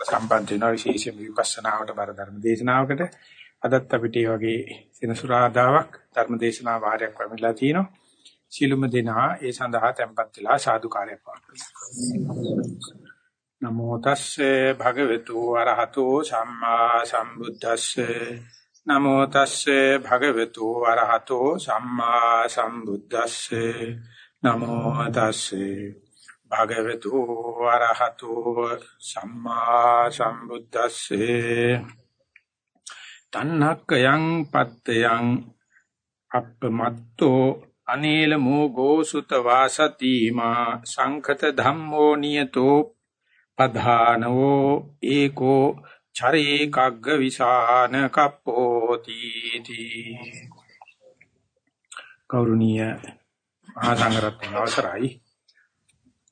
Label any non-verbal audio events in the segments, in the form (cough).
සම්බන්ධ වෙනවා විශේෂයෙන් විපස්සනාවට බර ධර්ම දේශනාවකට. අදත් අපිට මේ වගේ සෙනසුරාදාවක් ධර්ම දේශනා වාරයක් වමිලා තිනවා සිළුම දෙනා ඒ සඳහා tempත් වෙලා සාදුකාරයක් නමෝ තස්සේ භගවතු වරහතෝ සම්මා සම්බුද්දස්සේ. නමෝ තස්සේ භගවතු වරහතෝ සම්මා සම්බුද්දස්සේ. නමෝ තස්සේ භගවතු වරහතෝ සම්මා සම්බුද්දස්සේ. තන්නක්කයන් පත්තයන් අප්පමත්තෝ අනේල මෝගෝ සුත වාසති මා සංඛත ධම්මෝ නියතෝ පධානෝ ඒකෝ චරේ කග්ග විසාන කප්පෝති තී කෞරුණීය මහා සංඝරත්නය අවසරයි.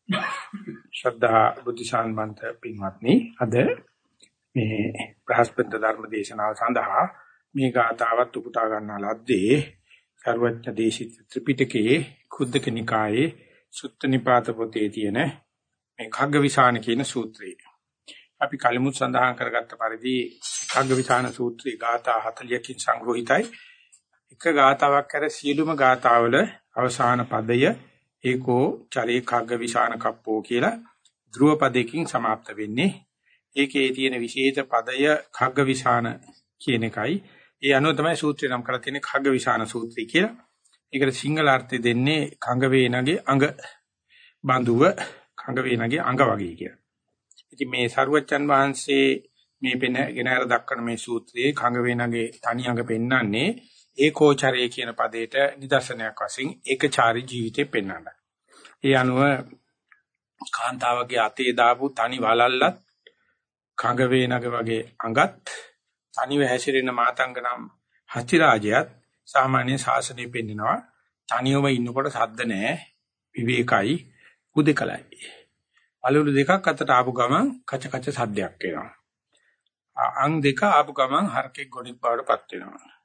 ශ්‍රද්ධා බුද්ධ ශාන්වන්ත පින්වත්නි අද මේ බ්‍රහස්පති ධර්ම දේශනාව සඳහා මේ ගාතාවත් උපුටා ගන්නා ලද්දේ සර්වඥ දේශිත ත්‍රිපිටකයේ කුද්දක නිකායේ සුත්ත නිපාත පොතේ තියෙන මේ khaggavisana කියන සූත්‍රය. අපි කලිමුත් සඳහන් කරගත්ත පරිදි khaggavisana සූත්‍රයේ ගාථා 40කින් සංග්‍රහිතයි. එක ගාතාවක් කර සියලුම ගාතාවල අවසාන පදය ඒකෝ චරේ කග්ග විසාන කප්පෝ කියලා ධ්‍රුව පදයකින් સમાપ્ત වෙන්නේ. ඒකේ තියෙන විශේෂ පදය කග්ග විසාන කියන එකයි. ඒ අනුව තමයි සූත්‍රය නම් කරලා තියෙන්නේ කග්ග විසාන සූත්‍රය කියලා. ඒකට සිංහල අර්ථය දෙන්නේ කංග වේනගේ අඟ බඳුව කංග වේනගේ අඟ වගේ කියලා. ඉතින් මේ සරුවච්චන් වහන්සේ මේ පෙන ගෙනහැර දක්වන මේ සූත්‍රයේ කංග වේනගේ තනි අඟ පෙන්වන්නේ ඒකෝචරය කියන පදයට නිදර්ශනයක් වශයෙන් ඒකචාරී ජීවිතේ පෙන්වන්නයි. ඒ අනුව කාන්තාවගේ අතේ දාපු තනි වලල්ලත් කඟ වේනග වගේ අඟත් තනිව හැසිරෙන මාතංග නම් හතිරාජයත් සාමාන්‍ය ශාසනය පෙන්නනවා. තනියම ඉන්නකොට සද්ද නැහැ, විවේකයි, උදේකලයි. අලුළු දෙකක් අතට ආපු ගමන් කච කච සද්දයක් එනවා. අං දෙක ආපු ගමන් හරකෙක් ගොඩක් බවටපත් වෙනවා.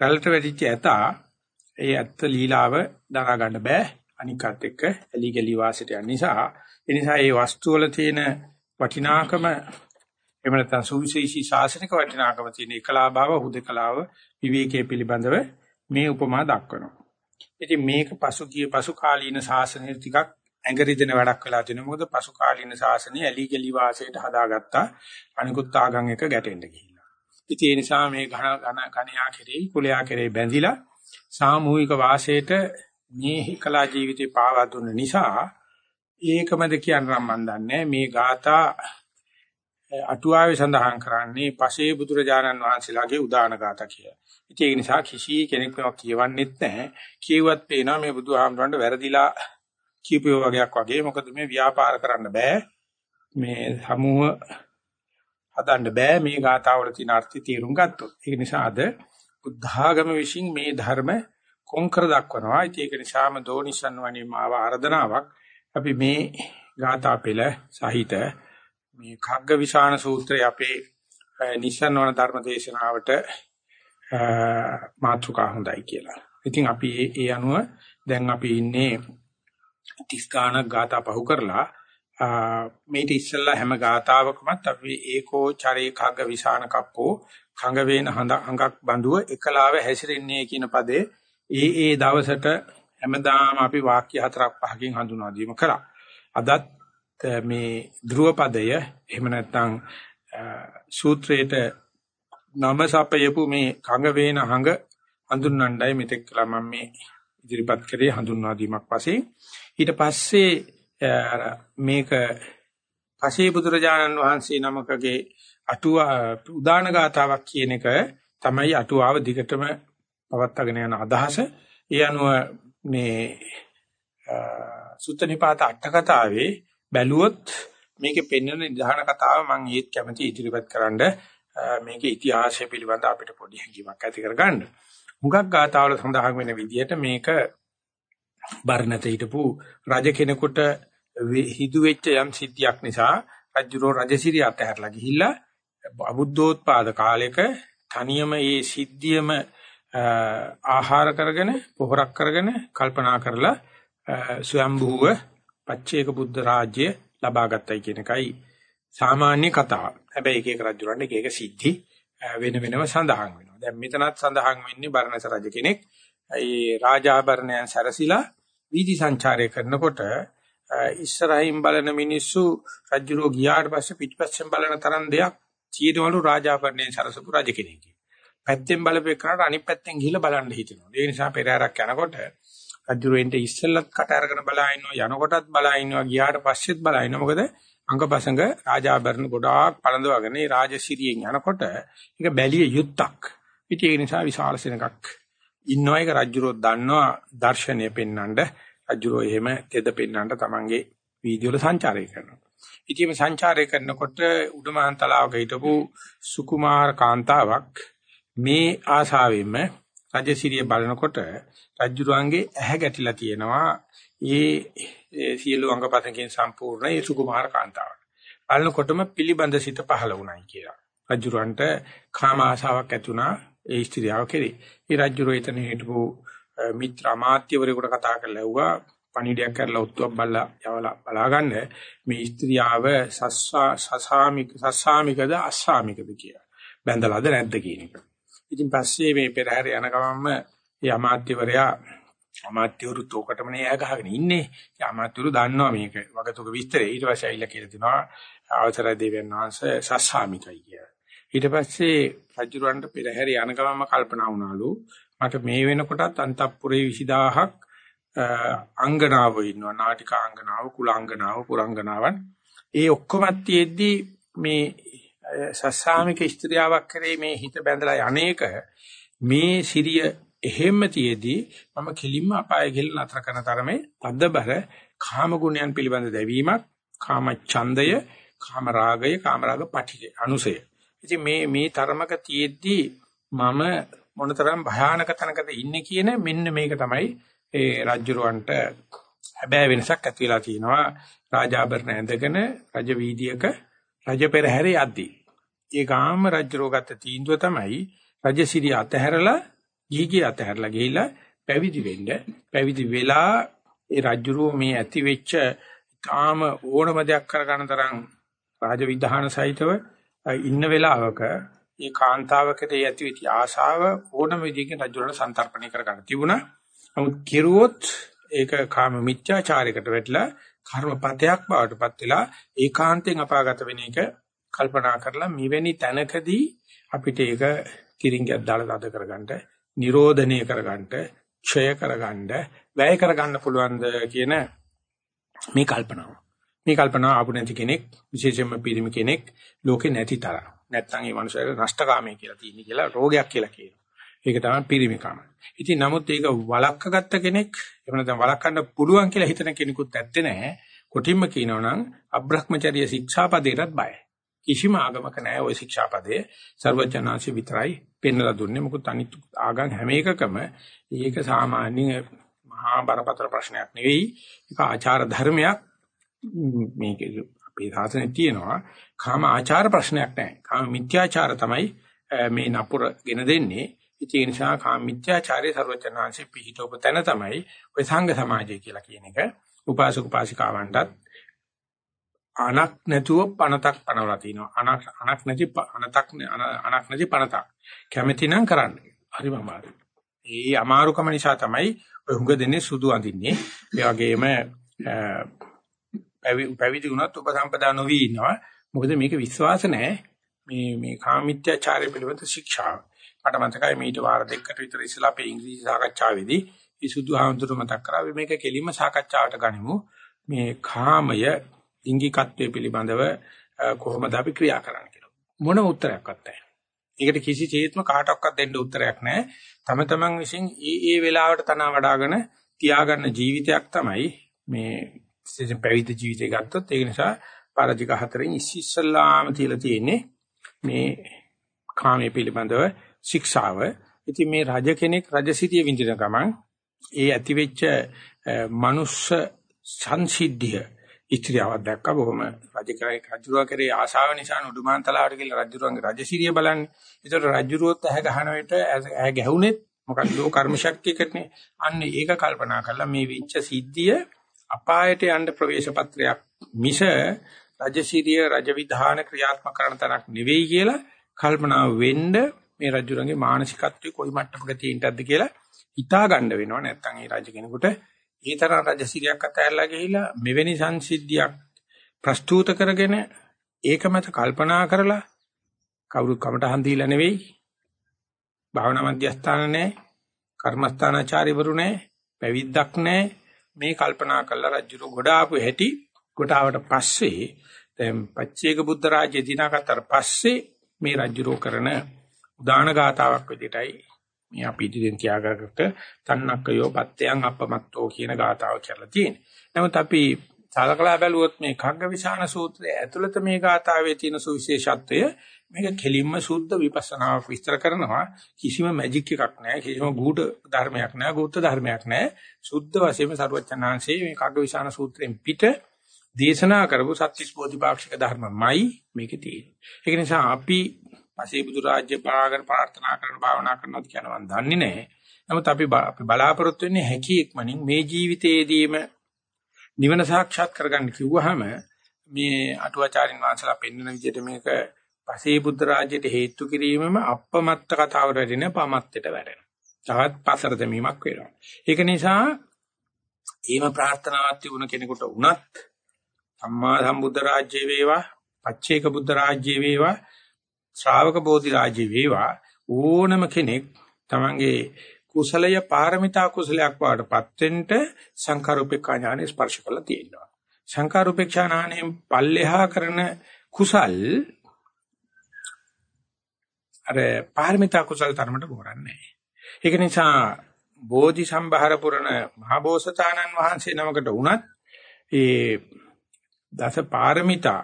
රැල්ලට වැටිච්ච ඇතා ඒ ඇත්ත ලීලාව දරා ගන්න බෑ අනිකත් එක්ක එලි ගලි වාසයට යන නිසා ඒ නිසා මේ වස්තු වල තියෙන වටිනාකම එහෙම නැත්නම් සුවිශේෂී ශාසනික වටිනාකම තියෙන එකලාභාව හුදකලාව විවේකයේ පිළිබඳව මේ උපමා දක්වනවා. ඉතින් මේක පසුගිය පසු කාලීන ශාසනය ටිකක් ඇඟරිදෙන වැඩක් වෙලා තියෙනවා. මොකද පසු කාලීන ශාසනය එලි ගලි වාසයට හදාගත්තා අනිකුත් ආගම් එක ගැටෙන්න ගිහින්. ඉතින් ඒ නිසා මේ ඝන ඝන කණයා කෙරෙහි කුලයා කෙරෙහි බැඳිලා සාමූහික වාසයට මේ කලා ජීවිතේ පාවා දුන්න නිසා ඒකමද කියන්න මම දන්නේ මේ ગાථා අටුවාවේ සඳහන් කරන්නේ පසේ බුදුරජාණන් වහන්සේලාගේ උදාන ગાථා කියලා. ඉතින් ඒ නිසා කිසි කෙනෙක් මේවා කියවන්නෙත් නැහැ. කියුවත් පේනවා මේ බුදුහාමුදුරන්ට වැරදිලා කියපුව වගේක් වගේ. මොකද මේ ව්‍යාපාර කරන්න බෑ. මේ සමූහ හදන්න බෑ මේ ගාථාවල තියෙන අර්ථය තේරුම් ගත්තොත්. ඒක නිසා අද බුද්ධාගම විසින් මේ ධර්ම කොන්කර දක්වනවා. ඒක නිසාම දෝනිසන් වනේ මාව ආර්දනාවක්. අපි මේ ගාථා පෙළ සහිත මේ කග්ගවිශාන සූත්‍රය අපේ නිසන්වන ධර්ම දේශනාවට මාතෘකා හොඳයි කියලා. ඉතින් අපි ඒ අනුව දැන් අපි ඉන්නේ 30 ගානක් ගාථා පහු කරලා මේට ඉස්සෙල්ලා හැම ගාතාවකමත් අපි ඒකෝ චරේ කග්ග විසාන කප්පෝ කඟ වේන හඳ අඟක් බඳුව එකලාව හැසිරෙන්නේ කියන පදේ ඒ ඒ දවසට හැමදාම අපි වාක්‍ය හතරක් පහකින් හඳුනා දීම කරා. අදත් මේ ධ්‍රුව පදය එහෙම නැත්නම් සූත්‍රයේට නම සපයපු මේ කඟ වේන හඟ හඳුන්වන්නයි මෙතෙක් කළා මම මේ ඉදිරිපත් කරේ හඳුන්වා දීමක් වශයෙන් ඊට පස්සේ මේක පසේ බුදුරජාණන් වහන්සේ නමකගේ අටුවා උදාන ගාතාවක් කියන එක තමයි අටුවාව දිගටම පවත්වාගෙන යන අදහස. ඒ අනුව මේ සුත්ත නිපාත අට කතාවේ බැලුවොත් මේකේ පෙන්වන නිධාන කතාව මම ඊත් කැමති ඉදිරිපත් කරන්න මේකේ ඉතිහාසය පිළිබඳ අපිට පොඩි හැඟීමක් ඇති කරගන්න. මුගක් ගාතාවල සඳහන් වෙන විදිහට මේක බර්ණත හිටපු රජ කෙනෙකුට හිදු වෙච්ච යම් සිද්ධියක් නිසා රජුරෝ රජසිරිය අතහැරලා ගිහිල්ලා අබුද්ධෝත්පාද කාලයක තනියම මේ සිද්ධියම ආහාර කරගෙන පොහොරක් කරගෙන කල්පනා කරලා ස්වයම්භූව පච්චේක බුද්ධ රාජ්‍ය ලබා ගත්තයි කියන එකයි සාමාන්‍ය කතාව. හැබැයි එක එක රජුරන්ට එක එක සිද්ධි වෙන වෙනම සඳහන් වෙනවා. දැන් මෙතනත් සඳහන් වෙන්නේ බරණැස රජ කෙනෙක් ඒ රාජාභරණයන් සැරසිලා වීදි සංචාරය කරනකොට ඉස්සරහින් බලන මිනිස්සු රජුරෝ ගියාට පස්සේ පිටිපස්සෙන් බලන තරම් දෙයක් චීනවලු රාජාභරණයෙන් සරසපු රජ කෙනෙක්. පැත්තෙන් බලපෙන්නාට අනිත් පැත්තෙන් ගිහිල්ලා බලන්න හිතෙනවා. ඒ නිසා පෙරහැරක් යනකොට රජුරෙන්ට ඉස්සෙල්ලත් කට අරගෙන බලා ඉන්නවා යනකොටත් බලා ඉන්නවා ගියාට පස්සෙත් බලා ඉන්නවා. මොකද අංගපසංග රාජාභරණ ගොඩාක් පළඳවගෙන ඒ රාජසිරියෙන් යනකොට ඒක බැලිය යුත්තක්. ඉතින් ඒ නිසා විශාල සෙනඟක් ඉන්නවා ඒක රජුරෝ දන්නවා දර්ශනය පෙන්වන්න රජුරෝ එහෙම තෙද පෙන්වන්න තමන්ගේ වීඩියෝ වල සංචාරය කරනවා. ඉතින් මේ සංචාරය කරනකොට උඩමහන්තලාවක හිටපු සුකුමාර කාන්තාවක් මේ ආසාවෙම රජසිරිය බලනකොට රජුරුවන්ගේ ඇහැ ගැටිලා තියෙනවා ඒ සියලු අංගපතකින් සම්පූර්ණ ඒ සුකුමාර කාන්තාවට. බලනකොටම පිළිබඳ සිත පහළ වුණයි කියලා. රජුරවන්ට කාම ආසාවක් ඇති වුණා ඒ ස්ත්‍රියව කෙරේ. ඒ රජුරෝ එතන හිටපු මිත්‍ර අමාත්‍යවරයෙකුට කතා කරලා ඇහුවා පණිඩයක් කරලා උත්තුවක් බල්ලා යවලා බලාගන්න මේ ස්ත්‍රියව සස්සා සසාමික සසාමිකද අසාමිකද කියලා. බැඳලාද නැද්ද කියන එක. ඉතින් පස්සේ මේ පෙරහැර යන ගමන්ම ඒ අමාත්‍යවරයා අමාත්‍යවරු තෝකටම නේ ඇහ ගහගෙන ඉන්නේ. ඒ අමාත්‍යවරු දන්නවා මේක වගතුක විස්තරය. ඊට පස්සේ ඇවිල්ලා කියලා දෙනවා අවසරයි දෙවියන් වහන්සේ සස්සාමිකයි කියලා. ඊට පස්සේ රජුරවන්ට පෙරහැර යන ගමන්ම කල්පනා වුණාලු මට මේ වෙනකොටත් අන්තපුරේ 20000ක් අංගනාවෝ ඉන්නවා. නාටිකා අංගනාව, කුලාංගනාව, පුරංගනාවන්. ඒ ඔක්කොමත් තියෙද්දි මේ සස්සාමික ස්ත්‍රියාවක් කරේ මේ හිත බැඳලා යන්නේක මේ සිරිය එහෙම තියේදී මම කිලින්ම අපාය ගෙල් නතර කරන තරමේ අද්දබර කාම ගුණයන් පිළිබඳ දැවීමක් කාම ඡන්දය කාම රාගය කාම රාග පටිඝය අනුසය ඉතින් මේ මේ තරමක තියේදී මම මොනතරම් භයානක තැනකද ඉන්නේ කියන මෙන්න මේක තමයි ඒ රජුරවන්ට හැබෑ වෙනසක් ඇති වෙලා තියෙනවා. රාජාභරණ ඇඳගෙන රජ වීදියේක රජ පෙරහැරේ යද්දී. ඒ ගාම රජුරෝ ගත තීන්දුව තමයි රජසිරිය අතහැරලා ගිහිගේ අතහැරලා ගිහිලා පැවිදි වෙන්න. පැවිදි වෙලා ඒ රජුරෝ මේ ඇති වෙච්ච තාම ඕනම දෙයක් කරගන්න තරම් රාජ විධාන සහිතව ඉන්න වෙලාවක ඒ කාන්තාවකට ඇති වෙච්ච ආශාව ඕනම විදිහකින් රජුරණ සන්තරපණය කරගන්න තිබුණා. නමුත් කිරුවොත් ඒක කාම මිත්‍යාචාරයකට වැටලා කර්මපතයක් බවට පත් වෙලා ඒකාන්තයෙන් අපාගත වෙන එක කල්පනා කරලා මෙවැනි තැනකදී අපිට ඒක කිරින්ගයක් දාලා ලද කරගන්න, නිරෝධනය කරගන්න, ක්ෂය කරගන්න, වැය කරගන්න පුළුවන්ද කියන මේ කල්පනාව. මේ කල්පනාව ආපු නැති කෙනෙක්, විශේෂයෙන්ම පිරිමි කෙනෙක් ලෝකේ නැති තරම්. නැත්නම් ඒ මනුස්සයල නෂ්ටකාමී කියලා තියෙන්නේ කියලා රෝගයක් කියලා කියනවා. ඒක තමයි පිරිමිකම. ඉතින් නමුත් ඒක වළක්කගත්ත කෙනෙක් එහෙම නැත්නම් වළක්වන්න පුළුවන් කියලා හිතන කෙනෙකුත් ඇත්තේ නැහැ. කොටින්ම කියනවනම් අබ්‍රහ්මචර්ය ශික්ෂාපදයටත් බයයි. කිසිම ආගමක නැහැ ওই ශික්ෂාපදයේ ਸਰවචනාංශි විතරයි පෙන්වලා දුන්නේ. මොකද අනිත් ආගම් හැම එකකම ඒක සාමාන්‍ය මහා බරපතල ප්‍රශ්නයක් නෙවෙයි. ඒක ආචාර ධර්මයක් මේකේ අපේ සාසනයේ තියෙනවා කාම ආචාර ප්‍රශ්නයක් නැහැ. කාම මිත්‍යාචාර තමයි මේ නපුර ගෙන දෙන්නේ. ඉතින් ඒ නිසා කාම මිත්‍යාචාරයේ ਸਰවචනාංශේ පිහිටෝප තැන තමයි ඔය සංඝ සමාජය කියලා කියන එක. උපාසක උපාසිකාවන්ටත් අනක් නැතුව පණතක් පනවලා තිනවා. අනක් අනක් නැති අනතක් අනක් නැති පණතක්. කැමැතිනම් කරන්න. හරිම අමාරුයි. ඒ අමාරුකම නිසා තමයි ඔය හුඟ දෙන්නේ සුදු අඳින්නේ. ඒ වගේම පැවිදි වුණත් උපසම්පදා නොවි ඉන්නවා. මොකද මේක විශ්වාස නැහැ. මේ මේ කාමිත්‍යාචාරය පිළිබඳ ශික්ෂාව. මට මතකයි මීට වාර දෙකකට විතර ඉස්සලා අපේ ඉංග්‍රීසි සාකච්ඡාවේදී මේ සුදු ආමතුරු මතක් කරා. මේක කෙලින්ම සාකච්ඡාවට ගනිමු. මේ කාමය ලිංගිකත්වයේ පිළිබඳව කොහොමද අපි ක්‍රියා කරන්න කියලා. මොන උත්තරයක්වත් නැහැ. ඒකට කිසිසේත්ම කාටවත් දෙන්න උත්තරයක් නැහැ. තම තමන් විසින් ඒ ඒ වෙලාවට තන වඩාගෙන තියාගන්න ජීවිතයක් තමයි මේ විශේෂයෙන් පැවිදි ජීවිතය ගත්තොත් ඒ නිසා පරාජික හතරෙන් ඉස්සෙල්ලාම තියලා තියෙන්නේ මේ කාමයේ පිළිබඳව ශික්ෂාව. ඉතින් මේ රජ කෙනෙක් රජසිතිය විඳින ගමන් ඒ ඇතිවෙච්ච මනුස්ස සංසිද්ධිය ඉස්ත්‍රියාවක් දැක්කා බොහොම රජ කරේ රජුරුවා කරේ ආශාව නිසා උඩුමාන්තලාවට ගිහලා රජුරුවන්ගේ රජසිරිය බලන්නේ. ඒතර රජුරුවොත් ඇහැ ගහන විට ඇහැ ගැහුනේත් මොකක්ද ලෝ කර්ම ශක්තියකටනේ. අන්න ඒක කල්පනා කරලා මේ විච්ච සිද්ධිය අපායට යන්න ප්‍රවේශ පත්‍රයක් මිස රජශීරිය රජ විධාන ක්‍රියාත්මක කරන තරක් නෙවෙයි කියලා කල්පනා වෙන්න මේ රජුරන්ගේ මානසිකත්වය කොයි මට්ටමක තියෙනවද කියලා හිතා ගන්න වෙනවා. නැත්නම් ඒ රජ කෙනෙකුට ඒ තරම් රජශීරියක් අතහැරලා ගිහිලා මෙවැනි සංසිද්ධියක් ප්‍රස්තුත කරගෙන ඒක මත කල්පනා කරලා කවුරු කමටහන් දීලා නෙවෙයි. භාවනා මධ්‍යස්ථාන නැහැ. කර්මස්ථානාචාරිවරු නැහැ. පැවිද්දක් නැහැ. මේ කල්පනා කළා රජුර ගොඩ ආපු හැටි ගොඩාවට පස්සේ දැන් පච්චේක බුද්ධ රාජ්‍ය දිනාකට පස්සේ මේ රජුරෝ කරන උදාන ගාතාවක් විදිහටයි මේ අපි ඉදිරියෙන් තියාගකට තන්නක්කයෝ පත්තයන් අපමත්තෝ කියන ගාතාව කියලා තියෙන්නේ. නමුත් අපි සලකලා බැලුවොත් මේ කග්ගවිශාන සූත්‍රයේ ඇතුළත මේ ගාතාවේ තියෙන සුවිශේෂත්වය මේක කෙලින්ම සුද්ධ විපස්සනාවක් විස්තර කරනවා. කිසිම මැජික් එකක් නැහැ කිසිම ගුඪ ධර්මයක් නැහැ ගුප්ත ධර්මයක් නැහැ. සුද්ධ වශයෙන්ම සරුවචනාංශයේ මේ කග්ගවිශාන සූත්‍රයෙන් පිට දේශනා කරපු සත්‍විස් බෝධිපාක්ෂික ධර්මමයි මේකේ තියෙන්නේ. ඒක නිසා අපි පසේ බුදු රාජ්‍ය පාගෙන ප්‍රාර්ථනා කරන භාවනා කරනවාද කියන මම දන්නේ නැහැ. නමුත් අපි අපි බලාපොරොත්තු වෙන්නේ හැකි ඉක්මනින් මේ ජීවිතයේදීම නිවන සාක්ෂාත් කරගන්න කිව්වහම මේ අටුවාචාරින් වහන්සලා පෙන්වන විදිහට මේක පසේ බුද්ධ රාජ්‍යයට හේතු කිරීමම අපමත්ත කතාවට වැඩෙන පමත්තට වැඩෙනවා. තවත් පසර දෙමීමක් වෙනවා. ඒක නිසා ඊම ප්‍රාර්ථනාවක් තිබුණ කෙනෙකුට වුණත් සම්මා සම්බුද්ධ රාජ්‍ය වේවා, පච්චේක බුද්ධ රාජ්‍ය වේවා, ශ්‍රාවක බෝධි රාජ්‍ය වේවා ඕනම කෙනෙක් තමන්ගේ කුසලය පාරමිතා කුසලයක් වාටපත් වෙන්න සංකාරූපේක්ෂා ඥානෙ ස්පර්ශ කළා තියෙනවා. සංකාරූපේක්ෂා ඥානෙන් පල්ලෙහා කරන කුසල් අර පාරමිතා කුසල තරමට ගොරන්නේ ඒක නිසා බෝධි සම්භාර පුරණ මහබෝසතාණන් වහන්සේ නමකට වුණත් ඒ දස පාරමිතා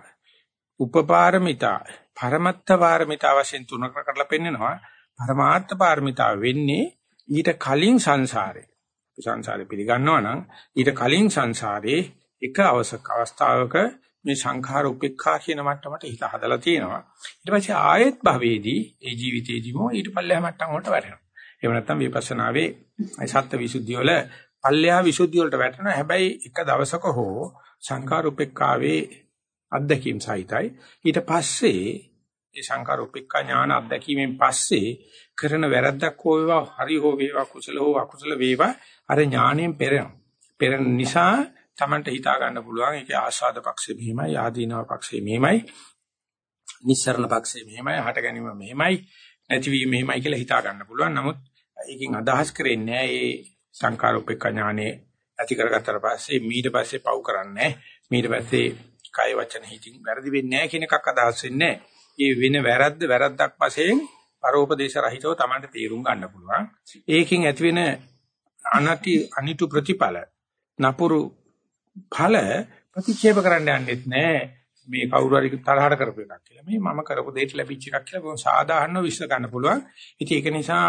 උපපාරමිතා පරමත්ත පාරමිතා වශයෙන් තුනකට කරලා පෙන්නනවා. පරමාර්ථ පාරමිතා වෙන්නේ ඊට කලින් සංසාරේ. සංසාරේ පිළිගන්නවා නම් ඊට කලින් සංසාරේ එක අවස්ථාවක මේ සංඛාර උපේක්ඛා කියන මට්ටමට හිත හදලා තියෙනවා. ඊට පස්සේ ආයෙත් භවයේදී ඒ ජීවිතේදීම ඊට පල්ලෙහා මට්ටම් වලට වැටෙනවා. එහෙම නැත්නම් විපස්සනාවේ ඒ සත්‍ය විසුද්ධිය වල පල්ලෙහා විසුද්ධිය වලට වැටෙනවා. හැබැයි එක දවසක හෝ සංඛාර උපේක්ඛාවේ අත්දැකීම් සහිතයි. ඊට පස්සේ ඒ සංඛාර උපේක්ඛා ඥාන අත්දැකීමෙන් පස්සේ කරන වැරද්දක් හෝ වේවා හරි හෝ වේවා කුසල හෝ අකුසල වේවා අර ඥාණයෙන් පෙරෙනවා. පෙරෙන නිසා Tamanට හිතා ගන්න පුළුවන්. ඒකේ ආස්වාද පක්ෂේ මෙහෙමයි ආදීනව පක්ෂේ මෙහෙමයි නිස්සරණ පක්ෂේ මෙහෙමයි හට ගැනීම මෙහෙමයි නැතිවීම මෙහෙමයි කියලා හිතා ගන්න පුළුවන්. නමුත් ඒකෙන් අදහස් කරන්නේ ඒ සංකාරෝපේක්ෂ ඥානේ ඇති කරගත්තට පස්සේ ඊට පස්සේ පව් කරන්නේ ඊට පස්සේ කය වචන හිතින් වැරදි වෙන්නේ නැහැ කියන එකක් අදහස් වෙන්නේ ඒ වෙන වැරද්ද වැරද්දක් වශයෙන් පරෝපදේශ රහිතව Tamanට තීරුම් ගන්න පුළුවන්. ඒකෙන් ඇතිවෙන අනටි අනිතු ප්‍රතිඵල නපුරු ඵල ප්‍රතික්ෂේප කරන්න යන්නෙත් නෑ මේ කවුරු හරි තරහට කරපු එකක් කියලා. මේ මම කරපු දෙයට ලැබිච්ච එකක් කියලා බොහොම සාධාරණව විශ්ල ගන්න පුළුවන්. ඉතින් ඒක නිසා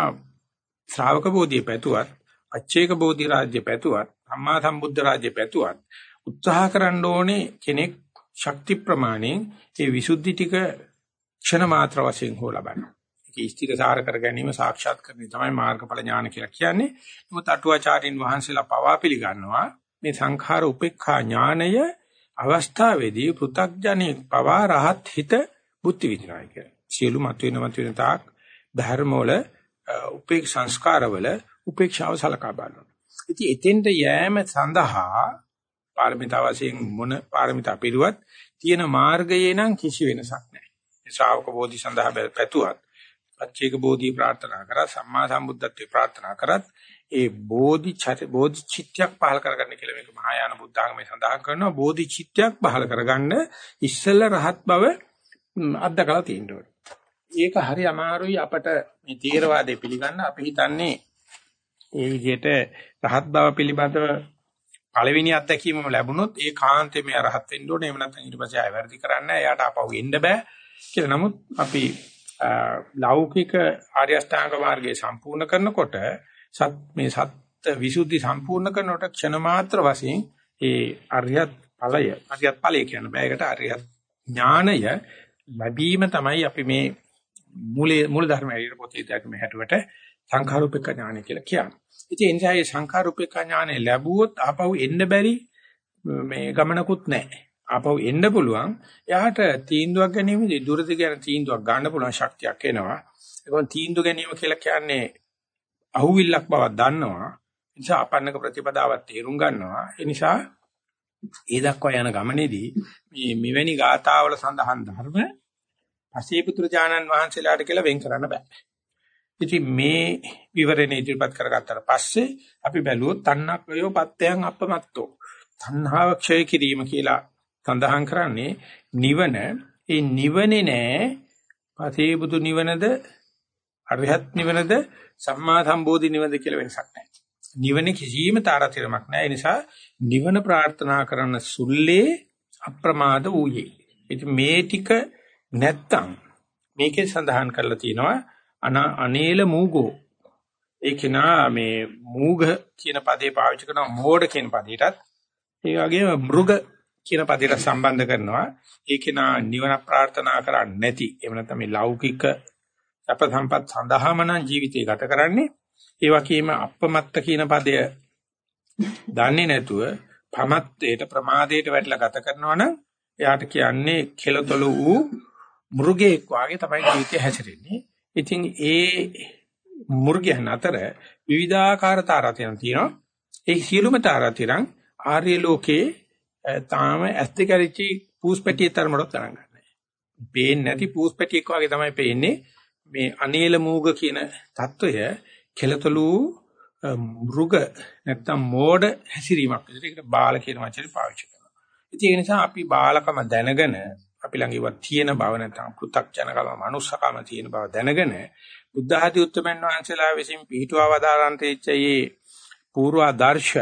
ශ්‍රාවක බෝධිය පැතුවත්, අච්චේක බෝධි රාජ්‍ය පැතුවත්, අම්මා සම්බුද්ධ රාජ්‍ය පැතුවත් උත්සාහ කරන්න ඕනේ කෙනෙක් ශක්ති ප්‍රමාණයෙන් ඒ විසුද්ධි ටික ක්ෂණ මාත්‍ර වශයෙන් හෝ ලබන්න. ඒක ස්ථිරසාර කර ගැනීම සාක්ෂාත් කරන්නේ තමයි මාර්ගඵල ඥාන කියලා කියන්නේ. නමුත් අටුවාචාරින් වහන්සේලා පවා පිළිගන්නවා මේ සංඛාර උපේක්ඛා ඥානය අවස්ථාවේදී පෘ탁ජනෙක් පවා රහත් හිත බුද්ධ විදිනවා කියලා. සියලු මතුවෙන මතුවෙන තාක් ධර්මවල උපේක් සංස්කාරවල උපේක්ෂාව සලකා බලනවා. ඉතින් එතෙන්ට යෑම සඳහා පාරමිතා වශයෙන් මොන පාරමිතා පිළිවත් තියෙන මාර්ගයේ නම් කිසි වෙනසක් නැහැ. ශ්‍රාවක බෝධි සඳහා පැතුවත්, පච්චේක බෝධි ප්‍රාර්ථනා කරා, සම්මා සම්බුද්ධත්වේ ප්‍රාර්ථනා කරත් ඒ බෝධි බෝධි චිත්තයක් පහල කරගන්න කියලා මේක මහායාන බුද්ධාගමේ සඳහන් කරනවා. බෝධි චිත්තයක් පහල කරගන්න ඉස්සෙල්ල රහත් බව අත්දකලා තියෙන්න ඒක හරි අමාරුයි අපට මේ තීරවාදයේ පිළිගන්න. අපි හිතන්නේ ඒ විදිහට රහත් බව පිළිබඳව පළවෙනි අත්දැකීමම ලැබුණොත් ඒ කාන්තේ මේ රහත් වෙන්න ඕනේ. එහෙම නැත්නම් ඊට පස්සේ ආය වැඩි කරන්න එයාට අපව එන්න බෑ කියලා. නමුත් අපි ලෞකික ආර්ය අෂ්ටාංග මාර්ගය සම්පූර්ණ කරනකොට සත් මේ සත් විසුද්ධි සම්පූර්ණ කරනකොට ක්ෂණ මාත්‍ර වශයෙන් ඒ අරියත් ඵලය අරියත් ඵලය කියන බෑකට අරියත් ඥානය ලැබීම තමයි අපි මේ මූලයේ මූල ධර්ම ඇරියට පොතේ දැක්ම හැටුවට සංඛාරූපික ඥානය කියලා කියන්නේ. ඉතින් ඒ නිසා මේ සංඛාරූපික ඥානය ලැබුවොත් ආපහු එන්න බැරි මේ ගමනකුත් නැහැ. ආපහු එන්න පුළුවන්. එයාට තීන්දුවක් ගැනීමදී දුරදි ගැන තීන්දුවක් ගන්න පුළුවන් ශක්තියක් එනවා. ඒකම තීන්දුව ගැනීම කියලා කියන්නේ අහුවිල්ලක් බවක් දන්නවා. ඒ නිසා අපන්නක ප්‍රතිපදාවක් තේරුම් ගන්නවා. ඒ නිසා ඒ දක්වා යන ගමනේදී මේ මෙවැනි ගාථාවල සඳහන් ධර්ම පසීපුත්‍ර ඥානන් වහන්සේලාට කියලා වෙන් කරන්න බෑ. ඉතින් මේ විවරණේ ඉදිරිපත් කරගත්තාට පස්සේ අපි බැලුවොත් තණ්හක්වයෝ පත්‍යයන් අපමත්තෝ. තණ්හාව ක්ෂය කිරීම කියලා සඳහන් කරන්නේ නිවන. ඒ නිවනේ නෑ පසීපුතු නිවනද අරිහත් නිවනද සම්මා සම්බෝධි නිවනද කියලා වෙනසක් නැහැ. නිවන කිසිම තාරතිරමක් නැහැ. ඒ නිසා නිවන ප්‍රාර්ථනා කරන සුල්ලේ අප්‍රමාද වූයේ. ඉතින් මේ ටික නැත්තම් මේකේ සඳහන් කරලා තියෙනවා අනේල මූගෝ ඒක නා මේ මූග කියන පදේ පාවිච්චි කරනවා මෝඩ කියන පදේටත් ඒ වගේම මෘග කියන පදේට සම්බන්ධ කරනවා ඒක නා නිවන ප්‍රාර්ථනා කරන්නේ නැති එහෙම නැත්නම් මේ ලෞකික සැප සම්පත් සඳහාම නම් ජීවිතය ගත කරන්නේ ඒ වගේම අපමත්ත කියන පදය දන්නේ නැතුව ප්‍රමත්තේට ප්‍රමාදයට වැටලා ගත කරනවා නම් එයාට කියන්නේ කෙලතොළු වූ මෘගෙක් වාගේ තමයි ජීවිතය හැසිරෙන්නේ. ඉතින් ඒ මුර්ගයන් අතර විවිධාකාර තාරාතිරම් තියෙනවා. ඒ සියලුම තාරාතිරම් ආර්ය ලෝකේ තාම ඇස් දෙක ඇරිච්චි පූස්පැටිය තරමට තරංග ගන්නෑ. පේන්නේ නැති පූස්පැටියක් වගේ තමයි පේන්නේ. මේ අනේල මූග කියන தত্ত্বය කෙලතලු මෘග නැත්තම් මෝඩ හැසිරීමක් විදිහට ඒකට බාල කියන වචනේ පාවිච්චි කරනවා. ඉතින් ඒ නිසා අපි බාලකම දැනගෙන අපි ළඟ ඉවත් තියෙන බව නැත්නම් පෘථග්ජනකම මනුස්සකම තියෙන බව දැනගෙන බුද්ධ ආදී උත්තරමන් වහන්සේලා විසින් පිහිටුවව දාරන්තේච්චයේ පූර්වාදර්ශ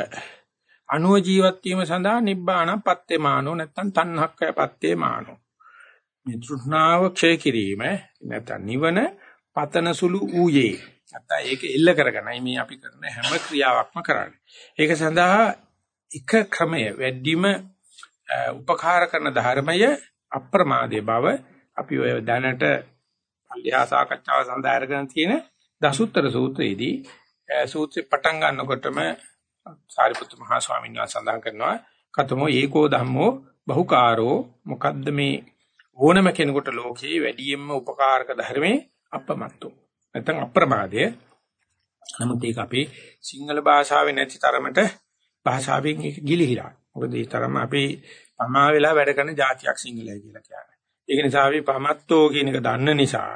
අනුව ජීවත් වීම සඳහා නිබ්බාණපත්තේ මානෝ නැත්නම් තණ්හක්කය පත්තේ මානෝ මේ තෘෂ්ණාව ක්ෂය කිරීම නැත්නම් නිවන පතන සුළු ඌයේ. නැත්නම් ඒක එල්ල කරගෙනයි මේ අපි කරන හැම ක්‍රියාවක්ම කරන්නේ. ඒක සඳහා එක ක්‍රමය වැඩිම උපකාර කරන ධර්මය අප්‍රමාදයේ බව අපි ඔය දැනට පල්ලිහා සාකච්ඡාව සඳහා අරගෙන තියෙන දසුත්තර සූත්‍රයේදී සූත්‍රේ පටන් ගන්නකොටම සාරිපුත්තු මහා ස්වාමීන් වහන්සේ සඳහන් කරනවා කතමෝ ඒකෝ ධම්මෝ බහුකාරෝ මොකද්ද මේ ඕනම කෙනෙකුට ලෝකයේ වැඩියෙන්ම උපකාරක ධර්මයේ අපමත්තෝ. නැත්නම් අප්‍රමාදය. නමුත් ඒක අපේ සිංහල භාෂාවේ නැති තරමට භාෂාවෙන් ඒක ගිලිහිලා. මොකද ඒ තරම අපි පමා වෙලා වැඩ කරන જાතියක් සිංහලයි කියලා කියන්නේ. ඒක නිසා අපි පමත්තෝ කියන එක දන්න නිසා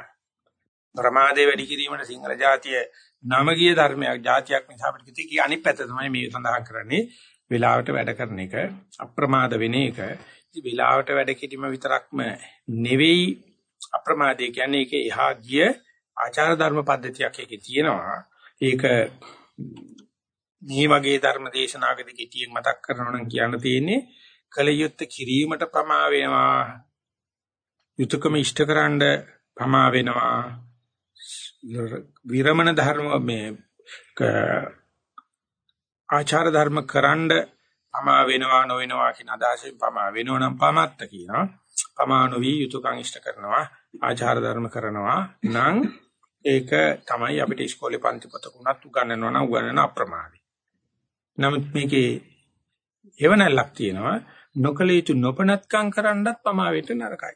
ප්‍රමාදේ වැඩි කිරීමට සිංහල ජාතිය නම ගිය ධර්මයක් ජාතියක් නිසා අපිට කිති කි අනිත් පැත්ත තමයි මේ සඳහන් කරන්නේ වෙලාවට වැඩ කරන එක අප්‍රමාද වෙන එක ඉතින් වෙලාවට වැඩ කිරීම විතරක්ම නෙවෙයි. අප්‍රමාදේ කියන්නේ ඒක එහා ගිය ආචාර ධර්ම පද්ධතියක් ඒකේ තියෙනවා. ඒක මේ වගේ ධර්ම දේශනාවකදී කෙටියෙන් මතක් කරනවා නම් කියන්න තියෙන්නේ කලයුත්ත කිරීමට ප්‍රමා වෙනවා. යුතුයකම ඉෂ්ටකරනද ප්‍රමා වෙනවා. විරමණ ධර්ම මේ ආචාර ධර්ම කරන්ඩ පමා වෙනවා නොවෙනවා කියන අදහසෙන් පමා වෙනවා නම් පමත්ත කියනවා පමා නොවි යුතුයකම් ඉෂ්ට කරනවා ආචාර ධර්ම කරනවා නම් ඒක තමයි අපිට ඉස්කෝලේ පන්ති පොතක උනත් උගන්වනවා නම් උගන්වන අප්‍රමාදී නමුත් මේකේ එවනල්ලක් තියෙනවා නොකල යුතු නොපනත්කම් කරන්නත් පමා වෙට නරකයි.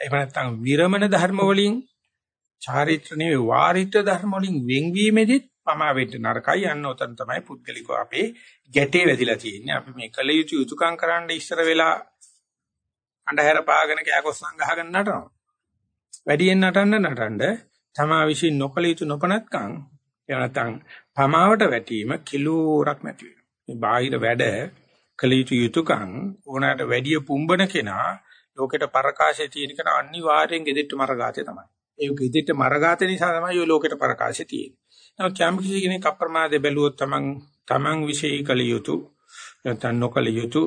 එහෙම නැත්නම් විරමණ ධර්ම වලින් චාරිත්‍ර නෙවෙයි වාරිත්‍ර ධර්ම වලින් වෙන්වීමෙදිත් පමා වෙට නරකයි යන්න උතන තමයි පුද්ගලිකව අපේ ගැටේ වැදිලා තියෙන්නේ. අපි මේ කල යුතු යුතුයකම් කරන්න ඉස්සර වෙලා අඳුර පාගෙන කෑකොස්සන් ගහගෙන නටනවා. වැඩියෙන් නටන්න නටන්න තමා විශ්ින් නොකල යුතු නොපනත්කම් එහෙම නැත්නම් පමාවට වැටීම කිලෝරක් නැති වෙනවා. මේ බාහිර වැඩ කළ යුතු යුතුයකම් ඕනෑමට වැඩි පුම්බන කෙනා ලෝකෙට පරකාශය තියෙන කෙනා අනිවාර්යෙන් gedettu මරගාතේ තමයි. ඒ gedettu මරගාතේ නිසා තමයි ඔය ලෝකෙට පරකාශය තියෙන්නේ. නමුත් යම් කිසි කෙනෙක් අප්‍රමාදේ බැලුවොත් තමන් තමන් විශේෂ කළ යුතු නැත්නම් නොකළ යුතු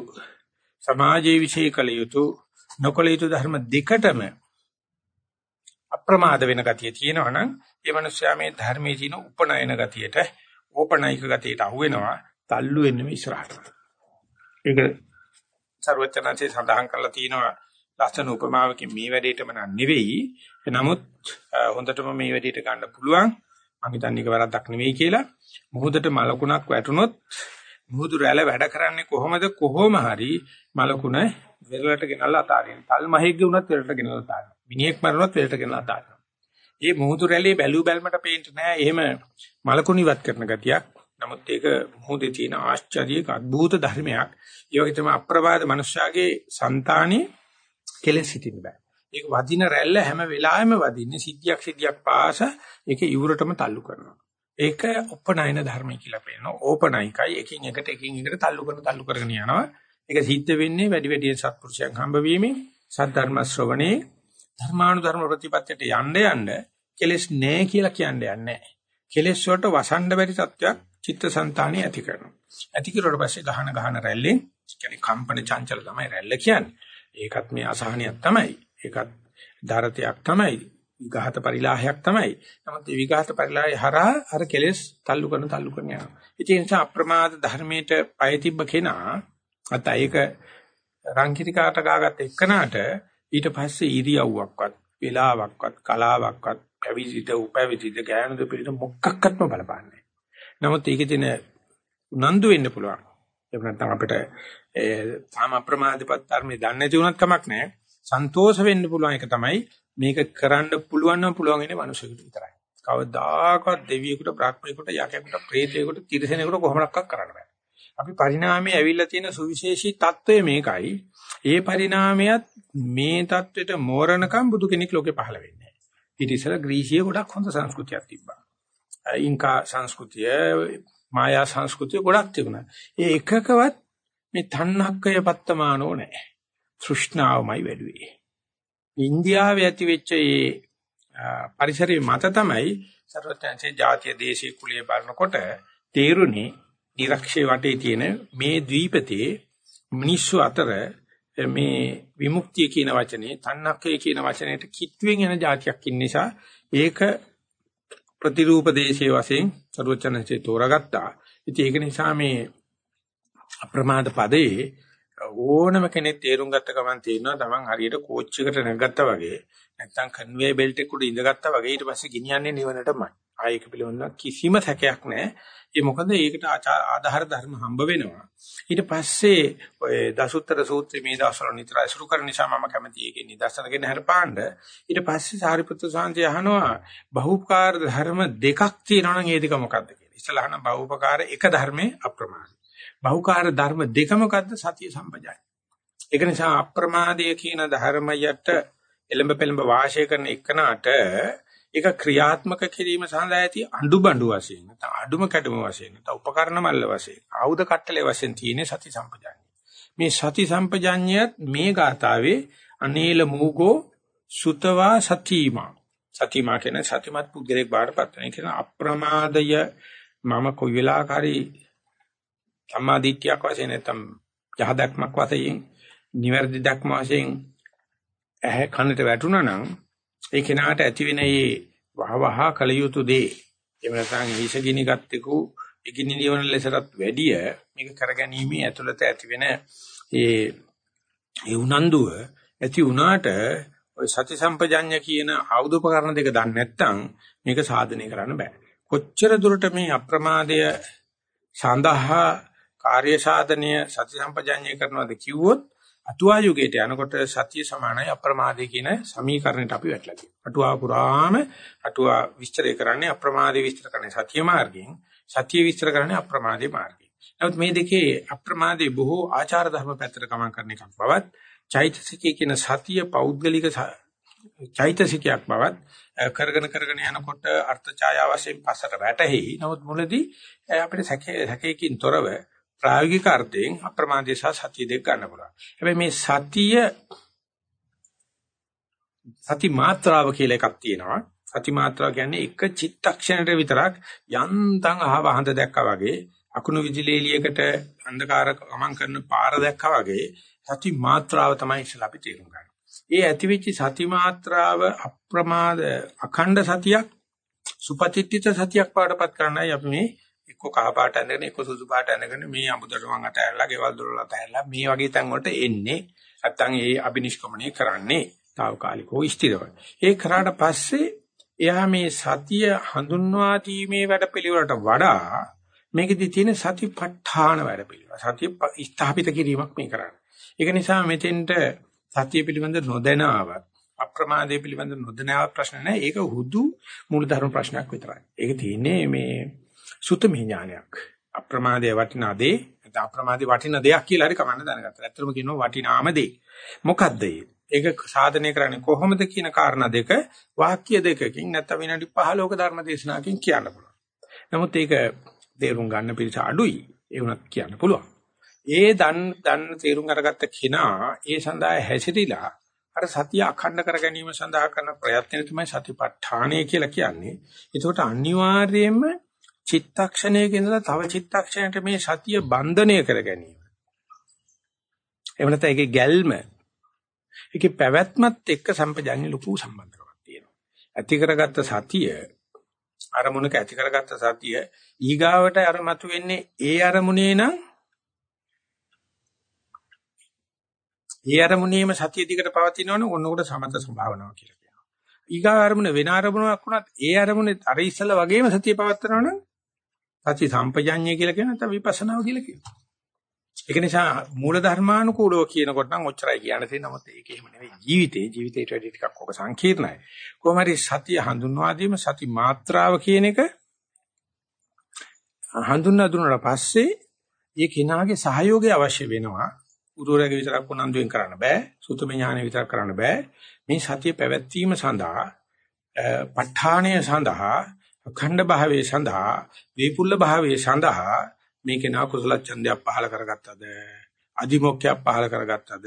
සමාජයේ විශේෂ කළ යුතු නොකළ යුතු ධර්ම දෙකටම අප්‍රමාද වෙන ගතිය තියෙනවා නම් ඒ මනුස්සයා මේ ධර්මයේ තියෙන උපනයන ගතියට ඕපනයික ගතියට අහු වෙනවා තල්ලු වෙන්නේ ඉස්සරහට. ඒක ਸਰවචනanse සඳහන් කරලා තියෙනවා ලස්සන උපමාවකින් මේ වැඩේටම නෙවෙයි. නමුත් හොඳටම මේ වැඩේට ගන්න පුළුවන්. මං හිතන්නේ ඒක වැරද්දක් නෙවෙයි කියලා මොහොතට මලකුණක් වැටුනොත් මුහුදු රැළ වැඩ කරන්නේ කොහොමද කොහොම හරි මලකුණ වෙරළට ගෙනල්ලා අතාරින්න. තල් මහෙක්ගේ උනත් වෙරළට ගෙනල්ලා අතාරින්න. මිනිහෙක් මරනොත් වෙරළට ගෙනල්ලා අතාරින්න. මේ මුහුදු රැළේ බැලූ බැලමට පේන්න නෑ එහෙම මලකුණ ඉවත් කරන ගතියක්. නමුත් ඒක මුහුදේ තියෙන ආශ්චර්යයක අద్භූත ධර්මයක්. ඒ වගේ තමයි අප්‍රබාධ මනුෂ්‍යයාගේ సంతානේ කෙලෙස් හිටින්න බෑ. ඒක වදින රැල්ල හැම වෙලාවෙම වදින්නේ සිද්ධියක් සිද්ධියක් පාස ඒක ඉවුරටම තල්ලු කරනවා. ඒක උපනයන ධර්මයි කියලා පේනවා. ඕපනයිකයි එකින් එකට එකින් එකට තල්ලු කරන තල්ලු කරගෙන යනවා. ඒක සිද්ධ වෙන්නේ වැඩි වැඩියෙන් සත්පුරුෂයන් හම්බ වීමෙන් සද්ධර්ම ශ්‍රවණේ ධර්මානුධර්ම ප්‍රතිපත්තියට යන්න යන්න කෙලෙස් නෑ කියලා කියන්නේ නැහැ. කෙලෙස් වලට වසන්න බැරි තත්වයක් චිත්තසංතානිය ඇති කරනවා. ඇති කරුවට පස්සේ ගහන ගහන රැල්ලෙන් කියන්නේ කම්පන චංචල තමයි රැල්ල කියන්නේ. ඒකත් මේ අසහනියක් තමයි. ඒකත් ධාරතයක් තමයි. විඝාත පරිලාහයක් තමයි. නමුත් මේ විඝාත පරිලාහය හරහා අර කෙලෙස් තල්ලු කරන තල්ලු කරන යනවා. ඒ නිසා අප්‍රමාද ධර්මයට පය තිබ්බ කෙනා අත ඒක රංකිරිකාට ගාගත් එක්කනට ඊට පස්සේ ඉරියව්වක්වත් වෙලාවක්වත් කලාවක්වත් පැවිදිද උපැවිදිද ගෑනුද පිළිද මොකක්වත්ම බලපාන්නේ. නමුත් ඒකේ තියෙන උනන්දු වෙන්න පුළුවන්. එහෙම නැත්නම් අපිට ඒ තාම අප්‍රමාදපත් ධර්මයේ දන්නේ නැති වුණත් කමක් නැහැ. සන්තෝෂ වෙන්න පුළුවන් එක තමයි මේක කරන්න පුළුවන් නම් පුළුවන් ඉන්නේ මිනිසෙකුට විතරයි. කවදාකවත් දෙවියෙකුට, බ්‍රහ්මයෙකුට, යකෙකුට, ප්‍රේතයෙකුට, තිරිසනෙකුට කොහොමරක්ක් කරන්න බෑ. අපි පරිණාමයේ ඇවිල්ලා තියෙන සුවිශේෂී తত্ত্বය මේකයි. ඒ පරිණාමයත් මේ தത്വෙට මෝරණකම් බුදු කෙනෙක් ලෝකේ පහළ වෙන්නේ නැහැ. ඊට ඉස්සෙල්ලා ග්‍රීසිය ගොඩක් හොඳ සංස්කෘතියක් තිබ්බා. ඉන්කා සංස්කෘතිය, මායා සංස්කෘතිය ගොඩක් තිබුණා. ඒ එකකවත් මේ තණ්හක්කය පත්තමානෝ නැහැ. තෘෂ්ණාවමයි වැඩිවේ. ඉන්දියාවේ ඇති වෙච්ච මේ පරිසරයේ මත තමයි සර්වඥාන්සේ ජාතිය දේශීය කුලයේ බලනකොට තේරුනේ නිරක්ෂේ වටේ තියෙන මේ ද්වීපතේ මිනිස්සු අතර මේ විමුක්තිය කියන වචනේ තණ්හක්කය කියන වචනයට කිට්ටුවෙන් යන જાතියක් ඉන්න නිසා ඒක ප්‍රතිරූප දේශයේ වශයෙන් සරුවචනන්සේ තෝරාගත්තා. ඉතින් ඒක නිසා මේ අප්‍රමාද පදේ ඕනම කෙනෙක් තේරුම් ගත්ත ගමන් තේරෙනවා තමන් හරියට කෝච් එකට නැගගත්තා වගේ නැත්තම් කන්වේ බෙල්ට් එක උඩ ඉඳගත්තා වගේ ඊට පස්සේ ගෙනියන්නේ නිවනටමයි. ආයෙක පිළිවෙන්න කිසිම සැකයක් නැහැ. ඒ මොකද ඒකට ආධාර ධර්ම හම්බ වෙනවා. ඊට පස්සේ ඔය දසුත්තර සූත්‍රය මේ දවස්වල නිතර අසුරු කරන නිසා මම කැමති ඒකේ නිදර්ශන ගෙන හරපාන්න. ඊට පස්සේ සාරිපුත්‍ර සාන්ති අහනවා බහුපකාර ධර්ම දෙකක් තියෙනවා නම් ඒ දෙක මොකක්ද කියලා. ඉස්සලා අහන බහුපකාර එක ධර්මයේ අප්‍රමාදී. බහුකාර ධර්ම දෙක මොකද්ද සතිය සම්පජාය. ඒක නිසා අප්‍රමාදය කියන ධර්මයට එළඹ පෙළඹ වාසය කරන එකනට ඒක ක්‍රියාත්මක කිරීම සඳහා ඇති අඬුබඬු වශයෙන් නැත්නම් අඩුම කැඩුම වශයෙන් නැත්නම් උපකරණ මල්ල වශයෙන් ආයුධ කට්ටලේ වශයෙන් තියෙන සති සම්පජාඤ්ඤය. මේ සති සම්පජාඤ්ඤයත් මේ ගාතාවේ අනේල මූගෝ සුතවා සතිමා සතිමා කියන සතිමත් පුද්ගලෙක් බාටපත් වෙන කියන අප්‍රමාදය මම කොයි වෙලාවකරි සම්මාදිට්ඨියක් වශයෙන් නැත්නම් යහදක්මක් වශයෙන් නිවැරදි දක්ම වශයෙන් ඇහැ කනට වැටුණා නම් ඒ කෙනාට ඇති වෙන මේ වහවහ කලියුතු දේ එහෙම නැත්නම් හිසගිනි ගත්තෙකු ඉගිනි නිවන ලෙසටත් වැඩිය මේක කරගැනීමේ ඇතුළත ඇති වෙන ඒ ඒ උනන්දුව ඇති වුණාට ඔය සති සම්පජඤ්ඤ කියන ආයුධ උපකරණ දෙක දන්නේ නැත්නම් මේක සාධනය කරන්න බෑ. කොච්චර දුරට මේ අප්‍රමාදය සඳහා කාර්ය සාධනය සති සම්පජඤ්ඤය කරනවද කිව්වොත් අටුවා යුගයට යනකොට සතිය සමානයි අප්‍රමාදේ කියන සමීකරණයට අපි වැටලා තියෙනවා. අටුවා පුරාම අටුවා විස්තරය කරන්නේ අප්‍රමාදේ විස්තර කරන්නේ සතිය මාර්ගයෙන්, සතිය විස්තර කරන්නේ අප්‍රමාදේ මාර්ගයෙන්. නමුත් මේ දෙකේ අප්‍රමාදේ බොහෝ ආචාර ධර්ම පැත්තට ගමන් කරන එකක් බවත්, චෛතසිකයේ කියන සතිය පෞද්ගලික චෛතසිකයක් බවත් කරගෙන කරගෙන යනකොට අර්ථ ඡායාව වශයෙන් පස්සට වැටෙහි. නමුත් මුලදී අපිට සැකේ සැකේකින් තොරව ප්‍රායෝගික අර්ථයෙන් අප්‍රමාදයේ සහ සතිය දෙක ගන්න පුළුවන්. හැබැයි මේ සතිය සති මාත්‍රාව කියලා එකක් තියෙනවා. සති මාත්‍රාව කියන්නේ එක චිත්තක්ෂණයට විතරක් යන්තම් අහව හඳ දැක්කා වගේ අකුණු විදුලි එළියකට අන්ධකාර ගමන් කරන පාර දැක්කා වගේ සති මාත්‍රාව තමයි ඉස්සලා අපි තේරුම් ගන්න. ඒ ඇතිවිච්ච සති මාත්‍රාව අප්‍රමාද අඛණ්ඩ සතියක් සුපතිත්‍ිත සතියක් පාඩපත් කරන්නයි අපි මේ එක්ක කහ පාට ඇඳගෙන එක්ක සුදු පාට ඇඳගෙන මේ අමුදට මං අතහැරලා ගෙවල් දොරල අතහැරලා මේ වගේ තැන් වලට එන්නේ නැත්තම් ඒ අබිනිෂ්ක්‍මණය කරන්නේ తాවකාලිකව ස්ථිරව. ඒ කරාට පස්සේ එයා මේ සතිය හඳුන්වා දීමේ වැඩපිළිවෙලට වඩා මේකෙදි තියෙන සතිපට්ඨාන වැඩපිළිවෙල. සතිය ස්ථාපිත කිරීමක් මේ කරන්නේ. ඒක නිසා මෙතෙන්ට සතිය පිළිබඳ නොදැනාවක් අප්‍රමාදයේ පිළිබඳ නොදැනාවක් ප්‍රශ්න නැහැ. ඒක හුදු මූලධර්ම ප්‍රශ්නයක් විතරයි. ඒක තියෙන්නේ මේ සුතමේ ඥානයක්. අප්‍රමාදයේ වටිනා දේ නැත්නම් අප්‍රමාදයේ වටින දෙයක් කියලා හරි කමන්න දැනගත්තා. ඇත්තටම කියනවා වටිනාම දේ. මොකද්ද ඒක සාධනය කරන්නේ කොහොමද කියන කාරණා දෙක වාක්‍ය දෙකකින් නැත්නම් විනාඩි 15ක ධර්ම දේශනාවකින් කියන්න පුළුවන්. නමුත් ඒක තේරුම් ගන්න පිළිස අඩුයි. ඒ වුණත් කියන්න පුළුවන්. ඒ දන් දන් තේරුම් අරගත්ත කෙනා ඒ සඳහා හැසිරීලා අර සතිය අඛණ්ඩ කර ගැනීම සඳහා කරන ප්‍රයත්නය තමයි සතිපට්ඨානය කියලා කියන්නේ. ඒකට අනිවාර්යයෙන්ම චිත්තක්ෂණයක ඉඳලා තව චිත්තක්ෂණයට මේ සතිය බන්ධනය කර ගැනීම. එහෙම නැත්නම් ඒකේ ගැල්ම ඒකේ පැවැත්මත් එක්ක සම්පජාන්‍ය ලොකු සම්බන්ධකමක් තියෙනවා. ඇති කරගත්ත සතිය අරමුණක ඇති කරගත්ත සතිය ඊගාවට අර මතුවෙන්නේ ඒ අරමුණේ නම් ඒ අරමුණේම සතිය දිකට පවතිනවනේ ඔන්නකොට සමත ස්වභාවනාව කියලා කියනවා. ඊගා අරමුණ වෙන අරමුණක් වුණත් ඒ අරමුණේ අර ඉස්සලා වගේම සතිය පවත්නවනම් සති සම්පජඤ්ඤය කියලා කියන නැත්නම් විපස්සනාව කියලා කියනවා. ඒක නිසා මූල ධර්මානුකූලව කියනකොට නම් ඔච්චරයි කියන්න තියෙන්නේ. නමුත් ඒක එහෙම නෙවෙයි. ජීවිතේ ජීවිතේට වැඩි ටිකක් ඔක සංකීර්ණයි. කොහොම හරි සතිය හඳුන්වා දීම සති මාත්‍රාව කියන එක හඳුන්වා දුන්නාට පස්සේ ඒ කෙනාගේ සහයෝගය අවශ්‍ය වෙනවා. උරුරගේ විතරක් උනන්දුවෙන් කරන්න බෑ. සුතම ඥානෙ විතරක් කරන්න බෑ. මේ සතිය පැවැත්වීම සඳහා ප ဋ ාණය සඳහා අඛණ්ඩ භාවයේ සඳහා වේපුල්ල භාවයේ සඳහා මේකේ නා කුසල ඡන්දයක් පහල කරගත්තද? අදිමොක්ඛයක් පහල කරගත්තද?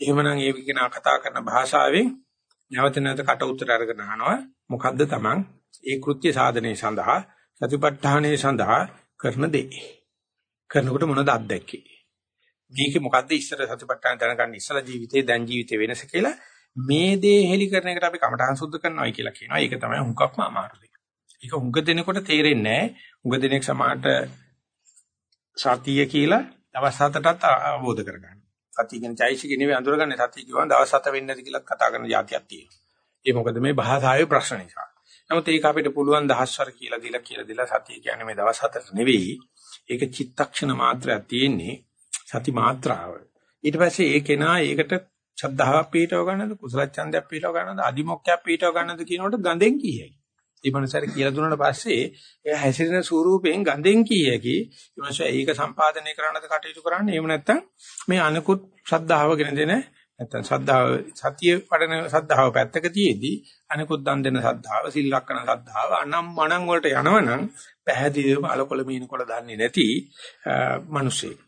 එහෙමනම් ඒ කෙනා කතා කරන භාෂාවෙන් නැවත නැවත කට උතර අරගෙන අහනවා. මොකද්ද Taman ඒ කෘත්‍ය සාධනයේ සඳහා සතිපට්ඨානයේ සඳහා කරන දේ. කරනකොට මොනවද අත්දැකේ? මේකේ මොකද්ද ඉස්සර සතිපට්ඨාන දැනගන්න ඉස්සලා ජීවිතේ දැන් ජීවිතේ වෙනස කියලා මේ දේ හෙලි කරන එකට අපි කමඨාන් සුද්ධ කරනවායි කියලා කියනවා. ඒක තමයි හුඟක්ම අමාරු දෙයක්. ඒක හුඟ දෙනකොට තේරෙන්නේ නැහැ. හුඟ දෙනෙක් සමාහට සතිය කියලා දවස් හතටත් අවබෝධ කරගන්න. සතිය කියන චෛසික නෙවෙයි අඳුරගන්නේ සතිය කියවන දවස් හත වෙන්නේ නැති කියලා කතා කරන જાතියක් තියෙනවා. ඒ මොකද මේ භාෂාවේ ප්‍රශ්න නිසා. නමුත් ඒක අපිට පුළුවන් දහස්වර කියලා දීලා කියලා දීලා සතිය කියන්නේ මේ දවස් හතට නෙවෙයි. ඒක චිත්තක්ෂණ මාත්‍රයක් තියෙන්නේ. සති මාත්‍රාව. ඊට පස්සේ ඒ කෙනා ඒකට ශ්‍රද්ධාවක් පිටව ගන්නද කුසල ඡන්දයක් පිටව ගන්නද අදිමොක්කයක් පිටව ගන්නද කියනකොට ගඳෙන් කියයි. ඒ මනසට කියලා දුන්නාට පස්සේ ඒ හැසිරෙන ස්වරූපයෙන් ගඳෙන් කියකි. ඒ මනස ඒක සම්පාදනය කරන්නද කටයුතු කරන්නේ. එහෙම නැත්නම් මේ අනිකුත් ශ්‍රද්ධාවගෙන දෙන නැත්නම් ශ්‍රද්ධාව සතිය වඩන ශ්‍රද්ධාව පැත්තක තියේදී අනිකුත් දන් දෙන ශ්‍රද්ධාව සිල් ලක්කන ශ්‍රද්ධාව අනම් මණන් වලට යනවනම් පැහැදිලිවම අලකොල මීනකොල දන්නේ නැති මිනිසෙක්.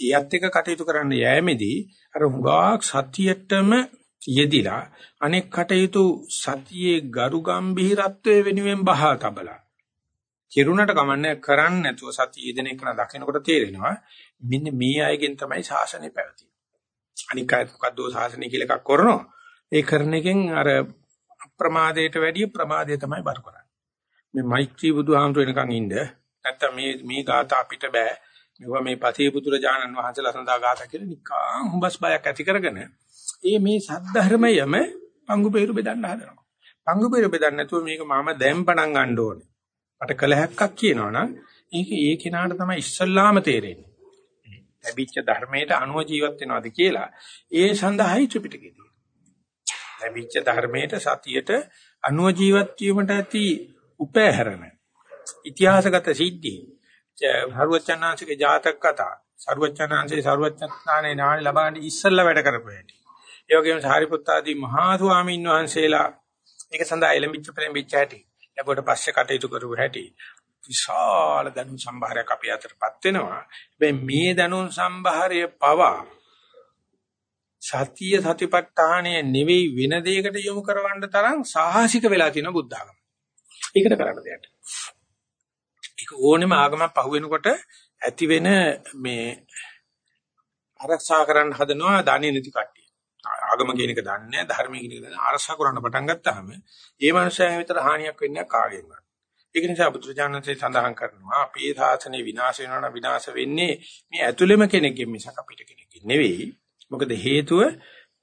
ඊයත් එක කටයුතු කරන්න යෑමේදී අර හුඟක් සතියෙටම යෙදිලා අනෙක් කටයුතු සතියේ ගරු ගම්භීරත්වයේ වෙනුවෙන් බහා තබලා කිරුණට කමන්නේ කරන්නේ නැතුව සතිය යෙදෙන එක දකිනකොට තේරෙනවා මෙන්න මේ අයගෙන් තමයි ශාසනය පැවතින්නේ. අනික අය මොකද්ද ශාසනය කියලා එකක් කරනවා. ඒ කරන එකෙන් අර අප්‍රමාදයට වැඩිය ප්‍රමාදය තමයි බර කරන්නේ. මේ මෛත්‍රී බුදුහාමුදුර වෙනකන් ඉන්න නැත්තම් මේ මේ ગાත අපිට බෑ මෙවුවා මේ පසේ පුදුරජානන් වහන්සේලා සඳහා ගාථා කියලා නිකං හුඹස් බයක් ඇති කරගෙන ඒ මේ සද්ධර්මයම පංගු peeru බෙදන්න හදනවා. පංගු peeru බෙදන්න නැතුව මේක මම දැන් පණන් ගන්න ඕනේ. මට කළ හැක්කක් කියනවනම් ඒක ඒ කෙනාට තමයි ඉස්සල්ලාම තේරෙන්නේ. ලැබිච්ච ධර්මයට අනුව ජීවත් වෙනවද කියලා ඒ සඳහායි ත්‍රිපිටකේ තියෙන්නේ. ලැබිච්ච ධර්මයට සතියට අනුව ජීවත් වීමට ඇති උපෑහරණ ඉතිහාසගත සිද්ධි සරුවචනාංශිකේ ජාතක කතා සරුවචනාංශේ සරුවචනානේ නානේ ලබන්නේ ඉස්සල්ලා වැඩ කරපු හැටි. ඒ වගේම සාරිපුත්ත ආදී මහා ස්වාමීන් වහන්සේලා ඒක සඳහා එළඹිච්ච පෙළඹිච්ච හැටි. ලැබුවට පස්සේ කටයුතු කරපු හැටි. විශාල දැනුම් සම්භාරයක් අපි අතරපත් වෙනවා. හැබැයි මේ දැනුම් සම්භාරය පවා සතිය සතිපට්ඨානය නෙවෙයි වෙන දෙයකට යොමු කරවන්න තරම් සාහසික වෙලා තියෙන බුද්ධ ආගම. ඒකට කරන්න දෙයක්. ඒක ඕනෙම ආගමක් පහුවෙනකොට ඇති වෙන මේ ආරක්ෂා කරන්න හදනවා දන්නේ නැති කට්ටිය. ආගම කියන එක දන්නේ නැහැ ධර්ම කියන එක දන්නේ ආරක්ෂා කරන්න පටන් ගත්තාම ඒ මනුස්සයන් විතර හානියක් වෙන්නේ කාගෙන්වත්. ඒක නිසා බුදුරජාණන්සේ සඳහන් කරනවා අපේ සාසනේ විනාශ වෙනවා නම් විනාශ වෙන්නේ මේ ඇතුළෙම කෙනෙක්ගෙන් මිසක් අපිට කෙනෙක්ගෙන් නෙවෙයි. මොකද හේතුව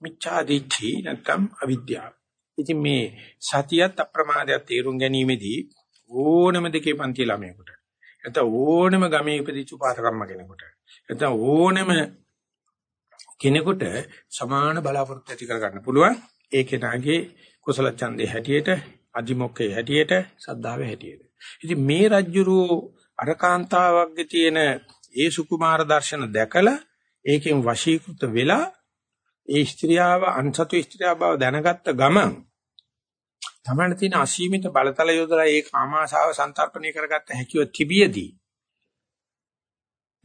මිච්ඡා දිට්ඨි නැත්නම් අවිද්‍යාව. ඉතින් මේ සතියත් අප්‍රමාදයට තේරුම් ගැනීමේදී ඕනම දෙකේ පන්ති ළමයෙකුට නැත්නම් ඕනම ගමේ ඉපදිච්ච උපාසකම්ම කෙනෙකුට නැත්නම් ඕනම කෙනෙකුට සමාන බලාපොරොත්තු ඇති කරගන්න පුළුවන්. ඒ කෙනාගේ කුසල ඡන්දේ හැටියට, අදිමොක්කේ හැටියට, සද්ධාවේ හැටියට. ඉතින් මේ රජ්ජුරෝ අරකාන්තාවක්ගේ තියෙන ඒ සුකුමාර දර්ශන දැකලා ඒකෙන් වශීකృత වෙලා ඒ ස්ත්‍රියාව අන්සතු ස්ත්‍රියා බව දැනගත්ත ගමන් තමන්න තියෙන අසීමිත බලතල යොදලා ඒ කාමාශාව සංතරපණය කරගත්ත හැකියව තිබියදී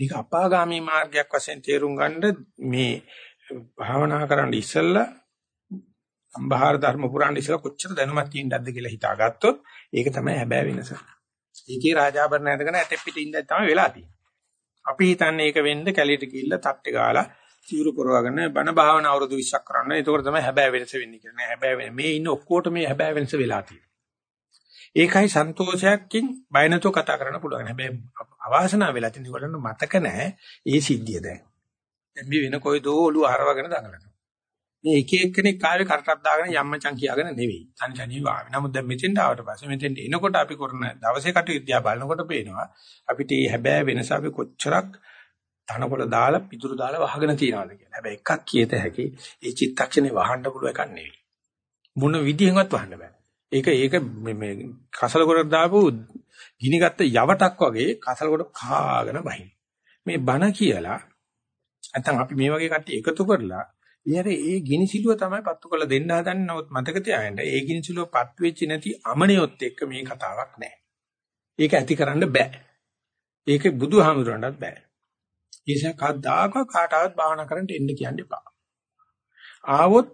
මේක අපාගාමී මාර්ගයක් වශයෙන් තේරුම් ගන්න මේ භාවනා කරන්න ඉස්සෙල්ලා සම්භාර ධර්ම පුරාණ ඉස්සෙල්ලා කොච්චර දැනුමක් තියෙනවද කියලා හිතාගත්තොත් ඒක තමයි හැබෑ වෙනස. ඒකේ රාජාභරණ ඇඳගෙන ඇතෙක් පිට ඉඳන් තමයි වෙලා තියෙන්නේ. අපි හිතන්නේ ඒක වෙන්න කැලියට ගිහිල්ලා තට්ටේ ගාලා චීරු පරවගෙන බණ භාවනා අවුරුදු 20ක් කරන්න. ඒකෝර තමයි හැබෑ වෙනස වෙන්නේ කියලා. නෑ හැබෑ මේ ඉන්න ඔක්කොට මේ හැබෑ වෙනස වෙලා තියෙන්නේ. ඒකයි සන්තෝෂයක්කින් බය නැතුව කතා කරන්න පුළුවන්. හැබැයි අවාසනාව වෙලා තියෙන ඒකට මතක නැහැ ඒ සිද්ධිය දැන්. දැන් මේ වෙන කොයිදෝ ඔළුව හරවගෙන දඟලනවා. මේ එක එක්කෙනෙක් කාවේ කරටක් දාගෙන යම්මචන් කියාගෙන නෙවෙයි. තනි තනි වාවේ. නමුත් දැන් මෙතෙන්ට ආවට පස්සේ මෙතෙන්ට එනකොට අපි කරන දවසේ කටයුතු දිහා බලනකොට පේනවා අපිට මේ හැබෑ වෙනස අපි කොච්චරක් තනකොළ දාලා පිටුරු දාලා වහගෙන තියනවාද කියලා. හැබැයි එකක් කියත හැකි ඒ චිත්තක්ෂණේ වහන්න පුළුවන් එකක් නෙවෙයි. මොන විදිහෙන්වත් වහන්න බෑ. ඒක ඒක මේ කසල කොට දාපු ගිනිගත්ත යවටක් වගේ කසල කොට කාගෙන බහින. මේ බණ කියලා නැත්නම් අපි මේ වගේ කට්ටිය එකතු කරලා ඊයර ඒ ගිනිසිලුව තමයි පත්තු කරලා දෙන්න හදන්නේ. නමුත් මතක තියාගන්න ඒ ගිනිසිලුව පත් වෙච්ච නැති අමනියොත් එක්ක මේ කතාවක් නැහැ. ඒක ඇති කරන්න බෑ. ඒක බුදුහාමුදුරන්ටත් බෑ. ඒසක කද්දාක කාටවත් භාවනා කරන්න එන්න කියන්න එපා. ආවොත්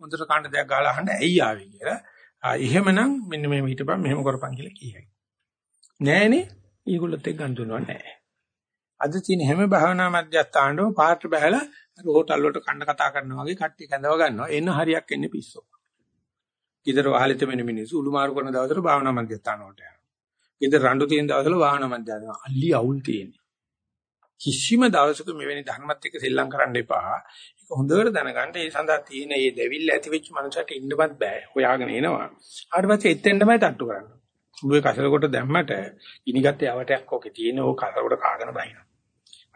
හොඳට කන්න දෙයක් ගාලා අහන්න ඇයි ආවේ කියලා. එහෙමනම් මෙන්න මෙහෙම හිටපන් මෙහෙම කරපන් කියලා කියයි. නෑනේ ඊගොල්ලොත් එක්ක ගන්දුනව නෑ. අද තියෙන හැම භාවනා මධ්‍යස්ථානවල පාට බහැලා හෝටල් වලට කන්න කතා කරනවා වගේ කට්ටිය කැඳව ගන්නවා. එන්න හරියක් එන්නේ පිස්සෝ. ඊතර වහලෙත වෙන මිනිස්සු උළු මාරු කරන දවසට භාවනා මධ්‍යස්ථාන වලට යනවා. ඊතර රණ්ඩු තියෙන දවසවල භාවනා මධ්‍යස්ථාන අල්ලි අවුල් තියෙන්නේ. කිසිම දවසක මෙවැනි ධර්මත් එක්ක සෙල්ලම් කරන්න එපා. ඒක හොඳට දැනගන්න. ඒ සඳහා තියෙන මේ දෙවිල්ල ඇති වෙච්ච මනුස්සයට ඉන්නවත් බෑ. හොයාගෙන එනවා. ඊට පස්සේ එතෙන්ටමයි තට්ටු කරන්නේ. උඹේ කසල කොට දැම්මට ඉනිගත් යවටයක් ඔකේ තියෙන ඕක කසල කොට කාගෙන බහිනවා.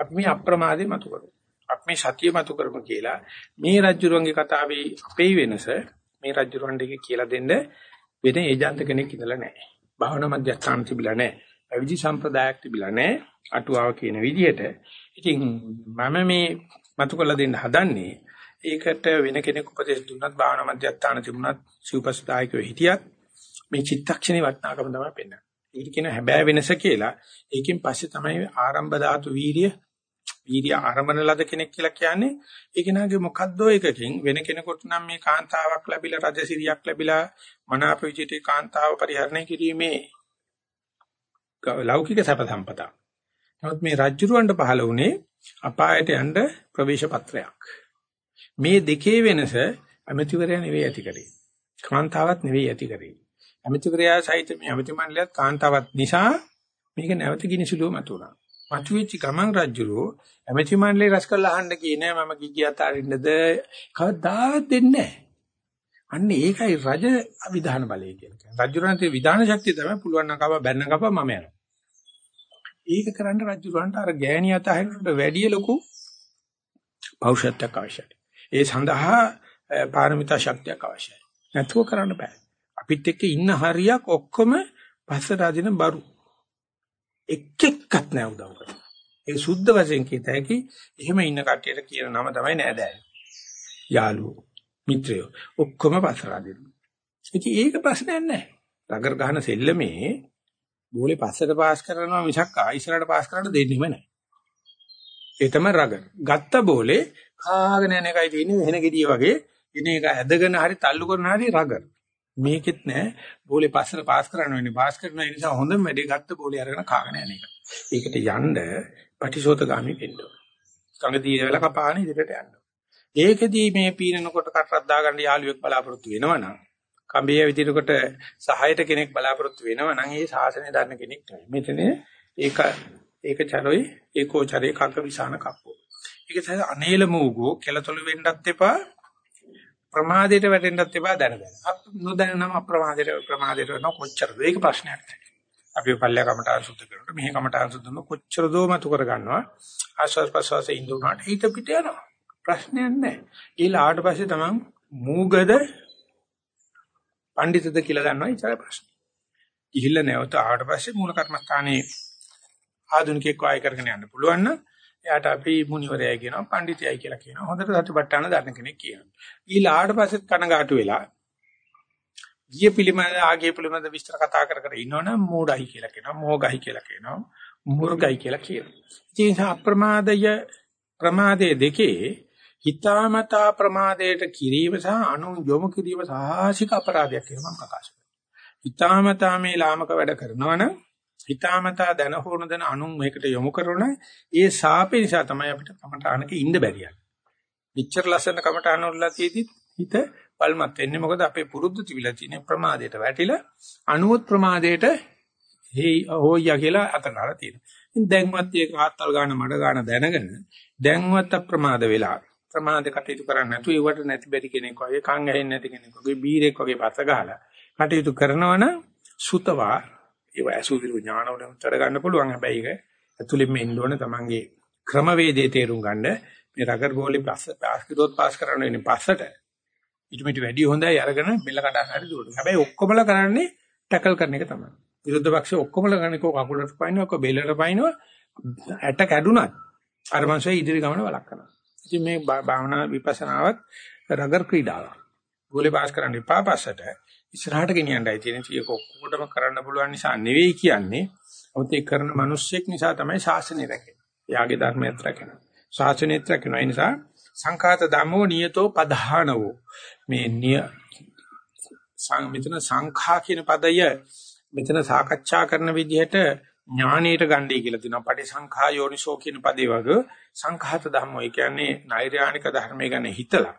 අපි මේ අප්‍රමාදේ මතු කරමු. අපි මේ සතිය මතු කරමු කියලා මේ රජුරුවන්ගේ කතාවේ අපේ වෙනස මේ රජුරුවන්ට කියලා දෙන්න වෙන ඒජන්ත කෙනෙක් ඉඳලා නැහැ. භාවනා මධ්‍යස්ථාන තිබිලා නැහැ. අවිජි සම්ප්‍රදායක් තිබිලා නැහැ. අටුවාව කියන විදිහට. ඉතින් මම මේ මතු කරලා දෙන්න හදන්නේ ඒකට වෙන කෙනෙක් උපදෙස් දුන්නත් භාවනා මධ්‍යස්ථාන තිබුණත් සූපස්ථායකව හිටියත් මේ චිත්තක්ෂණේ වටනාකම තමයි පෙන්වන්නේ. ඒක කියන හැබෑ වෙනස කියලා. ඒකෙන් පස්සේ තමයි ආරම්භ ධාතු වීර්ය වීර්ය ආරම්භන ලද කෙනෙක් කියලා කියන්නේ ඒක නාගේ මොකද්දෝ එකකින් වෙන කෙනෙකුට නම් මේ කාන්තාවක් ලැබිලා රජසිරියක් ලැබිලා මනාප විචිතේ කාන්තාව පරිහරණය කිරීමේ ලෞකික සැප සම්පතක්. නමුත් මේ රජ්ජුරුවන්ට පහළ වුණේ අපායට යන්න ප්‍රවේශ පත්‍රයක්. මේ දෙකේ වෙනස අමතිවරයා නෙවෙයි ඇති කරේ. කාන්තාවක් නෙවෙයි ඇති කරේ. අමතිවරයා සහිත මේ අමති මණ්ඩලයත් කාන්තාවක් නිසා මේක නැවත ගිනිසුලුව මතුණා. මතුවෙච්ච ගමන් රජ්ජුරුව අමති මණ්ඩලේ රස කරලා අහන්න කියන්නේ මම ගිගියත් අරින්නද කවදාවත් දෙන්නේ නැහැ. අන්න ඒකයි රජ විධාන බලය කියන්නේ. රජුරන්ගේ විධාන ශක්තිය තමයි පුළුවන් නම් කව බැන්න කව මම යනවා. ඒක කරන්න රජුරන්ට අර ගෑණිය අතහැරනට වැඩිය ලොකු පෞෂත්වයක් අවශ්‍යයි. ඒ සඳහා පාරමිතා ශක්තියක් අවශ්‍යයි. නැතුව කරන්න බෑ. අපිත් එක්ක ඉන්න හරියක් ඔක්කොම පස්සට අදින බරු. එක් එක්කත් නෑ උදව් කරන්නේ. ඒ සුද්ධ වශයෙන් කියත හැකි එහෙම ඉන්න කට්ටියට කියන නම තමයි නෑදෑයෝ. යාළුවෝ. මිත්‍රයෝ ඔක්කොම පස්සලා දෙනවා. ඉතින් ඒක ප්‍රශ්නයක් නැහැ. රගර් ගහන සෙල්ලමේ බෝලේ පස්සට පාස් කරනවා මිසක් ආයිසරට පාස් කරන්න දෙන්නෙම නැහැ. ඒ තමයි රගර්. ගත්ත බෝලේ කාගෙන යන එකයි තියෙන්නේ වෙන gediya වගේ. ඉතින් ඒක ඇදගෙන හරි තල්ලු කරන හරි රගර්. මේකෙත් නෑ බෝලේ පස්සට පාස් කරන්න වෙන්නේ. පාස් කරන නිසා හොඳම වැඩේ ගත්ත බෝලේ අරගෙන කාගෙන යන එක. ඒකට යන්න පටිසෝතගාමි වෙන්න ඕන. කඟ දීලා කපාන ඉදිරියට යන්න. ඒකෙදී මේ පීනනකොට කටරක් දාගන්න යාළුවෙක් බලාපොරොත්තු වෙනවනම් කම්බිය විදිහකට සහායට කෙනෙක් බලාපොරොත්තු වෙනවනම් ඒ ශාසනය දන්න කෙනෙක් නෙවෙයි. මෙතන ඒක ඒක චරොයි ඒකෝ චරේ කක විසාන කප්පෝ. ඒක තමයි අනේල මූගෝ කෙලතොළු වෙන්නත් එපා ප්‍රමාදයට වැටෙන්නත් එපා දැන දැන. අප නොදැන නම් අප්‍රමාදයට ප්‍රමාදයට වෙන කොච්චරද ඒක ප්‍රශ්නයක් නෑ. අපි පල්ලෙය කමට අසුද්ධ කරනකොට මෙහි කමට අසුද්ධ කරන කොච්චර දෝ මතු කර ගන්නවා ආස්වාද ප්‍රසවාසයේ ඉඳුනාට හිත පිට යනවා. ප්‍රශ්නයක් නැහැ. ඊළඟ ආවට පස්සේ තමන් මූගද පඬිතද කියලා දන්නවා ඉතරයි ප්‍රශ්නේ. ගිහිල්ලා නැවත ආවට පස්සේ මූල කර්මස්ථානයේ ආධුනිකයෙක් වාය කරගෙන යන්න පුළුවන් නම් එයාට අපි මුනිවරයයි කියනවා පඬිතයයි කියලා කියනවා. හොඳට සතිපට්ඨාන දන්න කෙනෙක් කියනවා. ඊළඟ ආවට පස්සෙත් කනගාටු වෙලා ගිය පිළිමද ආගේ පිළිමද විස්තර කතා කර කර ඉන්නවනම් මෝඩයි කියලා කියනවා. මෝගයි කියලා කියනවා. මුර්ගයි කියලා කියනවා. ඉතින් අප්‍රමාදය ප්‍රමාදයේ දෙකේ හිතාමතා ප්‍රමාදයට කිරීම සහ අනු යොමු කිරීම සාහසික අපරාධයක් කියලා මම ප්‍රකාශ කරනවා. හිතාමතා මේ ලාමක වැඩ කරනවනම් හිතාමතා දැන හොන දැන අනු මේකට යොමු කරන ඒ සාපේ නිසා තමයි අපිට කමටහනක ඉන්න බැරියන්නේ. විචර ලස්සන කමටහන වල තියෙදි හිත පල්මත් වෙන්නේ මොකද අපේ පුරුදු තිබිලා තියෙන ප්‍රමාදයට වැටිලා අනුත් ප්‍රමාදයට හේ හොයියා කියලා අතනලා තියෙනවා. ඉතින් දැන්වත් ඒක ආත්තල් ගන්න මඩ ගන්න දැනගෙන දැන්වත් අප්‍රමාද වෙලා ප්‍රමාද කටයුතු කරන්නේ නැතුව ඒවට නැති බැරි කෙනෙක් වගේ කන් ඇහෙන්නේ නැති කෙනෙක් වගේ බීරෙක් වගේ පත ගහලා කටයුතු කරනවනම් සුතවා ඒව අසුවිරු ඥානවල උත්තර ගන්න පුළුවන්. හැබැයි ඒක ඇතුළෙන්ම එන්න ඕනේ තමන්ගේ ක්‍රමවේදයේ තේරුම් ගන්න. මේ රගර් ගෝලි පස්ස පාස් කිරොත් පාස් කරන්න වෙන්නේ පස්සට. ඊට මෙට වැඩි හොඳයි අරගෙන බෙල්ල කඩන හරි දුවන හැබැයි ඔක්කොමලා කරන්නේ ටැකල් කරන එක තමයි. විරුද්ධ පක්ෂේ ඔක්කොමලා කරන්නේ කො කකුලට පයින්නවා කො බෙල්ලට පයින්නවා. ඇට කැඩුනත් අර මංසෙ ඉදිරි ගමන වළක්වනවා. ඉතින් මේ භාවනා විපස්සනාවත් රගර් ක්‍රීඩාවක් ගෝලි පාස් කරන්න එපා පස්සට ඉස්සරහට ගෙනියන්නයි තියෙන්නේ. ඒක ඔක්කොටම කරන්න පුළුවන් නිසා නෙවෙයි කියන්නේ. ඔතේ ඒ කරන මිනිස්සෙක් නිසා තමයි ශාසනය රැකෙන්නේ. එයාගේ ධර්මයත් රැකෙනවා. ශාසනයත් රැකෙනවා. ඒ නිසා සංඛාත ධම්මෝ නියතෝ පධානවෝ. මේ නිය මෙතන සංඛා කියන පදය මෙතන සාකච්ඡා කරන විදිහට ඥානීයට ගන්නයි කියලා තියෙනවා. පටිසංඛා යෝනිසෝ කියන පදේ වගේ සංඛාත ධම්මෝ. ඒ කියන්නේ නෛර්යානික ධර්මය ගැන හිතලා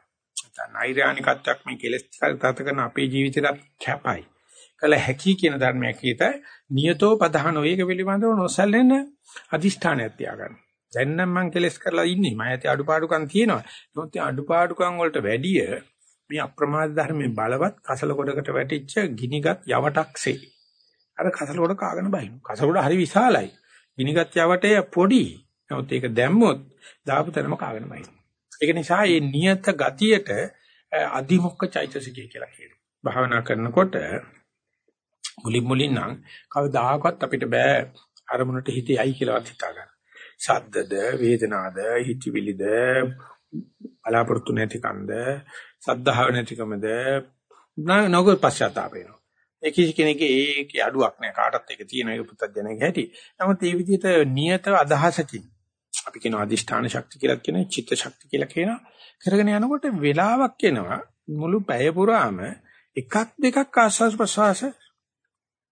නෛර්යානිකත්වයක් මේ කෙලස් ගත කරන අපේ ජීවිතේට කැපයි. කල හැකි කියන ධර්මයක් හිත නියතෝ පදහන වේග පිළිබඳව නොසැලෙන අදිෂ්ඨානයක් තියාගන්න. දැන් නම් මං කෙලස් කරලා ඉන්නේ. මම ඇති අඩුපාඩුකම් තියෙනවා. නමුත් ඒ අඩුපාඩුකම් වලට වැඩිය මේ අප්‍රමාද ධර්මයේ බලවත් කසල කොටකට වැටිච්ච ගිනිගත් යවටක්සේ. අර කසල කොට කාගෙන බහිනු. කසල කොට හරි විශාලයි. ගිනිගත් යවටේ පොඩි. නමුත් ඒක දැම්මොත් දාපු තරම කාගෙන බහිනු. ඒක නිසා මේ නියත ගතියට අදිමොක්ක චෛතසිකය කියලා කියනවා. භාවනා කරනකොට මුලින් මුලින් නම් කවදාකවත් අපිට බෑ අරමුණට හිතේයි කියලාවත් හිතා ගන්න. ශබ්දද, වේදනාද, හිතවිලිද, බලාපොරොත්තු නැතිකම්ද, සද්ධාව නැතිකමද නෝග පශ්චාත්තාප වෙනවා. ඒ කිසි කෙනෙක්ගේ ඒකේ අඩුවක් නෑ කාටත් ඒක තියෙන එක පුතත් ජනක හැටි. නමුත් මේ විදිහට නියත අදහසකින් අපි කියන අදිෂ්ඨාන ශක්තිය කියලා කියන චිත්ත ශක්තිය කියලා කියනවා. කරගෙන යනකොට වෙලාවක් එනවා මුළු පැය පුරාම එකක් දෙකක් ආස්වාස් ප්‍රසවාස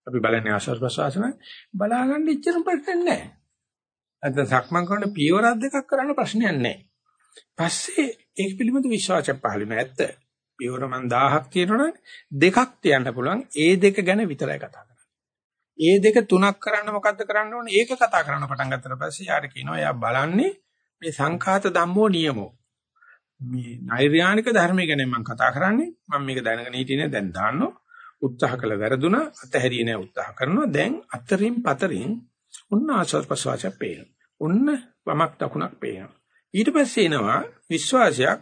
අපි බලන්නේ ආස්වාස් ප්‍රසවාස නම් බලාගන්න ඉච්චර ප්‍රශ්න නැහැ. අද සක්මන් කරන පියවරක් දෙකක් කරන්න ප්‍රශ්නයක් නැහැ. පස්සේ ඒක පිළිබඳ විශ්වාසයක් පහළ වෙනවා ඇත්ත. පියවර මන් 1000ක් තියෙනවනේ දෙකක් තියන්න පුළුවන්. ඒ දෙක ගැන විතරයි කතා ඒ දෙක තුනක් කරන්න මොකද්ද කරන්න ඕනේ? ඒක කතා කරන්න පටන් ගත්තට පස්සේ යාර කියනවා එයා බලන්නේ මේ සංඛාත ධම්මෝ නියමෝ. මේ නෛර්යානික ධර්මය ගැන මම කතා කරන්නේ. මම මේක දැනගෙන හිටියේ දැන් දාන්නෝ. උත්සාහ කළ වැරදුනා අතහැරියේ නැහැ උත්සාහ කරනවා. දැන් අතරින් පතරින් ඔන්න ආශ්වාස ප්‍රශ්වාසය පේනවා. ඔන්න වමක් දකුණක් පේනවා. ඊට පස්සේ එනවා විශ්වාසයක්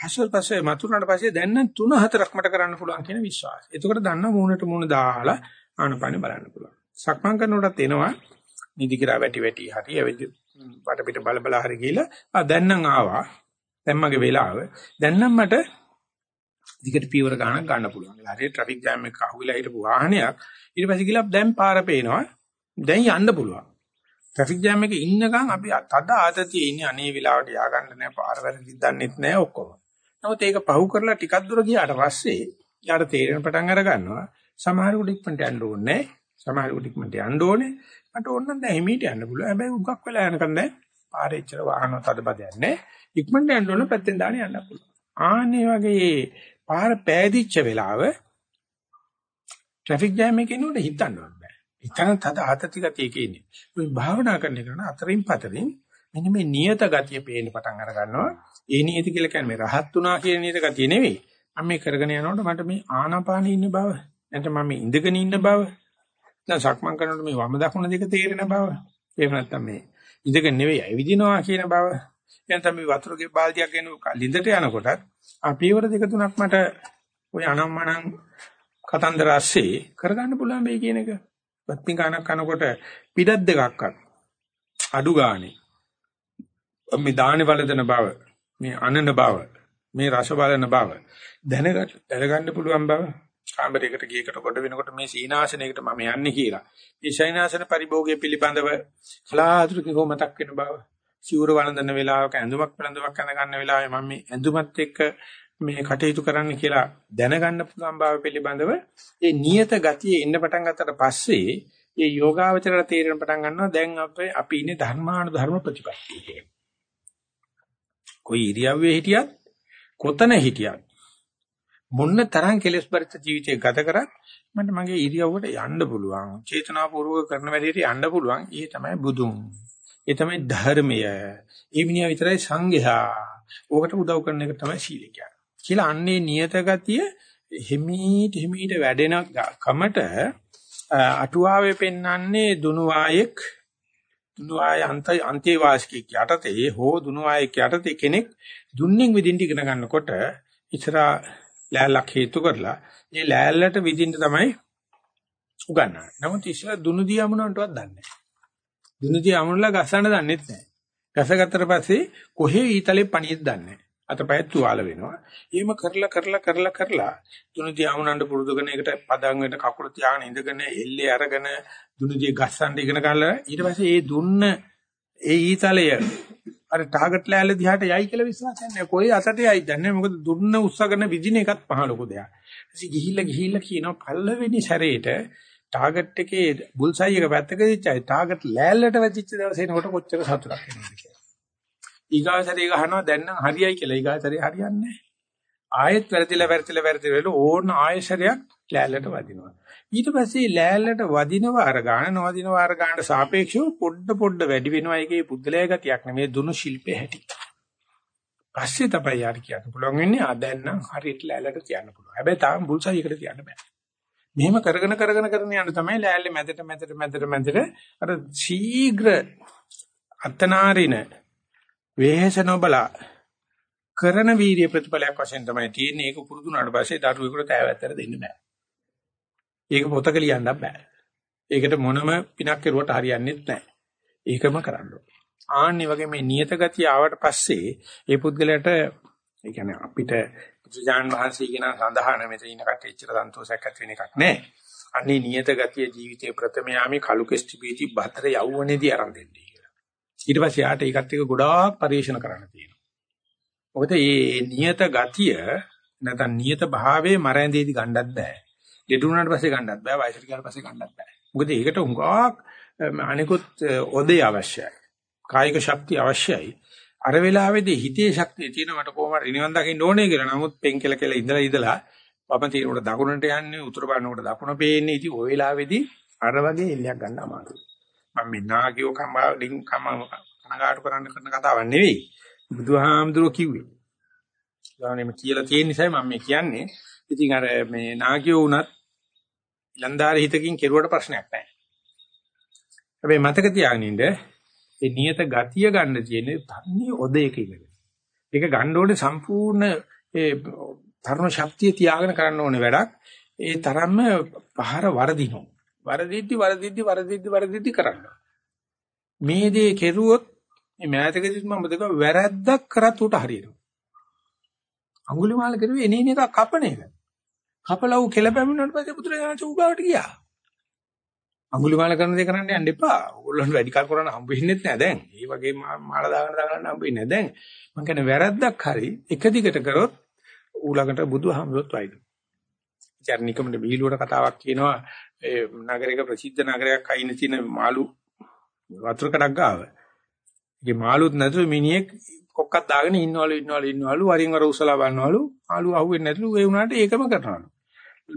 ආශ්වාස ප්‍රශ්වාසය මතුනට පස්සේ දැන් නම් තුන හතරක් මට කරන්න පුළුවන් කියන විශ්වාසය. එතකොට දන්නවා මූණට මූණ දාලා ආනපානෙ බලන්න පුළුවන්. සක්මන් කරනකොටත් එනවා නිදි කිරා වැටි වැටි හරි ඇවිත් වට පිට බල බල හරි ගිහලා ආ දැන් නම් ආවා. දැන් මගේ වෙලාව. දැන් නම් මට දිගට පීවර ගන්නක් ගන්න පුළුවන්. හරි ට්‍රැෆික් ජෑම් එකක අහුවිලා හිටපු වාහනයක් ඊට පස්සේ ගිහලා දැන් පාර පේනවා. දැන් යන්න පුළුවන්. ට්‍රැෆික් ජෑම් එකේ ඉන්නකම් අපි තද ආතතියේ ඉන්නේ අනේ වෙලාවට යා ගන්න නැහැ පාර වැරදි දන්නෙත් නැහැ ඔක්කොම. නමුත් ඒක පහු කරලා ටිකක් දුර ගියාට පස්සේ යාට තේරෙන පටන් අර ගන්නවා. සමහරෙකුට ඉක්මනට යන්න ඕනේ සමහරෙකුට ඉක්මනට යන්න ඕනේ. මට ඕන නම් දැන් හිමීට යන්න පුළුවන්. හැබැයි උගක් වෙලා යනකම් දැන් පාරේ ඉච්චර වාහන තදබදයක් නැහැ. ඉක්මනට යන්න ඕන පැත්තෙන් දාන යන්න පුළුවන්. ආන්නේ වගේ පාර පෑදිච්ච වෙලාව ට්‍රැෆික් ජෑම් එකේ නෝඩ හිතන්නවත් බෑ. හිතන තද ආතති ගතියක ඉන්නේ. මේ භාවනා කරන කරන අතරින් පතරින් මෙන්න මේ නියත ගතිය පේන්න පටන් අර ගන්නවා ඒ නියත කියලා කියන්නේ රහත් උනා කියන නියත ගතිය නෙවෙයි මම මේ කරගෙන යනකොට මට මේ ආනාපානෙ ඉන්න බව නැත්නම් මම ඉඳගෙන ඉන්න බව දැන් සක්මන් කරනකොට මේ වම දකුණ දෙක තේරෙන බව එහෙම නැත්නම් මේ ඉඳගෙන නෙවෙයි ඇවිදිනවා කියන බව එහෙනම් තමයි වතුරේ බාල්දියක් ගෙන ලිඳට යනකොටත් අපේවර දෙක තුනක් මට ওই අනම්මනම් කතන්දර ඇස්සේ කරගන්න පුළුවන් මේ කියන එක. බත්පින් කනක් කනකොට පිටත් දෙකක්වත් අඩු ගානේ මේ දානේ වලදන බව මේ අනන බව මේ රස බලන බව දැනගන්න දැනගන්න පුළුවන් බව කාමරයකට ගියකට කොට වෙනකොට මේ සීනාසනයකට මම යන්නේ කියලා. මේ සීනාසන පරිභෝගය පිළිබඳව කලාතුරකින් කොමතක් වෙන බව. සිවුර වළඳන වෙලාවක ඇඳුමක් වළඳවක් කරන ගන්න වෙලාවේ මම මේ ඇඳුමත් එක්ක මේ කටයුතු කරන්න කියලා දැනගන්න පුළුවන් බව පිළිබඳව ඒ නියත ගතිය එන්න පටන් ගත්තට පස්සේ මේ යෝගාවචරයට තේරෙන පටන් ගන්නවා දැන් අපේ අපි ඉන්නේ ධර්මානු ධර්ම ප්‍රතිපත්තියේ. කොයි ඉරියව්වේ හිටියත් කොතන හිටියත් මොන්න තරම් කෙලස් බරිත ජීවිතය ගත කරත් මට මගේ ඉරියව්වට යන්න පුළුවන්. චේතනාපූර්වක කරන වැඩේට යන්න පුළුවන්. ඒ තමයි බුදුන්. ඒ තමයි ධර්මය. ඒ මිනිහා විතරයි සංඝයා. ඕකට උදව් කරන එක තමයි සීල කියන්නේ. කියලා අන්නේ නියත ගතිය හිමීට හිමීට වැඩෙන කමට අටුවාවේ පෙන්වන්නේ දුනුවායෙක් දුනුවාය අන්ත අන්තේවාසිකෙක් යටතේ හෝ දුනුවායෙක් යටතේ කෙනෙක් දුන්නින් විදිහට ඉගෙන ගන්නකොට ඉස්සරහා ලෑල්ලක් හේතු කරලා මේ ලෑල්ලට විදින්න තමයි උගන්වන්නේ. නමුත් ඉස්සර දුනු දිය අමුණන්ටවත් දන්නේ නැහැ. දුනු දිය අමුණලා ගසන්න දන්නෙත් නැහැ. ගසගත්තට පස්සේ කොහේ ඊතලේ පණියෙත් දන්නේ නැහැ. අතපයත් තුවාල වෙනවා. එහෙම කරලා කරලා කරලා කරලා දුනු දිය අමුණන්ට පුරුදුගෙන ඒකට පදන් වෙන කකුල තියාගෙන ඉඳගෙන එල්ලේ අරගෙන දුනු දිය ගස්සන්න ඉගෙන ගන්න ඊට පස්සේ ඒ දුන්න ඒ ඊතලය අර ටාගට් ලෑල්ල දිහාට යයි කියලා විශ්වාසයක් නැහැ. කොයි අතට යයි දන්නේ මොකද දුන්න උස්සගෙන විදින එකත් පහ ලොකු දෙයක්. ඉතින් ගිහිල්ලා ගිහිල්ලා කියනවා පල්ලවෙනි සැරේට ටාගට් එකේ බුල්සයි එක පැත්තක දිච්චයි ටාගට් ලෑල්ලට වැදිච්ච දවසේ එනකොට කොච්චර සතුටක් එනවද කියලා. ඊගාසරේ ගහනවා දැන් නම් හරියයි කියලා ඊගාසරේ හරියන්නේ නැහැ. ආයෙත් වැරදිලා වැරදිලා වැරදිලා ඕන ආයෙසරයක් ලෑල්ලට වදිනවා. ඊට පස්සේ ලෑල්ලට වදින වාර ගන්න නොවදින වාර ගන්නට සාපේක්ෂව පොඩ පොඩ වැඩි වෙනවා ඒකේ පුද්ගලයා ගතියක් නෙමෙයි දුනු ශිල්පේ හැටි. පස්සේ තමයි යාර කියන්න පුළුවන් වෙන්නේ ආ දැන් නම් හරියට ලෑල්ලට තියන්න පුළුවන්. හැබැයි තාම බුල්සයියකට තියන්න බෑ. මෙහෙම කරගෙන කරගෙන කරගෙන යන තමයි ලෑල්ලේ මැදට මැදට මැදට මැදට අර ශීඝ්‍ර අතනාරින වේහස නොබලා කරන වීර්ය ප්‍රතිඵලයක් වශයෙන් තමයි තියෙන්නේ. ඒක පුරුදුනාට පස්සේ දරුවෙකුට තෑවැත්තට දෙන්න බෑ. ඒක පොතක ලියන්නත් බෑ. ඒකට මොනම පිනක් කෙරුවට හරියන්නේ නැහැ. ඒකම කරන්න ඕනේ. ආන්නේ වගේ මේ නියත ගතිය ආවට පස්සේ ඒ පුද්ගලයාට ඒ කියන්නේ අපිට බුදුජාන් වහන්සේ කියන සඳහන මෙතන ඉන්න කට්ටිය ඉච්චර සන්තෝෂයක් ඇති වෙන එකක් නෑ. අන්නේ නියත ගතිය ජීවිතේ ප්‍රථම යාමේ කලු කෙස්ටි බීටි බතර යවුවනේදී ආරම්භ දෙන්නේ කියලා. ඊට පස්සේ යාට ඒකත් එක්ක ගොඩාක් පරිශන කරන්න තියෙනවා. මොකද මේ නියත ගතිය නැත්නම් නියත භාවයේ මරැඳේදී ගන්නත් බෑ. ලෙඩ වුණාට පස්සේ ගන්නත් බෑ වයසට ගියාට පස්සේ ගන්නත් බෑ. මොකද ඒකට උඟාක් අනිකුත් ඔදේ අවශ්‍යයි. කායික ශක්තිය අවශ්‍යයි. අර වෙලාවේදී හිතේ ශක්තිය තියෙන මට කොහොමද නිවන් දකින්න ඕනේ කියලා. නමුත් පෙන්කල කියලා ඉඳලා ඉඳලා වම තියෙනකොට දකුණට යන්නේ උතුර බලනකොට දකුණ පේන්නේ. ඉතින් ওই වෙලාවේදී අර වගේ එල්ලයක් ගන්න අමාරුයි. මම මේ නාගියෝ කම්බලින් කම කනගාටු කරන්න කරන කතාවක් නෙවෙයි. බුදුහාමුදුරුවෝ කිව්වේ. ගානෙම කියලා තියෙන නිසා මම මේ කියන්නේ. ඉතින් අර මේ නාගියෝ උනත් ලන්දාරි හිතකින් කෙරුවට ප්‍රශ්නයක් නැහැ. හැබැයි මතක තියාගන්න ඉන්න ඒ නියත ගතිය ගන්න තියෙන්නේ තන්නේ ඔදේක ඉඳගෙන. ඒක ගන්න ඕනේ සම්පූර්ණ ඒ තරුණ ශක්තිය තියාගෙන කරන්න ඕනේ වැඩක්. ඒ තරම්ම පහර වරදිනෝ. වරදිද්දි වරදිද්දි වරදිද්දි වරදිද්දි කරන්න. මේ දේ කෙරුවොත් මේ මෑතකදී මම දෙක වැරද්දක් කරත් උට හරියනවා. අඟුලිමාල කරුවේ එනේන එක කපන එක. කපලව් කෙල පැමිණුණාට පස්සේ පුත්‍රයාට උගාවට ගියා. අඟුලිමාල කරන දේ කරන්න යන්න එපා. ඕගොල්ලන්ට වැඩි කල් කරන්න හම්බ වෙන්නේ නැහැ දැන්. මේ වගේ මාල දාගෙන දාගන්න හම්බ වෙන්නේ නැහැ දැන්. මම කියන්නේ වැරද්දක් හරි එක දිගට කරොත් ඌලකට බුදුහාමුදුරුවෝත් වයිද. චර්නිකමනේ බීලුවට කතාවක් කියනවා ඒ නගරයක ප්‍රසිද්ධ නගරයක් අයින තියෙන මාළු වතුර කඩක් ගාව. ඒකේ මාළුත් නැතුව මිනිහෙක් කොක්කක් දාගෙන ඉන්නවලු ඉන්නවලු ඉන්නවලු වරින් වර උසලා බලනවලු ආලු අහුවෙන්නේ නැතුළු ඒ වුණාට ඒකම කරනවලු.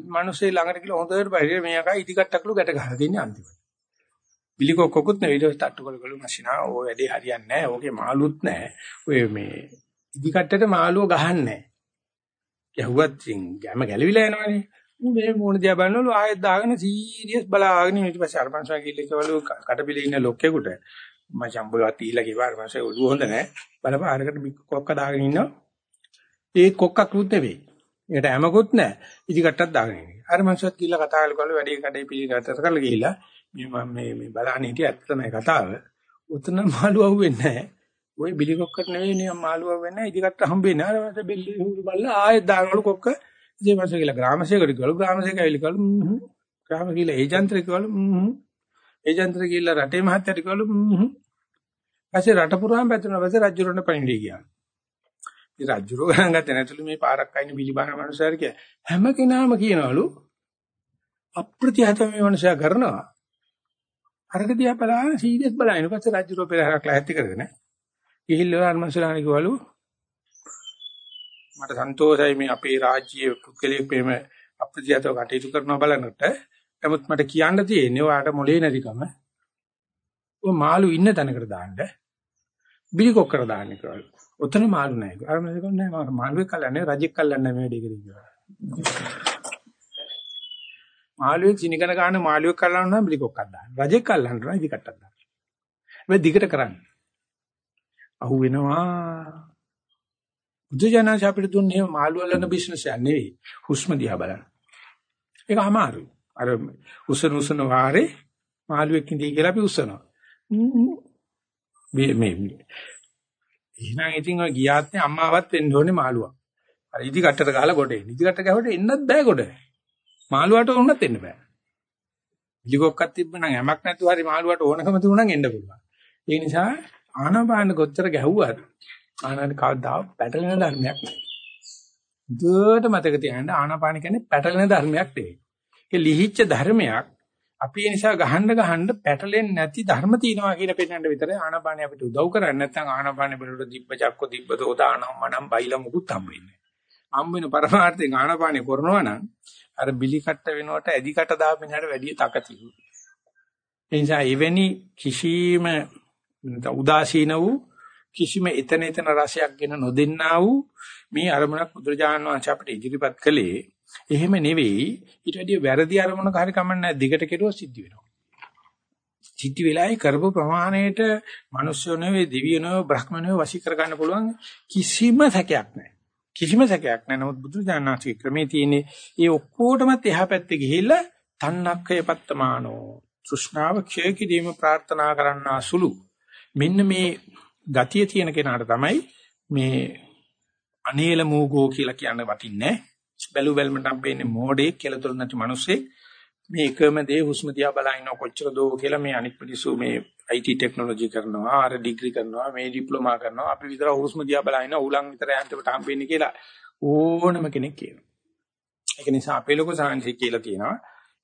මිනිස්සේ ළඟට ගිහලා හොඳට බහිර මේකයි ඉදිකට්ටක්ලු ගැට ගහලා තින්නේ අන්තිමට. බිලිකොක්කොකුත් නෙවෙයි ඊට තට්ටු කළ කළු මැෂිනා ඔය වැඩේ හරියන්නේ නැහැ. ඕකේ මාළුත් නැහැ. ඔය මේ ඉදිකට්ටට මාළුව ගහන්නේ නැහැ. යහුවත් ගැම ගැලවිලා යනවනේ. මේ මොන දිහා බලනවලු ආයෙත් දාගෙන සීරියස් බලාගෙන ඊට පස්සේ අර මංසවා කිල්ලකවලු කටපිලේ ඉන්න ලොක්කෙකුට මම ජම්බුලවත් තීලා කිව්වා මාසේ ඔළුව හොඳ නැහැ. බලපන් අරකට කොක්ක දාගෙන ඉන්නවා. ඒ කොක්කකුත් නෙවෙයි. ඒකට හැමකුත් නැහැ. ඉදිකට්ටක් දාගෙන ඉන්නේ. අර මංසත් කිල්ල කතා කරලා වැඩි කඩේ පිළිගත්තට කරලා ගිහිල්ලා මේ මම මේ මේ බලන්න හිටිය ඇත්ත තමයි කතාව. උතන මාළු අහුවෙන්නේ නැහැ. ওই බිලි කොක්කට නෙවෙයි නියම් මාළු අහුවෙන්නේ නැහැ. ඉදිකට්ට හම්බෙන්නේ නැහැ. ඊට පස්සේ බෙල්ල හුරු බලලා ආයෙත් දානවලු කොක්ක. ඉතින් මංස කියලා ග්‍රාමසේකට ගලු ග්‍රාමසේක ඇවිල්ලි කළු ග්‍රාම කියලා ඒජන්ත්‍ර කිව්වලු ඒජන්ත්‍ර කියලා රටේ මහත්තයට කිව්වලු ඊපස්සේ රට පුරාම පැතුනා ඊපස්සේ රජුරණ පණිඩිය ගියා. ඉතින් රජුරෝ ගණන් ගත්තේ නැතුළු මේ පාරක් අයින බිලිබාන මනුස්සයර කිය. හැම කෙනාම කියනවලු අප්‍රතිහත මේ මනුස්සයා කරනවා. අරක දිහා බලන සීරියස් බලන ඊපස්සේ රජුරෝ පෙරහැරක් ලැහැත්ති කරගෙන ගිහිල්ලා අර මනුස්සයාට කිව්වලු මට සන්තෝෂයි මේ අපේ රාජ්‍යයේ පුද්ගලයෙක් ප්‍රේම අප්‍රතිහතව කටයුතු කරනවා බලනකොට නමුත් මට කියන්න තියෙන්නේ ඔයාට මොලේ නැතිකම ඔය මාළු ඉන්න තැනකට දාන්න බිලිකොක් කර දාන්න කියලා. උතන මාළු නැහැ. අර මම කියන්නේ නෑ මම මාළුවෙක් කල්ලන්නේ රජෙක් කල්ලන්නේ මේ වැඩේ කියලා. මාළුවෙක් සිනිකන ගන්න මාළුවෙක් කල්ලන්න නම් බිලිකොක්ක් දාන්න. රජෙක් කල්ලන්න නම් ඉදි කට්ටක් දාන්න. මේ දිගට කරන්න. අහු වෙනවා. බුදුජානක අපිට දුන්නේ මාළු අල්ලන බිස්නස් එකක් නෙවෙයි. හුස්ම දිහා බලන්න. ඒක අමාරුයි. අර උසන උසන වාරේ මාළුවෙක් ඉඳී කියලා අපි උසනවා. මේ මේ එහෙනම් ඉතින් ඔය ගියාත්නේ අම්මාවත් වෙන්න ඕනේ මාළුවා. අර ඉදි කට්ටට ගහලා ගොඩ එන්න. ඉදි කට්ට ගහුවට එන්නත් බෑ ගොඩ. මාළුවාට උන්නත් එන්න බෑ. ඉලිකොක්කක් තිබ්බනම් යමක් නැතුව හරි මාළුවාට ඕනකම තිබුණනම් එන්න පුළුවන්. ඒ නිසා ආනාපාන කොච්චර ගැහුවත් ආනාපාන කවදා පැටලෙන ධර්මයක් නෑ. දුවට මතක තියාගන්න ආනාපාන කියන්නේ පැටලෙන ධර්මයක් නෙවෙයි. ඒ ලිහිච්ච ධර්මයක් අපි ඒ නිසා ගහන්න ගහන්න පැටලෙන්නේ නැති ධර්ම තියෙනවා කියන පෙන්නන්න විතරයි ආනාපානිය අපිට උදව් කරන්නේ නැත්නම් ආනාපානිය බලුට දිබ්බ චක්ක දිබ්බ දෝදානම් මනම් බයිලා මුකුත් හම්බෙන්නේ හම්බ වෙන පරමාර්ථයෙන් ආනාපානිය කරනවා නම් අර බිලි කට්ට වෙනකොට ඇදි කට දාපෙනට වැඩිය තකතිරු ඒ නිසා එවැනි කිසිම උදාසීන වූ කිසිම එතන එතන රසයක් ගෙන නොදෙන්නා වූ මේ අරමුණක් බුදුරජාණන් වහන්සේ අපිට ඉදිරිපත් කළේ එහෙම නෙවෙයි ඊට වැඩිය වැරදි අරමුණක හරි කමන්නේ දිගට කෙරුවා සිද්ධ වෙනවා. සිද්ධ වෙලායි කරපු ප්‍රමාණයට මිනිස්සු නෙවෙයි දිව්‍ය නෙවෙයි බ්‍රහ්ම නෙවෙයි වශී කර ගන්න පුළුවන් කිසිම සැකයක් නැහැ. කිසිම සැකයක් නැහැ. නමුත් බුදුජානනාථගේ ක්‍රමේ තියෙන්නේ ඒ ඔක්කොටමත් එහා පැත්තේ ගිහිල්ලා තන්නක්කය පත්තමානෝ තෘෂ්ණාව ක්ෂය කිරීම ප්‍රාර්ථනා කරන්නා සුළු මෙන්න මේ ගතිය තියෙන කෙනාට තමයි මේ අනේල මූගෝ කියලා කියන්න වටින්නේ. බැලු බැලමට හම්බෙන්නේ මෝඩේ කියලා තුරු නැති මිනිස්සේ. මේ එකම දේ හුස්ම දිහා බලා ඉන්න කොච්චර දෝ කියලා මේ අනික් පිටිසු මේ IT ටෙක්නොලොජි කරනවා ආර ඩිග්‍රී කරනවා මේ ඩිප්ලෝමා කරනවා. අපි විතර හුස්ම දිහා බලා ඉන්න උලන් විතර යන්තමට හම්බෙන්නේ කියලා ඕනම කෙනෙක් කියනවා. ඒක නිසා අපේ ලොකු සාංශي කියලා තියෙනවා.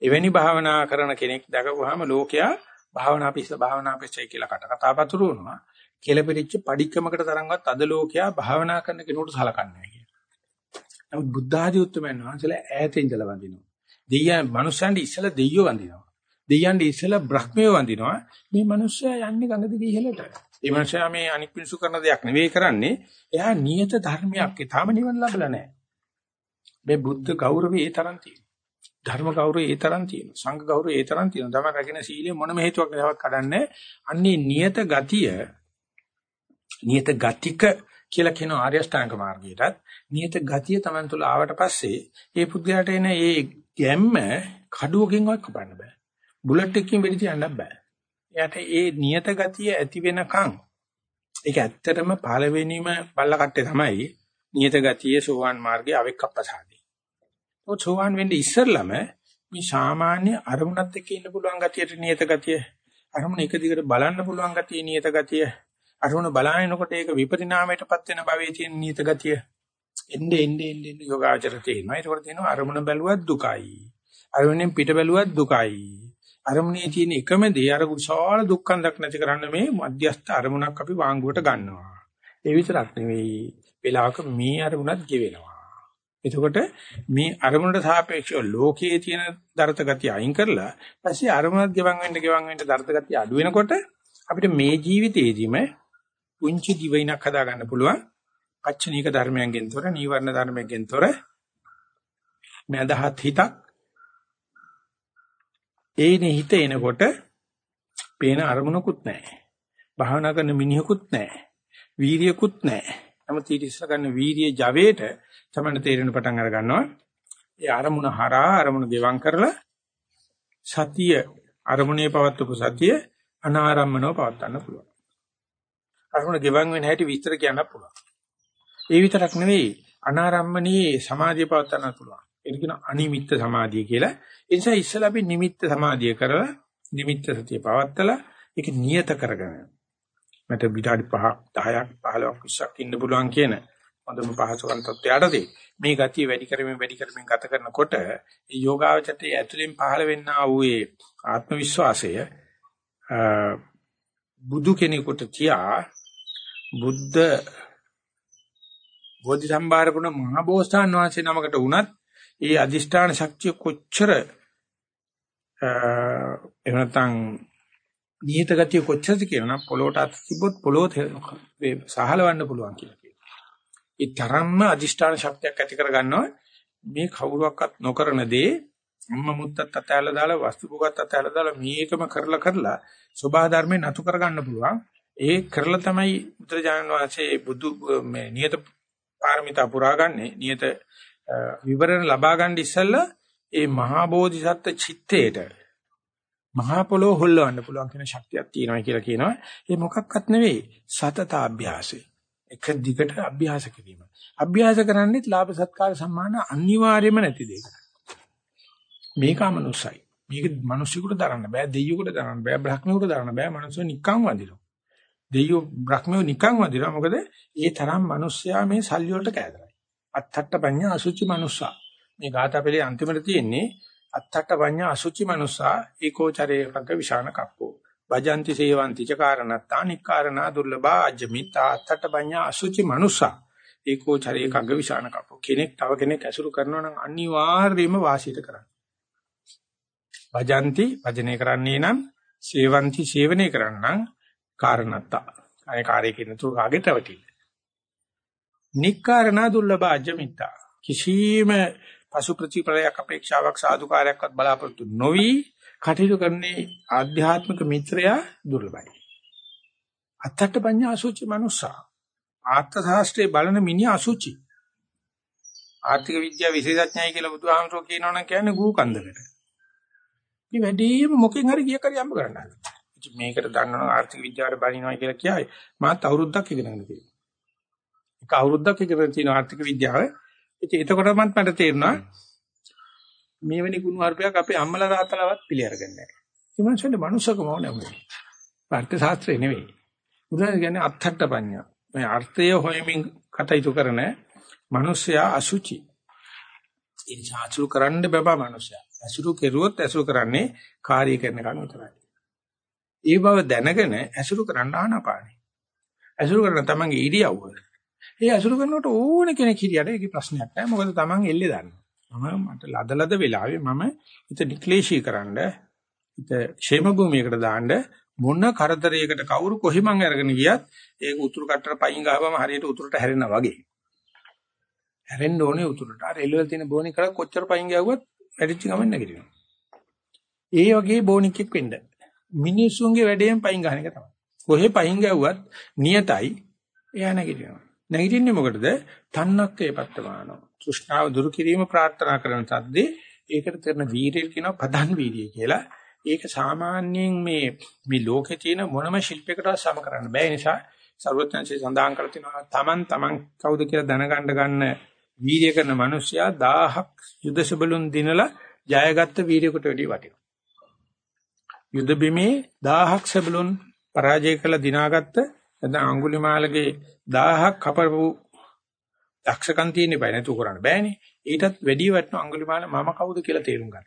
එවැනි භාවනා කරන කෙනෙක් දැකගුවාම ලෝකයා භාවනා පිස්ස භාවනා පිස්සයි කියලා කට කතා පතුරවනවා කෙලපෙරිච්ච padikkamakata තරංගවත් අද ලෝකයා භාවනා කරන කෙනෙකුට සලකන්නේ නමුත් බුද්ධ ආදී උත්තරමයන් වහන්සේලා ඈතින් ඉඳලා වඳිනවා. දෙයියන් මනුස්සයන්ට ඉස්සලා දෙයියෝ වඳිනවා. දෙයියන්ට ඉස්සලා බ්‍රහ්මයෝ වඳිනවා. මේ මනුස්සයා යන්නේ ගඟ දිගේ ඉහළට. මේ මනුස්සයා මේ අනික් පිණිසු කරන දෙයක් නෙවෙයි කරන්නේ. එයා නියත ධර්මයක්. ඒ තාම නිවන් ලැබලා නැහැ. මේ බුද්ධ ගෞරවය ඒ තරම් තියෙනවා. ධර්ම ගෞරවය ඒ තරම් තියෙනවා. සංඝ ගෞරවය ඒ තරම් තියෙනවා. තමයි රැගෙන සීලය මොනම හේතුවක් නැවක් කඩන්නේ. අන්නේ නියත ගතිය නියත ගතික කියලා කියන ආර්ය අෂ්ටාංග මාර්ගයටත් නියත ගතිය Taman තුල ආවට පස්සේ ඒ පුද්ගලයාට එන ඒ ගැම්ම කඩුවකින්වත් කපන්න බෑ. බුලට් එකකින් වෙඩි තියන්න බෑ. එයාට ඒ නියත ගතිය ඇති වෙනකන් ඒක ඇත්තටම පළවෙනිම බල්ල කට්ටේ තමයි නියත ගතිය සෝවාන් මාර්ගයේ අවෙක්කප්පසාදී. ඔය සෝවාන් වෙන්නේ ඉස්සෙල්ලම මේ සාමාන්‍ය අරමුණත් එක්ක ඉන්න පුළුවන් ගතියට නියත ගතිය අරමුණ එක දිගට බලන්න පුළුවන් ගතිය නියත ගතිය අරමුණ බලාගෙනකොට ඒක විපරිණාමයටපත් වෙන භවයේ තියෙන නියත ගතිය එnde ende ende ende යෝගාචර තියෙනවා. ඒකවල තියෙනවා අරමුණ බැලුවත් දුකයි. අරමුණෙන් පිට බැලුවත් දුකයි. අරමුණේ තියෙන එකම දේ අර විශාල දුක්ඛන්දක් නැති කරන්න මේ මධ්‍යස්ථ අරමුණක් අපි වාංගුවට ගන්නවා. ඒ විතරක් නෙවෙයි. වෙලාවක මේ අරමුණත් ගෙවෙනවා. එතකොට මේ අරමුණට සාපේක්ෂව ලෝකයේ තියෙන දරත ගතිය අයින් කරලා පස්සේ අරමුණත් ගෙවන් වෙන්න ගෙවන් වෙන්න දරත ගතිය අඩු වෙනකොට අපිට මේ ජීවිතේදීම පුංචි දිවයිනක් හදා ගන්න පුළුවන්. පච්චනීක ධර්මයන්ගෙන් තොර, නීවරණ ධර්මයෙන් තොර මදහත් හිතක් ඒනේ හිත එනකොට පේන අරමුණකුත් නැහැ. භාවනා කරන මිනිහෙකුත් නැහැ. වීරියකුත් නැහැ. නමුත් ඊට ඉස්සර ගන්න වීරිය ජවයට තමයි තේරෙන පටන් අර ගන්නවා. ඒ අරමුණ හරහා අරමුණ ගෙවම් කරලා සතිය අරමුණේ පවත්වපු සතිය අනාරම්මනව පවත්වන්න පුළුවන්. අරමුණ ගෙවම් වෙන හැටි විස්තර කියන්න පුළුවන්. ඒ විතරක් නෙවෙයි අනාරම්මනී සමාධිය පවත්වන්න පුළුවන්. ඒක කියන අනිමිත්ත සමාධිය කියලා. ඒ නිසා ඉස්සලා අපි නිමිත්ත සමාධිය කරලා නිමිත්ත සතිය පවත්තලා ඒක නියත කරගෙන මට විනාඩි 5ක් 10ක් 15ක් 20ක් ඉන්න පුළුවන් කියන හොඳම පහසුකම් තත්ත්වයටදී මේ ගතිය වැඩි කරමින් වැඩි කරමින් ගත කරනකොට ඒ යෝගාවචතයේ ඇතුලෙන් පහළ වෙන්නා වූ ඒ ආත්ම විශ්වාසය බුදු කෙනෙකුට තියා බුද්ධ බෝධි සම්භාර ගුණ මහ බෝසතාන් වහන්සේ නමකට වුණත් ඒ අදිෂ්ඨාන ශක්තිය කොච්චර එහෙම නැත්නම් නිහිත ගතිය කොච්චරද කියනවා පොළොවට අත තිබ්බොත් පොළොව සහලවන්න පුළුවන් කියලා කියනවා. ඒ තරම්ම අදිෂ්ඨාන ශක්තියක් ඇති කරගන්නවා මේ කවුරුවක්වත් නොකරන දේ අම්මා මුත්තත් අතහැලා දාලා වස්තු භෝගත් අතහැලා දාලා මේකම කරලා කරලා සබහා ධර්මේ නතු කරගන්න පුළුවන්. ඒ කරලා තමයි බුදුරජාණන් වහන්සේ බුදු මේ නියත පාරමිතා පුරාගන්නේ නියත විවරණ ලබා ගන්න ඉස්සෙල්ලා ඒ මහා බෝධිසත්ව චිත්තේට මහා පොළොව හොල්ලවන්න පුළුවන් කියන ශක්තියක් තියෙනවා කියලා කියනවා. ඒ මොකක්වත් නෙවෙයි සතත අභ්‍යාසය. එක දිගට අභ්‍යාස කිරීම. අභ්‍යාස කරන්නේත් ලාභ සත්කාර සම්මාන අනිවාර්යම නැති දෙයක්. මේක අමනුසයි. මේක මිනිස්සුන්ට දරන්න බෑ, දෙයියෙකුට දරන්න බෑ, බ්‍රහ්මයෙකුට දරන්න බෑ. මිනිස්සු නිකන් වදිනවා. දෙයියෝ බ්‍රහ්මයෝ නිකන් වදිනවා. මොකද ඒ තරම් මිනිස්සයා මේ සල්ලි වලට කෑදරයි. අත්තට්ට පඤ්ඤා අසුචි මනුස්සා. මේ ගාථාපෙලේ අන්තිමට තියෙන්නේ අත්තට පඤ්ඤා අසුචි මනුස්සා ඒකෝචරේ රංග විශාන කප්පෝ වජන්ති සේවಂತಿ ච කාරණත්තා නික්කාරණා දුර්ලභා අජ්ජමිතා අත්තට පඤ්ඤා අසුචි මනුස්සා ඒකෝචරේ කග්ග විශාන කප්පෝ කෙනෙක් තව කෙනෙක් ඇසුරු කරනවා නම් අනිවාර්යයෙන්ම වාසියට කරන්න වජන්ති වජනේ කරන්නේ නම් සේවಂತಿ සේවනයේ කරන්නම් කාරණත්තා අනේ කාර්යය කියන තුරු කාගේ තවටිල්ල නික්කාරණා දුර්ලභා අජ්ජමිතා කිසිම පසු ප්‍රතිපලයක් අපේක්ෂාවක් සාදුකාරයක්වත් බලාපොරොත්තු නොවි කටයුතු කරන්නේ ආධ්‍යාත්මික මිත්‍රයා දුර්ලභයි. අත්තට පඤ්ඤා අසුචි මනුස්සා. ආත්ම ශාස්ත්‍රයේ බලන මිනිහා අසුචි. ආර්ථික විද්‍යාව විශේෂඥයි කියලා බුදුහාමරෝ කියනවනම් කියන්නේ ගුරු කන්දකට. මේ වැඩිම මොකෙන් හරි ගිය කරි අම්බ කරන්න. මේකට දන්නවනම් ආර්ථික විද්‍යාවට බණිනවා කියලා කියයි. මාත් අවුරුද්දක් ඉගෙනගෙන තියෙනවා. එක අවුරුද්දක් ඉගෙන තියෙන ආර්ථික විද්‍යාව ඉතින් එතකොටමත් මට තේරුණා මේවැනි කුණු හර්පයක් අපේ අම්මලා තාත්තලාවත් පිළි අරගන්නේ නැහැ. ඒ මනුස්සයන්ට මනුස්සකම ඕනේ මොකද? පාර්ථ ශාස්ත්‍රය නෙවෙයි. උදාහරණ කියන්නේ අත්ථට්ඨ පඤ්ඤා. මේ අර්ථය හොයමින් කටයුතු කරන මිනිස්සයා අසුචි. ඒ නිසා අසුරු කරන්න බබා මිනිස්සයා. අසුරු කෙරුවොත් අසුරු කරන්නේ කාර්ය කරන කම විතරයි. ඒ බව දැනගෙන අසුරු කරන්න ආනපානේ. අසුරු කරන තමන්ගේ ඉරියව්ව ඒ අසුරු කරනකොට ඕන කෙනෙක් හිටියට ඒකේ ප්‍රශ්නයක් නැහැ. මොකද Taman එල්ලේ දන්නවා. මම මට ලදලද වෙලාවේ මම හිත ඩික්ලේෂී කරන්න හිත ෂේම භූමියකට දාන්න මොන කරදරයකට කවුරු කොහි මං අරගෙන ගියත් ඒක උතුරු කට්ටට පයින් ගහවම හරියට උතුරට හැරෙනවා වගේ. හැරෙන්න ඕනේ උතුරට. අර එල්ලවල තියෙන බෝනික් කරලා කොච්චර පයින් ගියවුවත් වැඩිච්ච ගමන් නැගිටිනවා. ඒ වගේ බෝනික්ෙක් වෙන්න. මිනිස්සුන්ගේ වැඩේෙන් පයින් ගහන එක තමයි. කොහේ පයින් ගියවුවත් නියතයි එයා නැගිටිනවා. නැගිටින්නේ මොකටද? තන්නක්කේ පත්තමානෝ. තෘෂ්ණාව දුරු කිරීම ප්‍රාර්ථනා කරන තද්දේ ඒකට කරන වීරිය කියනවා ප්‍රධාන වීරිය කියලා. ඒක සාමාන්‍යයෙන් මේ මේ ලෝකේ තියෙන මොනම ශිල්පයකටවත් සම කරන්න බෑ නිසා සර්වඥාන්සේ සඳහන් කර තිනවා තමන් තමන් කවුද කියලා දැනගන්න ගන්න වීරිය කරන මිනිසයා 1000ක් යුදසබලුන් දිනලා ජයගත්ත වීරියකට වැඩි වටිනවා. යුද බිමේ 1000ක් සබලුන් පරාජය කළ දිනාගත්ත නැත්නම් අඟුලිමාලගේ 1000ක් කපපු දක්ෂකම් තියෙන්න බෑ නේතු කරන්න බෑනේ. ඊටත් වැඩි වටන අඟුලිමාල මම කවුද කියලා තේරුම් ගන්න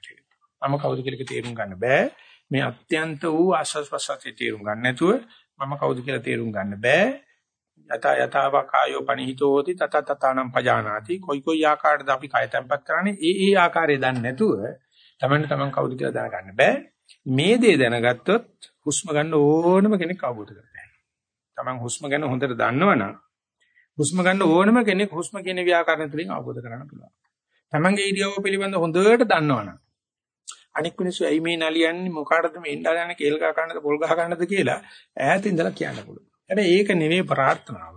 මම කවුද කියලා තේරුම් ගන්න බෑ. මේ අත්‍යන්ත වූ ආස්වාස් ප්‍රසාරයේ තේරුම් ගන්න නැතුව මම කවුද කියලා තේරුම් ගන්න බෑ. යත යතාව කායෝ පනිහිතෝති තත තතනම් පජානාති කොයි කොයි ආකාරයකද අපි කය තැම්පත් කරන්නේ ඒ ඒ ආකාරය දන්නේ නැතුව තමන්න තමන් කවුද කියලා දැනගන්න බෑ. මේ දේ දැනගත්තොත් හුස්ම ගන්න ඕනම කෙනෙක් අවබෝධ කරගන්නවා. Taman හුස්ම ගැන හොඳට දන්නවනම් හුස්ම ගන්න ඕනම කෙනෙක් හුස්ම කියන ව්‍යාකරණ තුලින් අවබෝධ කරගන්න පුළුවන්. Tamanගේ ඉරියව්ව පිළිබඳ හොඳට දන්නවනම් අනික් මිනිස්සු ඇයි මේ නලියන්නේ මොකාටද මේ ඉන්ඩාලන්නේ කේල් ගහ ගන්නද පොල් ගහ ගන්නද කියලා ඈත ඉඳලා කියන්න පුළුවන්. හැබැයි ඒක නෙවෙයි ප්‍රාර්ථනාව.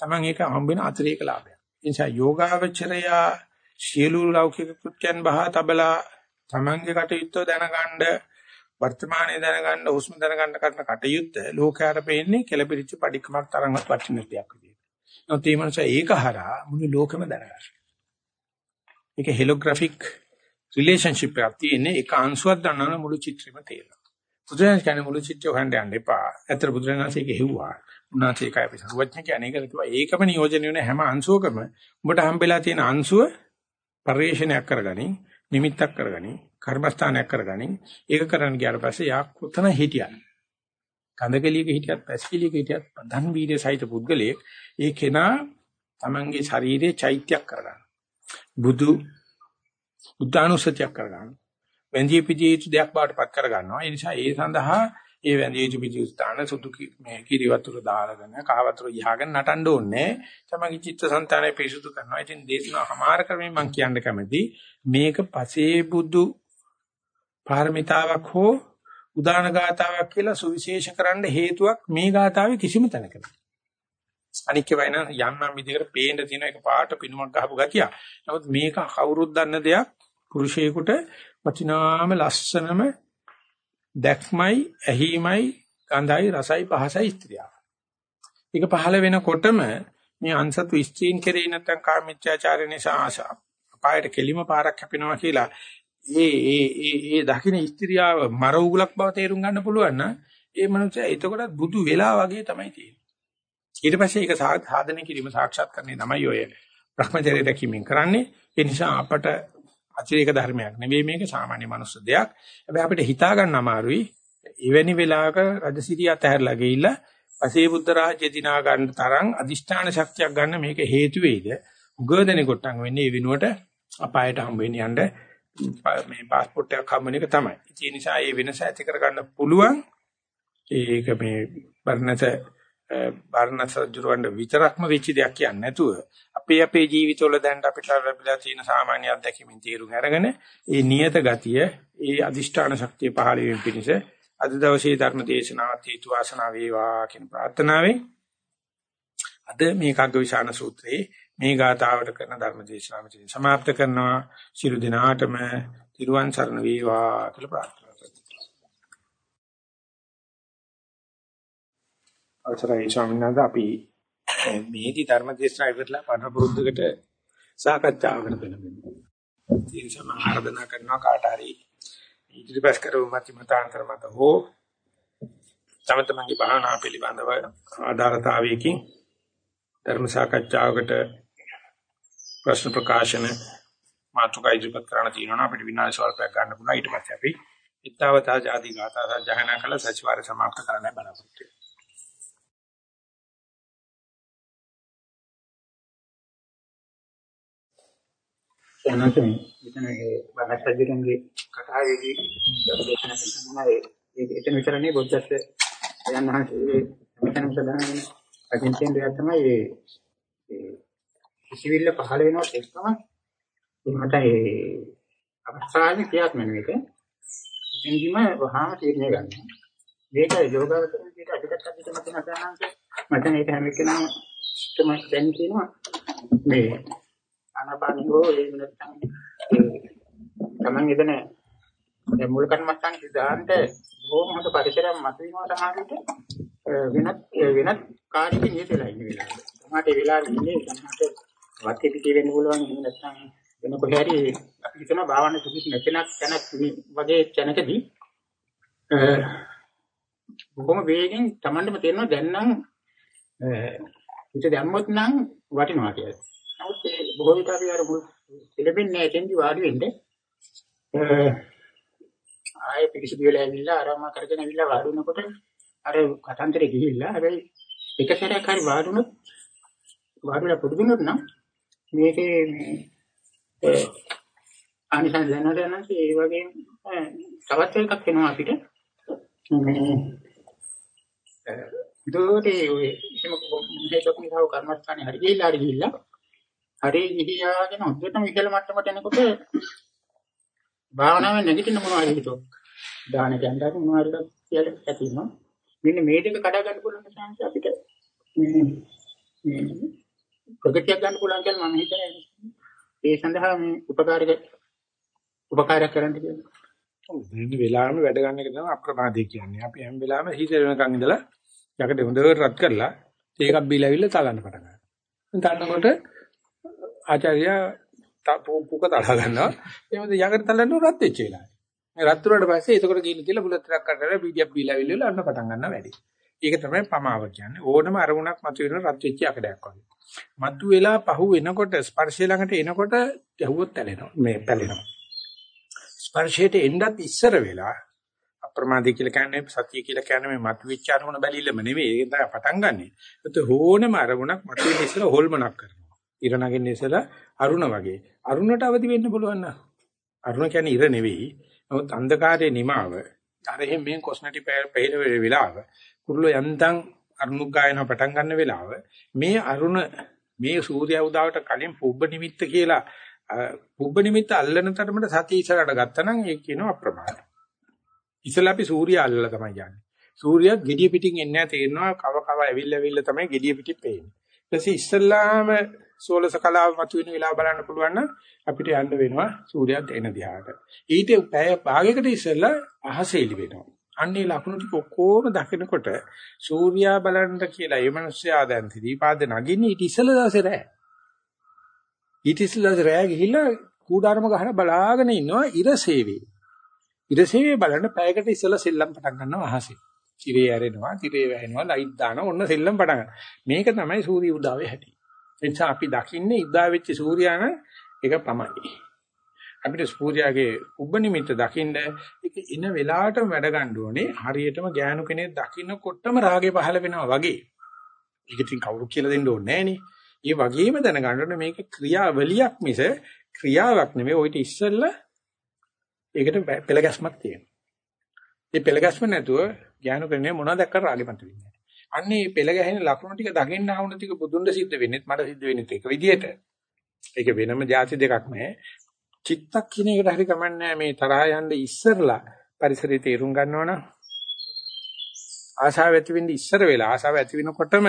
Taman ඒක හම්බෙන අතිරේක ලාභයක්. ඒ නිසා යෝගාවචරය සියලු ලෞකික කෘත්‍යයන් බහා තබලා Tamanගේ කටයුත්ත දැනගන්න වර්තමානයේ දැනගන්න හුස්ම දැනගන්න කරන කටයුත්ත ලෝකයට පෙන්නේ කෙලපිරිච්ච padikkamak තරම්වත් වටින දෙයක් විදියට. නමුත් මේ මනුස්සයා ඒක හරහා මුළු ලෝකෙම දැනගන්නවා. ඒක හෙලෝග්‍රැෆික් රිලේෂන්ෂිප් එකක් තියෙන්නේ ඒක අංශුවක් දන්නවනම් මුළු චිත්‍රෙම තේරෙනවා. බුදුරජාණන් කියන්නේ මුළු චිත්‍රය හොයන්න යන්න එපා. ඇත්තට බුදුරජාණන් ඒක හෙව්වා. උන්වහන්සේ ඒකයි අපි සරුවඥ කියන්නේ ඒක කිව්වා ඒකම නියෝජනය වෙන හැම අංශුවකම උඹට හම්බෙලා තියෙන අංශුව පරිශ්‍රණයක් කරගනින් නිමිත්තක් කරගනින් කර්මස්ථානයක් කරගනින්. ඒක කරන්න ගියාට පස්සේ යා කොතන හිටියත් කඳකෙලියක හිටියත් පැස්කිලියක හිටියත් ධන් වීර්ය සහිත පුද්ගලයෙක් ඒ කෙනා තමන්ගේ ශරීරයේ චෛත්‍යයක් කරගන්න. බුදු බුද්ධානුස්සතියක් කරගන්න. වෙන්දී පිටී දෙයක් බාටපත් කරගන්නවා. ඒ නිසා ඒ සඳහා ඒ වැඳිය යුතු පිටු ස්ථාන සුදු මේ කිරි වතුර දාලාගෙන කහ වතුර යහගෙන නටන්න ඕනේ. තමගේ චිත්තසංතානය පිරිසුදු කරනවා. ඉතින් දේශනාව හමාර කරමින් මම කියන්න කැමති මේක පසේ බුදු පාරමිතාවක් හෝ උදාන ගාතාවක් කියලා සුවිශේෂ කරන්න හේතුවක් මේ ගාතාවේ කිසිම තැනක නැහැ. අනික් ඒවා එන යම් යම් විදිහකට පේන්න තියෙන එක පාට පිනුමක් ගහපු ගතිය. නමුත් මේක කවුරුත් දන්න දෙයක් පුරුෂයෙකුට වචිනාම ලස්සනම දැක්මයි ඇහිමයි ගඳයි රසයි පහසයි ස්ත්‍රිය. ඒක පහළ වෙනකොටම මේ අන්සතු ස්ත්‍රීන් කෙරෙහි නැත්තම් කාමීච්ඡාචාරය නිසා ආශා අපායට කෙලිම පාරක් හැපෙනවා කියලා ඒ ඒ ඒ ඒ දකින්න ස්ත්‍රියාව මර උගලක් බව තේරුම් ගන්න පුළුවන් නම් ඒ මනුස්සයා එතකොට බුදු වෙලා වගේ තමයි තියෙන්නේ. ඊට පස්සේ ඒක සාධනය කිරීම සාක්ෂාත් කරන්නේ තමයි ඔය Brahmacharya දැකීමෙන් කරන්නේ. ඒ නිසා අපට අතිරේක ධර්මයක් නෙවෙයි මේක සාමාන්‍ය මනුස්ස දෙයක්. හැබැයි අපිට හිතා ගන්න අමාරුයි. එවැනි වෙලාවක රජසිරිය අතහැරලා ගිහිල්ලා පසේ බුද්ධ රාජ්‍ය දිනා ගන්න තරම් අදිෂ්ඨාන ශක්තියක් ගන්න මේක හේතු වෙයිද? උගදෙනෙකුට නම් වෙන්නේ ඒ විනුවට අපායට හම්බ වෙන්න යන්න මේ પાස්පෝර්ට් එකක් හම්බ එක තමයි. ඒ නිසා මේ වෙනස ඇති කරගන්න පුළුවන්. ඒක මේ බර්ණත බර්ණස ජුරවන්න විතරක්ම වෙච්ච දෙයක් කියන්නේ නැතුව අපේ අපේ ජීවිතවල දැන් අපිට ලැබිලා තියෙන සාමාන්‍ය අත්දැකීමින් තීරුම් අරගෙන ඒ නියත ගතිය, ඒ අදිෂ්ඨාන ශක්තිය පහළ වීම පිණිස අද දවසේ ධර්ම දේශනාවත් හේතු වාසනා වේවා කියන ප්‍රාර්ථනාවෙන් අද මේ කග්ගවිශාන සූත්‍රයේ මේ ගාථාවට කරන ධර්ම දේශනාව මෙතන සමාප්ත කරනවා. ශිරු දිනාටම තිරුවන් සරණ වේවා කියලා ප්‍රාර්ථනා කරනවා. අවසරයි ස්වාමීන් වහන්සේ. අපි මේදී ධර්මදේශනා ඉවරලා පණ පුරුද්දකට සාකච්ඡාවකට පෙළඹෙනවා. ඒ නිසා මම ආරාධනා කරනවා කාට හරි ඉදිරිපත් කරපු මත මතාන්තර මත හෝ තම තමන්ගේ භාවනා පිළිබඳව ආධාරතාවයකින් ධර්ම සාකච්ඡාවකට ප්‍රශ්න ප්‍රකාශන මාතෘකා ඉදිරිපත් කරන්න තියෙනවා අපිට විනාඩි සල්පයක් ගන්න පුළුවන්. ඊට පස්සේ අපි ඉත්තවතා ආදී ගාථා සජහනා කළ සචිවාරය સમાપ્ત කරන්න බලාපොරොත්තු වෙනවා එනනම් මෙතන ඒ බණස්සජිරන්ගේ කතාවේදී දේශනා කරනවා ඒ එතන විතරනේ බොද්ධස්ස යන හන්සේ මෙතන සදාන අකින්තෙන් දෙයක් තමයි ඒ කිසිවිල්ල පහළ වෙනවත් එක්කම මට ඒ අවස්ථාවේ ක්‍රියාත්මක වෙන එක ඉතින්දිම වහාම තීරණය ගන්න. මේක යෝගාවචරණයට අධිකත් අපිට මත නැතනම් මට මේක හැම කෙනාම තමයි දැන් කියනවා මේ අනපානියෝ ඒ නැත්නම් තමන් ඉදන මුල් කර්මස්ථාන සිද්ධාන්ත බොහොම හොඳ පරිසරයක් මත වෙනවා සමහරවිට වෙනත් වෙනත් කාර්යයක නියතලා ඉන්න වෙලාවට. සමහරට ඒ වෙලාවෙ ඉන්නේ සමහරට වාක්‍ය පිටේ වෙන්න පුළුවන් එහෙම නැත්නම් වෙන කොහේ හරි අපි හිතන භාවනා සුදුසු නැතනක් තැනක් වගේ තැනකදී බොහොම වේගෙන් Tamandම තේරෙනවා දැන් නම් හිත දැම්මොත් නම් වටිනවා කියලා. නමුත් ඒ බොහෝ විට අපි අර පිළිබින්නේ නැතෙන්දි වාඩි වෙන්නේ. ආයේ පිළිසිදු වෙලා ඇවිල්ලා ආරාම කරගෙන ඇවිල්ලා වාඩි වෙනකොට අර කතන්දරේ ගිහිල්ලා හැබැයි එක සැරයක් හරි වාඩි වුණොත් වාඩිලා පුරුදු වුණොත් නම් මේකේ මේ අනිසං දැනගන්න ඒ වගේ තවත් එකක් වෙනවා අපිට. මේ දෝටේ ඔය එහෙම හේතුක් නිසා කර්මස්ථානේ හරි ගිහිල්ලා හරි ගිහිල්ලා හරි ගිහියාගෙන හොඳටම ඉහළ මට්ටමට එනකොට භාවනාවෙන් නැගිටින මොනවා හරි හිතුවක්. දාන කැන්දාට මොනවා හරි කියලා ඇති වෙනවා. මෙන්න මේ දෙක කඩා ගන්න පුළුවන් නිසා අපිට මේ ප්‍රගතියක් ගන්න පුළුවන් කියලා මම හිතන්නේ. ඒ සඳහා මේ උපකාරක උපකාරයක් කරන්න කියලා. වෙන වෙලාවෙම වැඩ ගන්න එක තමයි අප්‍රමාදී කියන්නේ. අපි හැම වෙලාවෙම හිත වෙනකන් ඉඳලා යකට හොඳට රත් කරලා ඒකක් බීලාවිල්ල තලන්න පටන් ගන්නවා. තලනකොට ආචාර්යයා පුක තලා ගන්නවා. එහෙනම් යකට තලන්න රත් වෙච්ච වෙලාවයි. මේ රත් වුණාට පස්සේ එතකොට ගිහින් තියලා බුලත් ටිකක් කරලා පීඩියක් බීලාවිල්ල අන්න පටන් ගන්නවා වැඩි. ඒක තමයි පමාව කියන්නේ. ඕනම අරමුණක් මතුවෙන රත් වෙච්ච යකඩයක් වගේ. මතු වෙලා පහු වෙනකොට ස්පර්ශය ළඟට එනකොට ගැහුවොත් ඇලෙනවා. මේ පැලෙනවා. ස්පර්ශයට එන්නත් ඉස්සර වෙලා අප්‍රමාදී කියලා කියන්නේ සතිය කියලා කියන්නේ මේ මතුවෙච්ච අරමුණ බැලිල්ලම නෙවෙයි. ඒක තමයි පටන් ගන්නෙ. ඒත් හෝනම අරමුණක් මතුවෙන්න ඉස්සර හොල්මනක් කරනවා. ඉර නගින්න ඉස්සලා අරුණ වගේ. අරුණට අවදි වෙන්න පුළුවන් නා. අරුණ කියන්නේ ඉර නෙවෙයි. නමුත් අන්ධකාරයේ නිමාව අරහෙන් මේ කොස්මැටි පෙළ වෙලාව කුරුල්ලෝ යන්තම් අරුණු ගායන පටන් ගන්න වෙලාව මේ අරුණ මේ සූර්ය උදාවට කලින් පුබ්බ නිමිත්ත කියලා පුබ්බ නිමිත්ත අල්ලන තරමට සතිය ඉස්සරහට ගත්තා නම් ඒක කියනවා අප්‍රමාද. ඉස්සලා අපි සූර්ය අල්ලලා තමයි යන්නේ. සූර්යයා gediya පිටින් එන්නේ නැහැ තේරෙනවා කව කව ඇවිල්ලා ඇවිල්ලා තමයි gediya පිටින් පේන්නේ. ඊට පස්සේ ඉස්සල්ලාම සෝලස කලාව මතුවෙන වෙලාව බලන්න පුළුවන් නම් අපිට යන්න වෙනවා සූර්යයාත් එන දිහාට. ඊට පැය භාගයකට ඉස්සෙල්ලා අහසෙලි වෙනවා. අන්නේ ලකුණු ටික ඔක්කොම දකිනකොට සූර්යයා බලන්න කියලා ඒ මිනිස්සයා දැන් දීපාද නගින්නේ ඊට ඉස්සෙල්ලා දවසේ රෑ. ඊට ඉස්සෙල්ලා දවසේ රෑ ගිහිල්ලා කූඩාරම ගහන බලාගෙන ඉන්නවා ඉර සේවේ. ඉර සේවේ බලන්න පැයකට ඉස්සෙල්ලා සෙල්ලම් පටන් ගන්නවා අහසේ. තිරේ ඇරෙනවා, තිරේ වැහෙනවා, ලයිට් දානවා, ඔන්න සෙල්ලම් පටන් ගන්නවා. මේක තමයි සූර්ය උදාවේ හැටි. එනිසා අපි දකින්නේ ඉදා වෙච්ච සූර්යාන ඒක පමයි. අපිට සූර්යාගේ උබ්බ නිමිත්ත දකින්න ඒක ඉන වෙලාවටම වැඩ ගන්න ඕනේ. හරියටම ගෑනු කෙනෙක් දකින්නකොටම රාගේ පහළ වෙනවා වගේ. ඒක ඉතින් කවුරු කියලා දෙන්න ඕනේ නෑනේ. ඒ වගේම දැනගන්න ඕනේ මේක ක්‍රියාවලියක් මිස ක්‍රියාවක් නෙමෙයි. ඔయిత ඉස්සෙල්ලා ඒකට පෙළ ගැස්මක් තියෙනවා. ඒ පෙළ ගැස්ම නැතුව ඥාන කරන්නේ මොනවද දැක්ක රාගෙපන්ත වෙන්නේ. අන්නේ පෙළ ගැහෙන ලක්ෂණ ටික දකින්න ආවුන ටික බුදුන්ද සිද්ධ වෙන්නේත් මට සිද්ධ වෙන්නේත් එක විදියට. ඒක වෙනම જાති දෙකක් නෑ. චිත්තක් කියන එකට හරි කමන්නේ මේ තරහා යන්න ඉස්සරලා පරිසරය තේරුම් ගන්නවනම් ආශාව ඇති වෙන්නේ ඉස්සර වෙලා ආශාව ඇති වෙනකොටම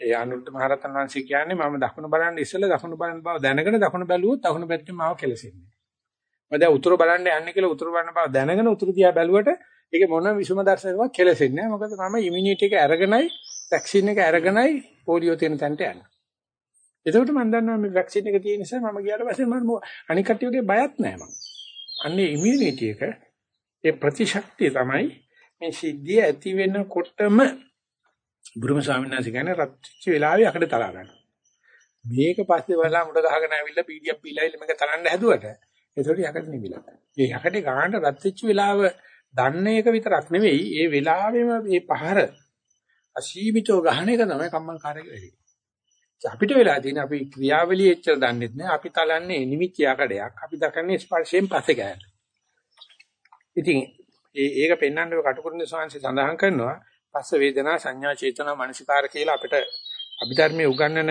ඒ අනුරුද්ධ මහරතන් වහන්සේ කියන්නේ මම දකුණු බලන්න ඉස්සෙල්ලා දකුණු බලන බව දැනගෙන දකුණු බැලුවොත් දකුණු පැත්තෙන් මාව කෙලසෙන්නේ. මම දැන් උතුරු බලන්න යන්නේ කියලා උතුරු බලන බව දැනගෙන උතුරු දිහා බැලුවට ඒක මොන විසම දර්ශනයක් කෙලෙසෙන්නේ නැහැ. මොකද මම ඉමුනිටි එක අරගෙනයි වැක්සින් එක අරගෙනයි පොලියෝ තියෙන තැනට යන්නේ. එතකොට මම දන්නවා මේ වැක්සින් එක තියෙන නිසා මම ගියාට පස්සේ මම අනික් කට්ටියගේ බයත් නැහැ මම. අන්නේ ඉමුනිටි එක ඒ ප්‍රතිශක්තිය තමයි මේ සිද්ධිය ඇති වෙනකොටම බුදුම ස්වාමීන් වහන්සේ කියන්නේ රත්ච්ච වෙලාවේ අකඩ තලා ගන්න. මේක පස්සේ බලලා මුඩ ගහගෙන ඇවිල්ලා පීඩියක් පීලා මේක තලන්න හැදුවට එතකොට යකඩ නිවිලා. මේ යකඩේ ගානට රත්ච්ච වෙලාව දන්න එක විතරක් නෙවෙයි ඒ වෙලාවෙම මේ පහර අසීමිතව ගහන එක තමයි කම්මල්කාරක වෙන්නේ. අපිට වෙලා තියෙන අපි ක්‍රියාවලිය එච්චර දන්නෙත් නෑ අපි තලන්නේ නිමිති යකඩයක් අපි දකන්නේ ස්පර්ශයෙන් පස්සේ ගෑන. ඉතින් ඒ ඒක පෙන්වන්න කටුකුරුනේ ස්වාංශය සඳහන් කරනවා පස්ස වේදනා සංඥා චේතනා මනසිකාර කියලා අපිට අභිධර්මයේ උගන්වන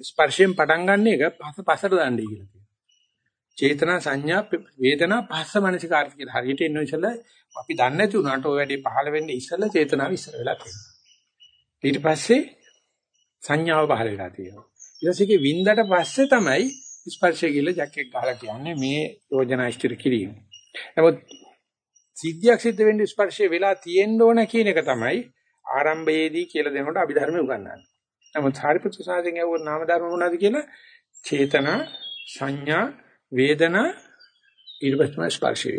ස්පර්ශයෙන් පටන් ගන්න එක පස්ස පස්සට දාන්නයි කියලා කියනවා. චේතනා සංඥා වේදනා පස්ස මනසිකාර කියලා හරියට එන්න ඉස්සෙල්ලා අපි දන්නේ නැති උනාට ওই වැඩේ පහළ වෙන්නේ ඉස්සෙල්ලා චේතනාව ඉස්සර වෙලා තියෙනවා. ඊට පස්සේ සංඥාව පහළ වෙලා තියෙනවා. ඊට පස්සේ වින්දට පස්සේ තමයි ස්පර්ශය කියලා ජැකෙක් ගහලා කියන්නේ මේ යෝජනා ඉස්තිර කිරීම. නමුත් සිද්ධියක් සිද්ධ වෙන්න ස්පර්ශය වෙලා තියෙන්න ඕන කියන එක තමයි ආරම්භයේදී කියලා දෙනකොට අභිධර්මයේ උගන්වන්නේ. නමුත් සාරිපුත්‍ර සාසයෙන් යවුව නාම ධර්ම මොනවද කියලා චේතනා සංඥා වේදනා ඊට පස්සේ ස්පර්ශය.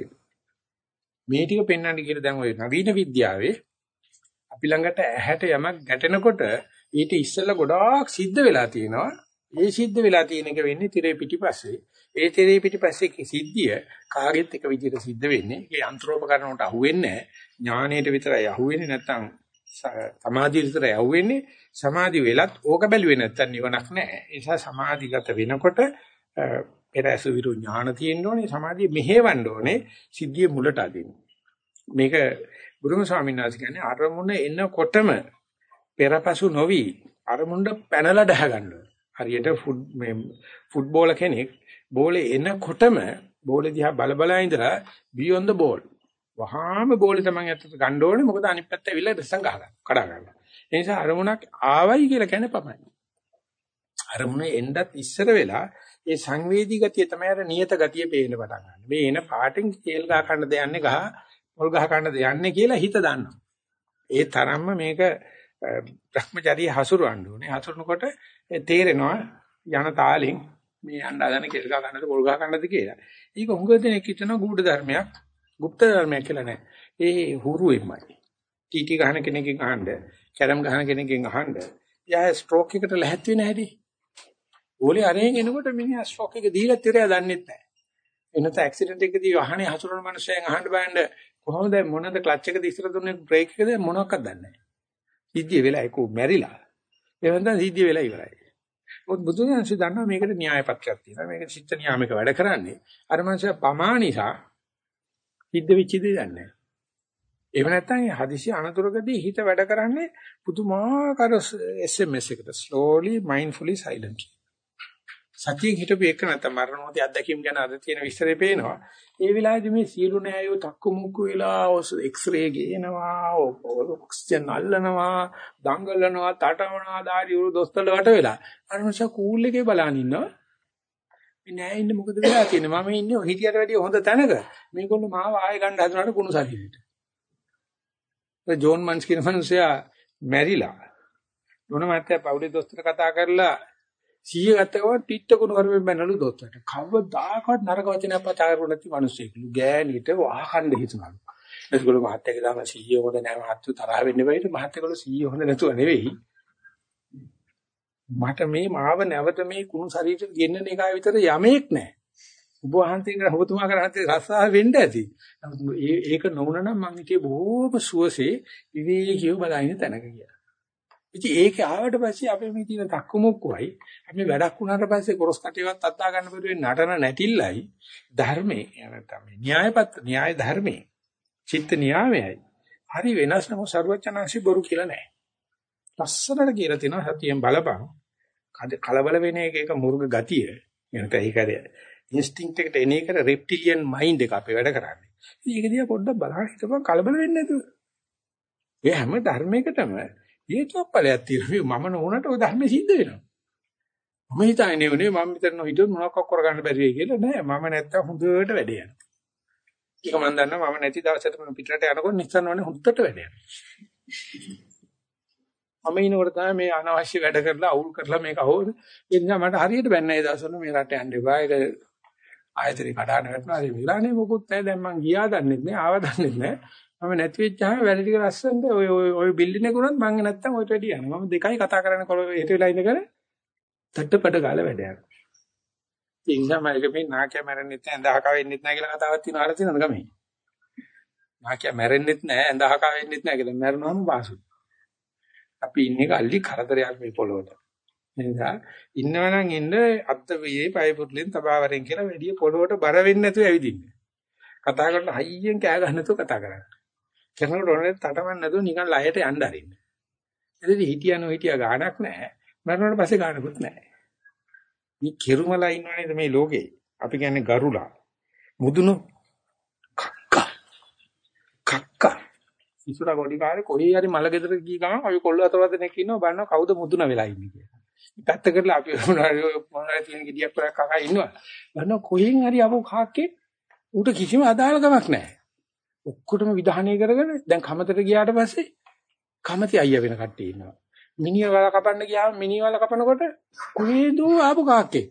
මේ ටික පෙන්වන්න කියලා දැන් ওই නවීන විද්‍යාවේ අපි ළඟට ඇහැට යමක් ගැටෙනකොට ඊට ඉස්සෙල්ලා ගොඩාක් සිද්ධ වෙලා තියෙනවා. ඒ සිද්ධ වෙලා තියෙන එක වෙන්නේ tire පිටිපස්සේ. ඒ tire පිටිපස්සේ සිද්ධිය කාගෙත් එක විදිහට සිද්ධ වෙන්නේ. ඒ යන්ත්‍රෝපකරණ වලට අහුවෙන්නේ නැහැ. ඥාණයට විතරයි අහුවෙන්නේ නැත්නම් සමාධිය විතරයි අහුවෙන්නේ. සමාධි වෙලත් ඕක බැලුවේ නැත්නම් නිවනක් නැහැ. ඒ නිසා සමාධිගත වෙනකොට පෙරසු විරු ඥාන තියෙන්න ඕනේ. සමාධිය මෙහෙවන්න ඕනේ. සිද්ධිය මුලට අදින්න. මේක බුදුම ස්වාමීන් වහන්සේ කියන්නේ අරමුණ එනකොටම පෙරපසු නොවි අරමුණට පැනලා දැහ ගන්නවා. හරියට ෆුට් මේ ෆුට්බෝල කෙනෙක් බෝලේ එනකොටම බෝලේ දිහා බල බල ඉඳලා beyond the ball. වහාම බෝලේ තමයි අතට ගන්න ඕනේ මොකද අනිත් පැත්ත ඇවිල්ලා රසං ගහ ගන්න. කඩා ගන්න. ඒ නිසා අරමුණක් ආවයි කියලා කියන්නේ පමණයි. අරමුණේ එන්නත් ඉස්සර වෙලා ඒ සංවේදී ගතිය තමයි අර නියත ගතිය පේන්න පටන් ගන්න. මේ එන පාටින් තේල් ගහ ගන්න දෙයන්නේ ගහ පොල් ගහ ගන්න දෙයන්නේ කියලා හිත දන්නවා. ඒ තරම්ම මේක භ්‍රමචාරී හසුරවන්න ඕනේ. හසුරනකොට තේරෙනවා යන තාලෙන් මේ අඬගෙන කෙල් ගහ ගන්නද පොල් ගහ ගන්නද කියලා. ඒක හුඟ දෙනෙක් හිතන ගුඪ ධර්මයක්, গুপ্ত ධර්මයක් කියලා නෑ. ඒ හුරු එම්මයි. ටීටි ගහන කෙනකින් අහන්න, කැරම් ගහන කෙනකින් අහන්න. යා ස්ට්‍රෝක් එකට ලැහැත් වෙන හැටි. ඕලේ අරගෙන එනකොට මිනිහා ස්ට්‍රෝක් එක දීලා තිරය දන්නෙත් නෑ. එනත ඇක්සිඩන්ට් එකකදී වහනේ හසුරන මිනිස්සෙන් අහන්න බෑන්ඩ කොහොමද මොනද ක්ලච් එකද ඉස්සර දුන්නේ බ්‍රේක් එකද මොනවක්වත් දන්නේ නැහැ. සිද්ධිය වෙලා ඒක මැරිලා. ඒ වෙනදා සිද්ධිය වෙලා ඉවරයි. මොකද බුදුන්සේ දන්නවා මේකට න්‍යාය පත්‍රයක් තියෙනවා. මේක චිත්ත නියාමක වැඩ කරන්නේ. අර මනුස්සයා පමානිසා සිද්ධ වෙච්ච දේ දන්නේ නැහැ. එහෙම නැත්නම් හදිසි අනතුරකදී හිත වැඩ කරන්නේ පුදුමාකාර SMS එකකට slowly mindfully silently. සතියෙන් හිටපු එක නැත්නම් මරණ මොහොතේ අත්දැකීම් ගැන අද තියෙන විස්තරේ පේනවා. ඒ වෙලාවේදී මේ සියලු නෑයෝ තක්කු මුක්කු වෙලා එක්ස්රේ ගේනවා, ඔක්සිජන් අල්ලනවා, දඟලනවා, තටමනවා, දාරි උරු දොස්තරල වට වෙලා. අරමස කූල් එකේ බලන් ඉන්නවා. මේ නෑ ඉන්නේ මොකද වෙලා තියෙන්නේ? මම ඉන්නේ හිටියට වැඩිය හොඳ තැනක. මේගොල්ලෝ මාව ආයෙ ගන්න හදනවට කුණු ශරීරෙට. ඒ ජෝන් මන්ස් කියන මිනිසයා මැරිලා. මොන මාත්‍ය පවුලේ දොස්තර කතා කරලා සීය ගත්ත ගමන් ටිට්ට කුණු කරමින් බැනලු දොස්තරට. කවදාකවත් නරක වචනයක් පතා කරු නැති මිනිස්සෙක්ලු. ගෑණිට වහකණ්ඩ හිතුනලු. ඒගොල්ලෝ මහත්තයාගේ දාම සීය හොඳ නැහැ මහත්තයෝ තරහ වෙන්න බෑට මහත්තයගොල්ලෝ සීය හොඳ නැතුව නෙවෙයි. මට මේ මාව නැවත මේ කුණු ශරීරෙට ගෙන්නන එක විතර යමෙක් නැහැ. ඔබ වහන්සේගේ හවතුමා කරහන්තේ රස්සාව වෙන්න ඇති. නමුත් ඒක නොවුන නම් මං හිතේ බොහොම සුවසේ විවේකීව බලයින තැනක කියලා. ඉතින් ඒක ආවට පස්සේ අපි මේ තියෙන තක්කමුක්කුවයි අපි වැඩක් වුණාට පස්සේ කොරස් කටියවත් අත්දා ගන්න බැරුව නටන නැටිල්ලයි ධර්මයේ. නැත්නම් මේ න්‍යායපත් න්‍යාය ධර්මයේ. චිත්ත න්‍යායයි හරි වෙනස් නම ਸਰවචනංශි බොරු කියලා නෑ. ලස්සනට කියලා තිනවා සතියෙන් බලපං කලබල වෙන එක එක මුර්ග ගතිය. එනත ඒකද ඉන්ස්ටින්ක්ට් එකට එන එකට රෙප්ටිලියන් මයින්ඩ් එක අපේ වැඩ කරන්නේ. ඉතින් ඒක දිහා පොඩ්ඩක් බලන්න හිතපන්. කලබල වෙන්නේ නැතුව. ඒ හැම ධර්මයකටම හේතුවක් ඵලයක් තියෙනවා. මම නොවුනට ওই ධර්ම සිද්ධ වෙනවා. මම හිතන්නේ නේ මම මෙතන හිටියොත් මොනවක් කරගන්න බැරි වෙයි කියලා නෑ. මම නැත්තම් හොඳට වැඩ යනවා. ඒක මම දන්නවා මම නැති දවසට මම පිටරට යනකොට නිස්සන්නවනේ හොඳට වැඩ යනවා. මම ඉනකොට තමයි මේ අනවශ්‍ය වැඩ කරලා අවුල් කරලා මේක අහෝද. ඒ නිසා මට හරියට බැන්නේ දවසවල මේ රට යන්න එපා. ඒක ආයතනේ කඩාන වැටෙනවා. ඒ විලානේ මොකුත් නැහැ. දැන් මං ගියා දන්නෙත් නෑ. ආව දන්නෙත් නෑ. මම නැති වෙච්චාම වැඩ ටික ලස්සනට ඔය ඔය ඔය බිල්ඩින් එක උනත් මම නැත්තම් ඔය ටෙඩි යනවා. මම දෙකයි කතා කරන්නේ කොළ හේතු වෙලා ඉඳගෙන තට්ටපඩ ගාලා වැඩ යනවා. ඒ නිසා මම ඒක මේ නාකිය මැරෙන්නෙත් නැහැ, ඇඳහක වෙන්නෙත් නැහැ කියලා කතාවක් තියෙනවා අහලා තියෙනවද ගමේ? නාකිය මැරෙන්නෙත් නැහැ, ඇඳහක වෙන්නෙත් නැහැ කියලා මැරුණාම වාසුයි. අපි ඉන්නේ කල්ලි කරදරයක් මේ පොළොවට. නිසා ඉන්නවනම් ඉන්න අත්ත වේේ පය පුරුලෙන් තබාවරෙන් කියලා වැඩි පොළොවට බර වෙන්නේ නැතුව ඇවිදින්න. කතා කරලා හයියෙන් කෑ ගන්න නැතුව කතා කරන්න. කරනකොට ඕනේ තටමන් නැතුව නිකන් ලයට යන්න අරින්න. එතෙදි හිටියා නොහිටියා ගාණක් නැහැ. මරණයට පස්සේ ගාණකුත් නැහැ. මේ කෙරුමලා ඉන්නවනේ මේ ලෝකේ. අපි කියන්නේ ගරුලා. මුදුණු කක්ක. කක්ක. ඉස්සර ගොඩි කාලේ කොහේ හරි මල ගෙදර ගිය ගමන් අපි කොල්ල අතවදෙනෙක් ඉන්නවා බලනවා කවුද මුදුන වෙලා ඉන්නේ කියලා. පැත්ත කරලා අපි මොනවා තියෙන ගෙඩියක් කරක් කකා ඉන්නවා. බලනවා කොහෙන් හරි අපෝ කාක්කේ ඌට කිසිම අදාළකමක් නැහැ. ඔක්කොටම විධානය කරගෙන දැන් කමතට ගියාට පස්සේ කමති අයියා වෙන කට්ටිය ඉන්නවා. මිනිහ වල කපන්න ගියාම මිනිහ වල කපනකොට කොහෙද ආපු කාක්කේ.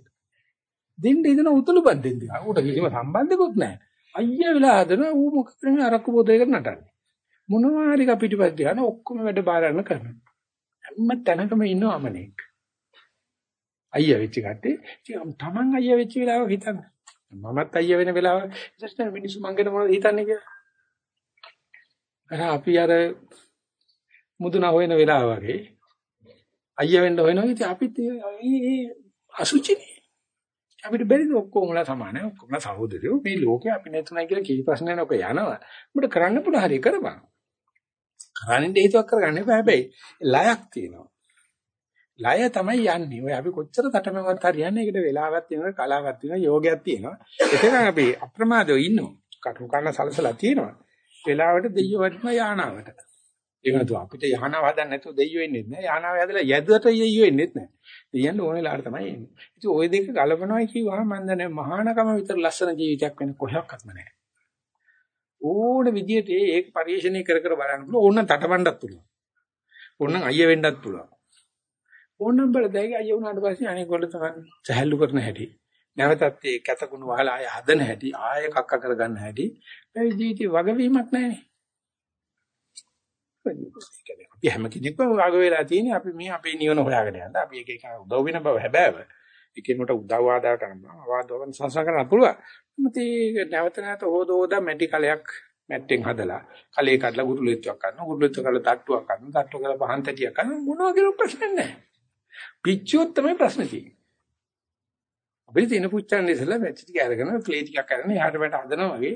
දෙන්න ඉදන උතුළු බද්දෙන් දිහා. ඌට කිසිම සම්බන්ධකුත් නැහැ. අයියා වෙලා හදන ඌ මොකද මේ අරක්කු පොතේකට නටන්නේ. මොනවා හරි පිටිපස්ස දිහාන ඔක්කොම වැඩ බාරන්න කරනවා. හැම තැනකම ඉන්නවමනේ. අයියා වෙච්ච කට්ටිය තමන් අයියා වෙච්ච වෙලාවක හිතන්නේ. මමත් අයියා වෙන වෙලාව ඉතින් මිනිස්සු මං ගැන මොනවද හිතන්නේ කියලා. අර අපි අර මුදුන හොයන වෙලාව වගේ අයියා වෙන්න හොයනවා ඉතින් අපිත් ඒ අසුචිනේ. අපිට බැරිද ඔක්කොමලා සමානයි ඔක්කොමලා සහෝදරයෝ මේ ලෝකේ අපි නැතුණයි කියලා කී ප්‍රශ්න නැනක යනවා. උඹට කරන්න පුළුවන් හරිය කරපන්. කරන්නේ හේතුවක් කරගන්න එපා හැබැයි ලයක් තියෙනවා. ලය තමයි යන්නේ. ඔය අපි කොච්චර තටමැව්වත් හරියන්නේ. ඒකට වෙලාවක් තියෙනවා, කලාවක් තියෙනවා, යෝගයක් තියෙනවා. එතන අපි අප්‍රමාදව ඉන්නවා. කටු කන සලසලා තියෙනවා. වෙලාවට දෙයියෝ වටම යානාවට. ඒක නතු අපිට යහනාව හදන්න නැතුව දෙයියෝ එන්නේ නැහැ. යහනාව හදලා යැදුවට දෙයියෝ එන්නේ නැහැ. දෙයියන් ඕනේ ලාට තමයි එන්නේ. ඉතින් ওই දෙක ගලපනවා කිව්වහම මම දන්නේ මහානකම විතර ලස්සන ජීවිතයක් වෙන කොහොක්වත්ම නැහැ. ඕන විදියට ඒක පරිශ්‍රණය කර කර බලන්න පුළුවන්. ඕන තටමඬක් පුළුවන්. ඕන අයිය වෙන්නත් පුළුවන්. ඕනම් බල දැයි අයිය වුණාට පස්සේ අනේ ගොල්ල තමයි සහැල්ලු කරන හැටි. නැවතත් ඒ කැතකුණු වහලා ආය හදන හැටි, ආය කක්ක කර ගන්න හැටි. ඒ ජීවිතේ වගවීමක් නැහැනේ. අපි හැම කෙනෙක්ම වග වෙලා තියෙන්නේ අපි මේ අපේ නිවන හොයාගෙන යන්න. අපි එක එක උදව් වෙන බව හැබෑව. එකිනෙකට උදව් ආදා කරන බව ආවාදවන සංසාර කරන්න පුළුවන්. මොකද ඒක නැවත නැවත හොදෝදා මැටි කලයක් මැට්ටෙන් හදලා කලේ කඩලා ගුරුලෙත්වක් කරනවා. ගුරුලෙත්ව කරලා තට්ටුවක් කරනවා. තට්ටුව කරලා පහන් තැටියක් කරනවා. මොනවා කියලා ප්‍රශ්න නැහැ. පිච්චුවොත් තමයි ප්‍රශ්න තියෙන්නේ. අපිට තියෙන පුච්චන්නේ ඉස්සලා මැච් ටික අරගෙන ක්ලේ ටිකක් අරගෙන එහාට පැට හදනවා වගේ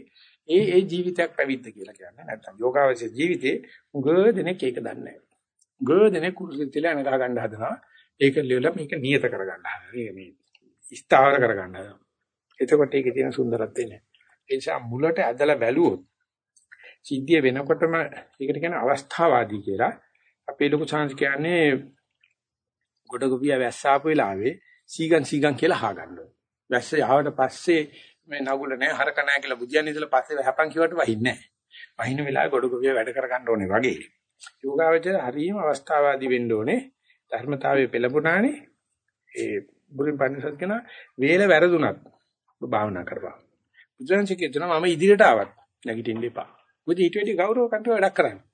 ඒ ඒ ජීවිතයක් පැවිද්ද කියලා කියන්නේ. නැත්තම් යෝගාවචර ජීවිතේ උග දෙනෙක් ඒක දන්නේ නැහැ. උග දෙනෙක් කුරුසෙත් තියලා එන ගහ ගන්න හදනවා. ඒක ලියලා මේක නියත කර ගන්න හදනවා. මේක මේ ස්ථාවර කර ගන්න හදනවා. එතකොට ඒකේ තියෙන සුන්දරත්වය නෑ. ඒ නිසා මුලට ඇදලා බැලුවොත් සිද්ධිය වෙනකොටම ඒකට කියන අවස්ථාවාදී කියලා. අපේ ලොකු chance කියන්නේ ගොඩගොවිය වැස්සාපු වෙලාවේ සීගන් සීගන් කියලා අහගන්න ඕනේ. වැස්ස ආවට පස්සේ මේ නගුල නැහැ හරක නැහැ කියලා බුදියන් ඉඳලා පස්සේ හැපන් කිව්වට වහින්නේ නැහැ. වහින වෙලාවේ ගොඩගොවිය වැඩ කරගන්න ඕනේ වගේ. යෝගාවචර හරීම අවස්ථාවාදී වෙන්න ඕනේ. ධර්මතාවයේ පෙළඹුණානේ. ඒ බුරින් පන්නසත් කියන වේල වැරදුනත් භාවනා කරපන්. බුදුන්සේ කියනවා මම ඉදිරියට ආවත් නැගිටින්න එපා. මොකද ඊට වැඩි ගෞරව කන්ට වැඩක් කරන්නේ.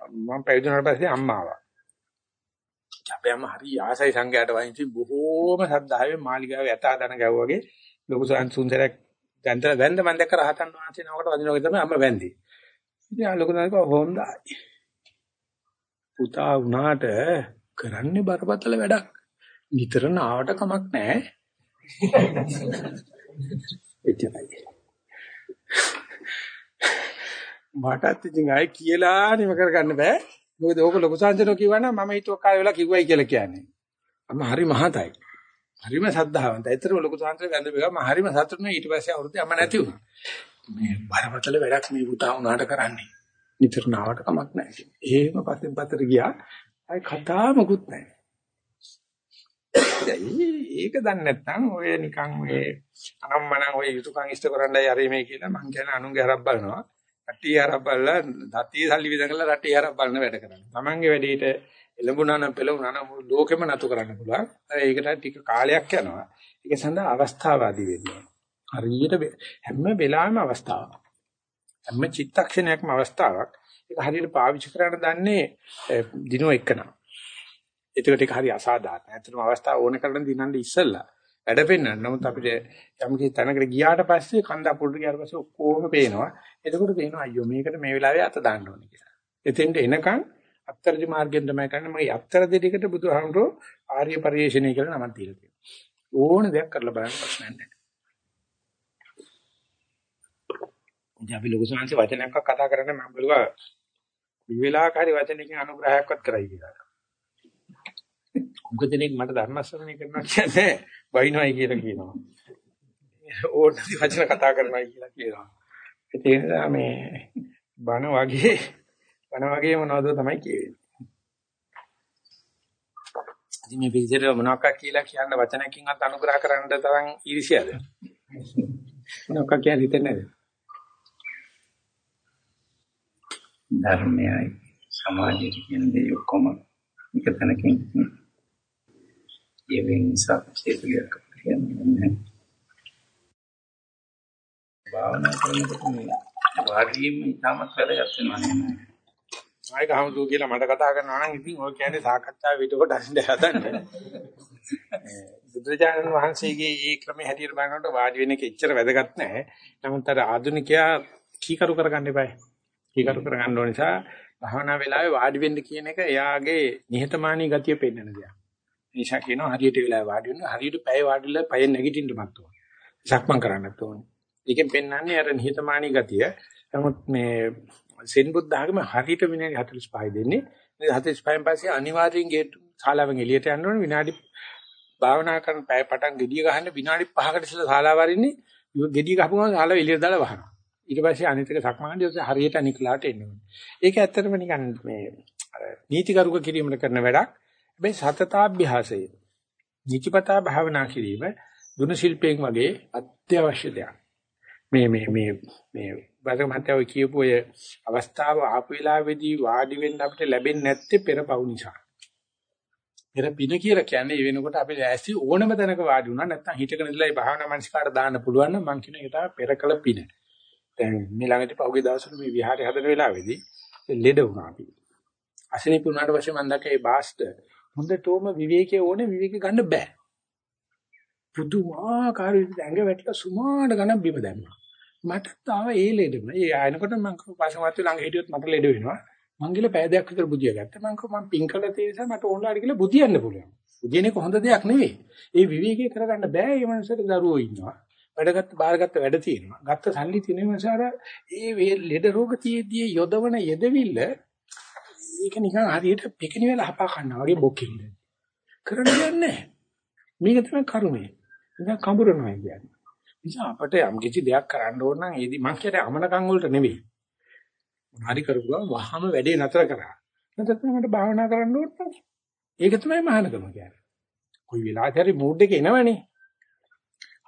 මම පැවිදුණාට පස්සේ අම්මා ආවා. අපේ අම්මා හරි ආසයි සංඝයාට වයින්සි බොහෝම සද්ධාවෙන් මාලිගාවේ යථා දන ගැව්වාගේ ලොකු සංසුන්දරක් දැන්තර වැන්ද මම දැක්ක රහතන් වහන්සේ නමකට වදිනවා තමයි අම්මා වැන්දි. ඉතින් ආ ලොකු නරක හොඳයි. පුතා වුණාට කරන්නේ බරපතල වැඩක්. නිතර නාවට කමක් නැහැ. එච්චරයි. මටත් ඉතින් ආයි කියලා නිම කරගන්න බෑ. මොකද ඕක ලොකු සංජනෝ කිව්වනම් මම හිතුව කාය වෙලා කිව්වයි කියලා කියන්නේ. අම්ම හරි මහතයි. හරිම සද්ධාවන්තයි. ඒතරම ලොකු සංජනෝ වැඳ බෙගම හරිම සතුටුනේ ඊට පස්සේ අවුරුද්දේ අම්ම නැති වුණා. මේ බරපතල වැඩක් මේ පුතා වුණාට කරන්නේ. නිතර නාවට කමක් නැහැ. එහෙම පස්සෙන් පතර ගියා. ආයි කතා මොකුත් නැහැ. ඒක දන්නේ නැත්නම් ඔය නිකන් ඔය අනම්මනම් ඔය යුතුයකම් ඉෂ්ට කරන්නයි අර මේ කියලා මං කියන්නේ අනුන්ගේ හරක් බලනවා. රටේ හරක් බලලා දතිය සල්ලි විදන් කරලා රටේ හරක් බලන වැඩ කරන්නේ. Tamange වැඩේට එළඹුණා නම් පෙළුණා නම් ලෝකෙම නතු කරන්න පුළුවන්. ඒකට ටික කාලයක් යනවා. ඒක සඳහා අවස්ථාවාදී වෙන්න හරියට හැම වෙලාවෙම අවස්ථාවක්. හැම චිත්තක්ෂණයක්ම අවස්ථාවක්. ඒක හරියට පාවිච්චි කරන්න දන්නේ දිනෝ එකනා. ඒකට ඒක හරි අසාධාරණයි. ඇත්තටම අවස්ථාව ඕන කරන දිනන්න ඉස්සෙල්ලා වැඩ පෙන්වන්න. නමුත් අපිට යම් කිසි තැනකට ගියාට පස්සේ කන්ද අපුඩට ගියාට පස්සේ ඔක්කොම පේනවා. එතකොට පේනවා අයියෝ මේකට මේ වෙලාවේ අත දාන්න ඕනේ කියලා. එතෙන්ට එනකන් අත්තරදි මාර්ගයෙන් තමයි කරන්නේ. මගේ අත්තර දෙයකට බුදුහාමුදුරෝ ආර්ය පරිශ්‍රණය කියලා නමක් දීලා තියෙනවා. ඕන දෙයක් කරලා බලන්න ප්‍රශ්නයක් නැහැ. ඉතින් අපි ලොකු සංහසේ වචනයක් කතා කරන්නේ මම බලුවා විවේලාකාරී වචනකින් අනුග්‍රහයක්වත් කරයි කියලා. උග දෙනෙක් මට ධර්ම ශ්‍රවණය කරනවා කියන්නේ වයින්වයි කියලා කියනවා. ඕනදි වචන කතා කරනවා කියලා කියනවා. ඒ නිසා මේ බණ වගේ බණ වගේ මොනවද තමයි කියන්නේ. ඉතින් මේ පිළිදෙර මොනවාක් කියලා කියන්න වචනකින්වත් අනුග්‍රහ කරන්න තරම් ඊර්ෂ්‍යාද? මොනවාක් කියලා හිතන්නේ නැද? ධර්මයයි සමාජයේ කියන දේ ඔක්කොම එක තැනකින් ඒ වෙනසක් සිදුවියක් කියන්නේ භාවනා කරනකොට මේ වාග්යීම් ඉතාමත් වැදගත් වෙනවා නේද? ආයි ගහමුදු කියලා මට කතා කරනවා නම් ඉතින් ඔය කියන්නේ සාකච්ඡා වීඩියෝ ඩසින් හදන්න. (laughs) බුදුරජාණන් වහන්සේගේ මේ ක්‍රමයේ හැටියට බලනකොට වාඩි වෙන එක එච්චර වැදගත් නැහැ. නමුත් අර ආධුනිකයා කීකරු කරගන්න එපායි. කීකරු කරගන්න ඕන නිසා භාවනා වෙලාවේ වාඩි වෙන්න කියන එක එයාගේ නිහතමානී ගතිය පෙන්වන දෙයක්. නිසා කියනවා හරියට වෙලාවේ වාඩි වෙන්න හරියට පැය වාඩිලා පැය නැගිටින්නමත් ඕන. සක්මන් කරන්නත් ඕන. ඒකෙන් පෙන්වන්නේ අර නිහතමානී ගතිය. නමුත් මේ සෙන් බුද්ධ ආගම හරියට විනාඩි 45යි දෙන්නේ. මේ 45න් පස්සේ අනිවාර්යෙන් ගේට් ශාලාවෙන් එළියට යන්න ඕනේ විනාඩි භාවනා කරන පැය පටන් gediya ගහන්න විනාඩි 5කට ඉස්සෙල්ලා ශාලාව වරින්නේ gediya ගහපු ගමන් ශාලාව එළියට දාලා වහනවා. ඊට පස්සේ අනිත් එක සක්මන්දී හරියට අනිකලාට එන්න ඕනේ. ඒක ඇත්තටම නිකන් මේ අර නීතිගරුක කිරීමකට කරන වැඩක්. හැබැයි සතතාභ්‍යාසය. නිතිපතා භාවනා කිරීම දුන ශිල්පයෙන් වගේ අත්‍යවශ්‍ය දෙයක්. මේ මේ මේ මේ බාසක මහත්තයා ඔය කියපු ඔය අවස්ථාව ආපු වෙලාවේදී වාඩි වෙන්න අපිට ලැබෙන්නේ නැත්තේ පෙරපව් නිසා. පෙර පින කියලා කියන්නේ ඒ වෙනකොට අපි ඇසි ඕනම තැනක වාඩි වුණා නැත්නම් හිතගෙන ඉඳලා ඒ භාවනා මනසිකාට දාන්න පුළුවන් නම් මං කියන එක තමයි පෙරකල පින. දැන් මේ ළඟදී පහුගිය දවස්වල මේ විහාරය හදන වෙලාවේදී ලෙඩ වුණා අපි. අසනීප වුණාට පස්සේ මම දැක්කේ ඒ බාස්ට හොඳටම විවේකයේ ඕනේ විවේක ගන්න බෑ. පුදුමාකාර විදිහට ඇඟ වැටලා සුමාන ගණන් බිම දැම්මා. මට තාම ඒ ලෙඩම. ඒ ආයනකොට මම පාසමාත් ළඟ හිටියොත් මට ලෙඩ වෙනවා. මං ගිල පෑදයක් විතර බුදිය ගත්තා. මං කව මං පිං කළ තේ නිසා මට ඕනලාට කියලා බුදියන්න පුළුවන්. බුදියන එක හොඳ දෙයක් නෙවෙයි. ඒ විවේකී කරගන්න බෑ මේ මනසට දරුවෝ ඉන්නවා. වැඩගත්ත බාරගත්ත වැඩ තියෙනවා. ගත්ත සල්ලි තියෙන මනසාර ඒ ලෙඩ රෝග තියේදී යොදවන යෙදවිල්ල ඒක නිකන් හරියට පිකිනි වෙලා හපා කන්නා වගේ බොකින්ද. කරන්න දෙන්නේ මේක තමයි කර්මය. නිකන් කඹරනවා කියන්නේ. නිසා අපට යම් කිසි දෙයක් කරන්න ඕන නම් ඒදි මං කියන්නේ අමනකම් වලට නෙවෙයි. හරි කරුවා වහම වැඩේ නතර කරා. නතර කරනකොට භාවනා කරන්න ඕන නම් ඒක තමයි මහානකම කියන්නේ. කොයි වෙලාවද හරි මූඩ් එක එනවනේ.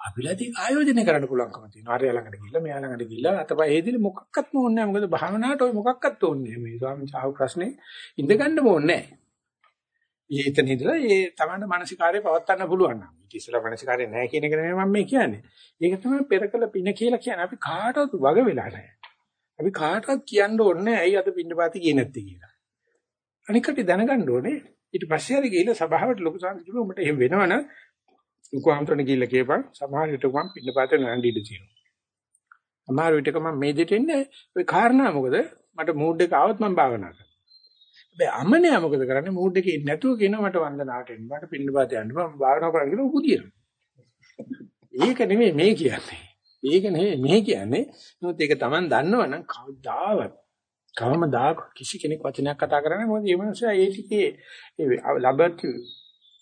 අපිලාදී ආයෝජනය කරන්න පුළුවන්කම තියෙනවා. ආර්ය ළඟට ගිහිල්ලා මෙයා ළඟට ගිහිල්ලා අතපය හේදිලි මොකක්වත් ඕනේ නැහැ. මොකද භාවනාවට ඔය මොකක්වත් ඕනේ නැහැ. මේ ස්වාමීන් වහන්සේ ප්‍රශ්නේ ඉඳ ගන්න ඕනේ නැහැ. ඊතන ඉඳලා ඒ තමන්න මානසිකාරය පවත්වන්න පුළුවන් නම්. ඊට ඉස්සෙල්ලා මානසිකාරය නැහැ කියන එක නෙමෙයි මම මේ කියන්නේ. ඒක තමයි පෙරකල පින කියලා කියන්නේ. අපි කාටවත් වග වෙලා නැහැ. අපි කාටවත් කියන්න ඕනේ ඇයි අද පින්නපාති කියේ නැත්තේ කියලා. අනිකට දැනගන්න ඕනේ. ඊට පස්සේ හරි ගිහිල්ලා සභාවට ලොකු සංසි කිව්ව උඹට එහෙම වෙනවනම් ලොකු ආම්තරණ ගිහිල්ලා කියපන් සමහර විට මම පින්නපාත නෑන්ඩි ඉඳ තියෙනවා. සමහර විටක මම මේ දෙට එන්නේ ඔය කාරණා මොකද මට මූඩ් එක ආවොත් මම භාවනා කරනවා. හැබැයි අමනයා මොකද කරන්නේ මූඩ් එකේ නැතුව කියනවා මට වන්දනාවට එන්න මට පින්නපාත යන්න මම භාවනා කරන්න කියලා උපුදිනවා. ඒක නෙමෙයි මේ කියන්නේ. ඒක නෙමෙයි මේ කියන්නේ. නමුත් ඒක Taman දන්නවනම් කවදාවත් කවමදාක කිසි කෙනෙක් වචනයක් කතා කරන්නේ මොකද මේ මනුස්සයා ඒ ටිකේ ඒ ලබත්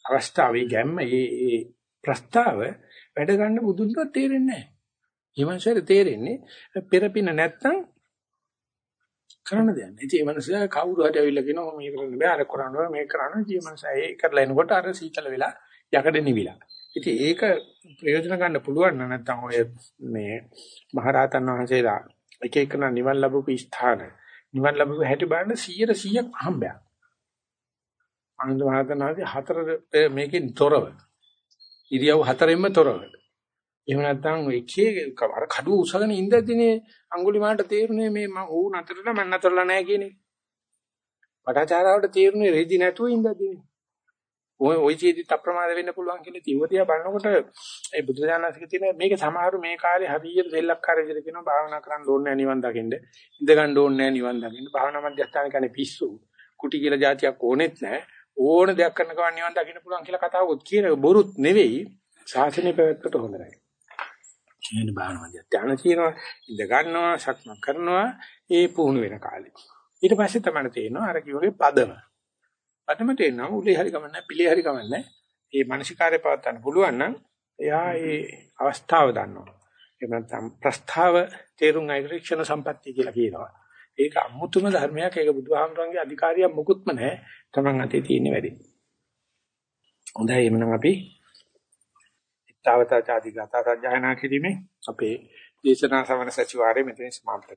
අවස්ථාවේ ගැම්ම ඒ ඒ ප්‍රස්තාව වැඩ ගන්න බුදුන්වත් තේරෙන්නේ නැහැ. මේ මනුස්සයාට තේරෙන්නේ පෙරපින නැත්තම් කරන්න දෙයක් නෑ. ඉතින් මේ මනුස්සයා කවුරු හරි ඇවිල්ලා කියනවා මේක කරන්න බෑ අර කරන්න ඕන මේක කරන්න. ඉතින් මේ මනුස්සයා ඒ කරලා එනකොට අර සීතල වෙලා යකඩ නිවිලා. ඉතින් ඒක ප්‍රයෝජන ගන්න පුළුවන් නම් නැත්තම් ඔය මේ මහරහතන් වහන්සේලා එක එක නිවන් ලැබපු ස්ථාන නිවන් ලැබපු හැටි බලන්න 100 100ක් හම්බයක්. ආනන්ද මහරහතන් වහන්සේ හතර මේකෙන් තොරව ඉරියව් හතරෙන්ම තොරව. එහෙම නැත්නම් එකේ අර කඩුව උසගෙන ඉඳද්දීනේ අඟුලිමාලට තේරුනේ මේ මම ඌ නතරලා මම නතරලා නැහැ කියන එක. වටාචාරාවට තේරුනේ රෙදි නැතුව ඉඳද්දීනේ. ඔය ඔය ජීවිත අප්‍රමාද වෙන්න පුළුවන් කියලා තියවතියා බලනකොට ඒ බුදුදානසික තියෙන මේක සමහරු මේ කාලේ හරියට දෙල්ලක්කාර විදිහට කියනවා භාවනා කරන්න ඕනේ නැහැ නිවන් දකින්න. ඉඳ ගන්න ඕනේ නැහැ නිවන් දකින්න. භාවනා මධ්‍යස්ථාන කියන්නේ පිස්සු. කුටි කියලා જાතියක් ඕනෙත් නැහැ. ඕන දෙයක් කරන ගමන් නිවන් දකින්න පුළුවන් කියලා කතාවකුත් කියන බොරුත් නෙවෙයි. ශාසනය පැවැත්මට හොඳ නැහැ. කියන භාවනා මධ්‍යස්ථාන කියනවා ඉඳ ගන්නවා සක්ම කරනවා ඒ පුහුණු වෙන කාලේ. ඊට පස්සේ තමයි තේරෙනවා අර කිව්වගේ පදම. පදම තේරෙනවා උලේ හරි ගමන්නේ පිළේ හරි ගමන්නේ. මේ මානසිකාරය පවත්වන්න පුළුවන් නම් එයා ඒ අවස්ථාව දන්නවා. එහෙම නැත්නම් ප්‍රස්තාව තේරුම් අයිරික්ෂණ සම්පත්තිය කියලා කියනවා. ඒක අමුතුම ධර්මයක්. ඒක බුදුහාමුදුරන්ගේ අධිකාරියක් මොකුත්ම නැහැ. Taman අතේ තියෙන වැඩි. හොඳයි එhmenan අපි ඊතාවතා ආදී ගාථා සජ්ජායනා කිරීමේ අපේ දේශනා සමන සතිವಾರයේ මෙතන සමාප්ත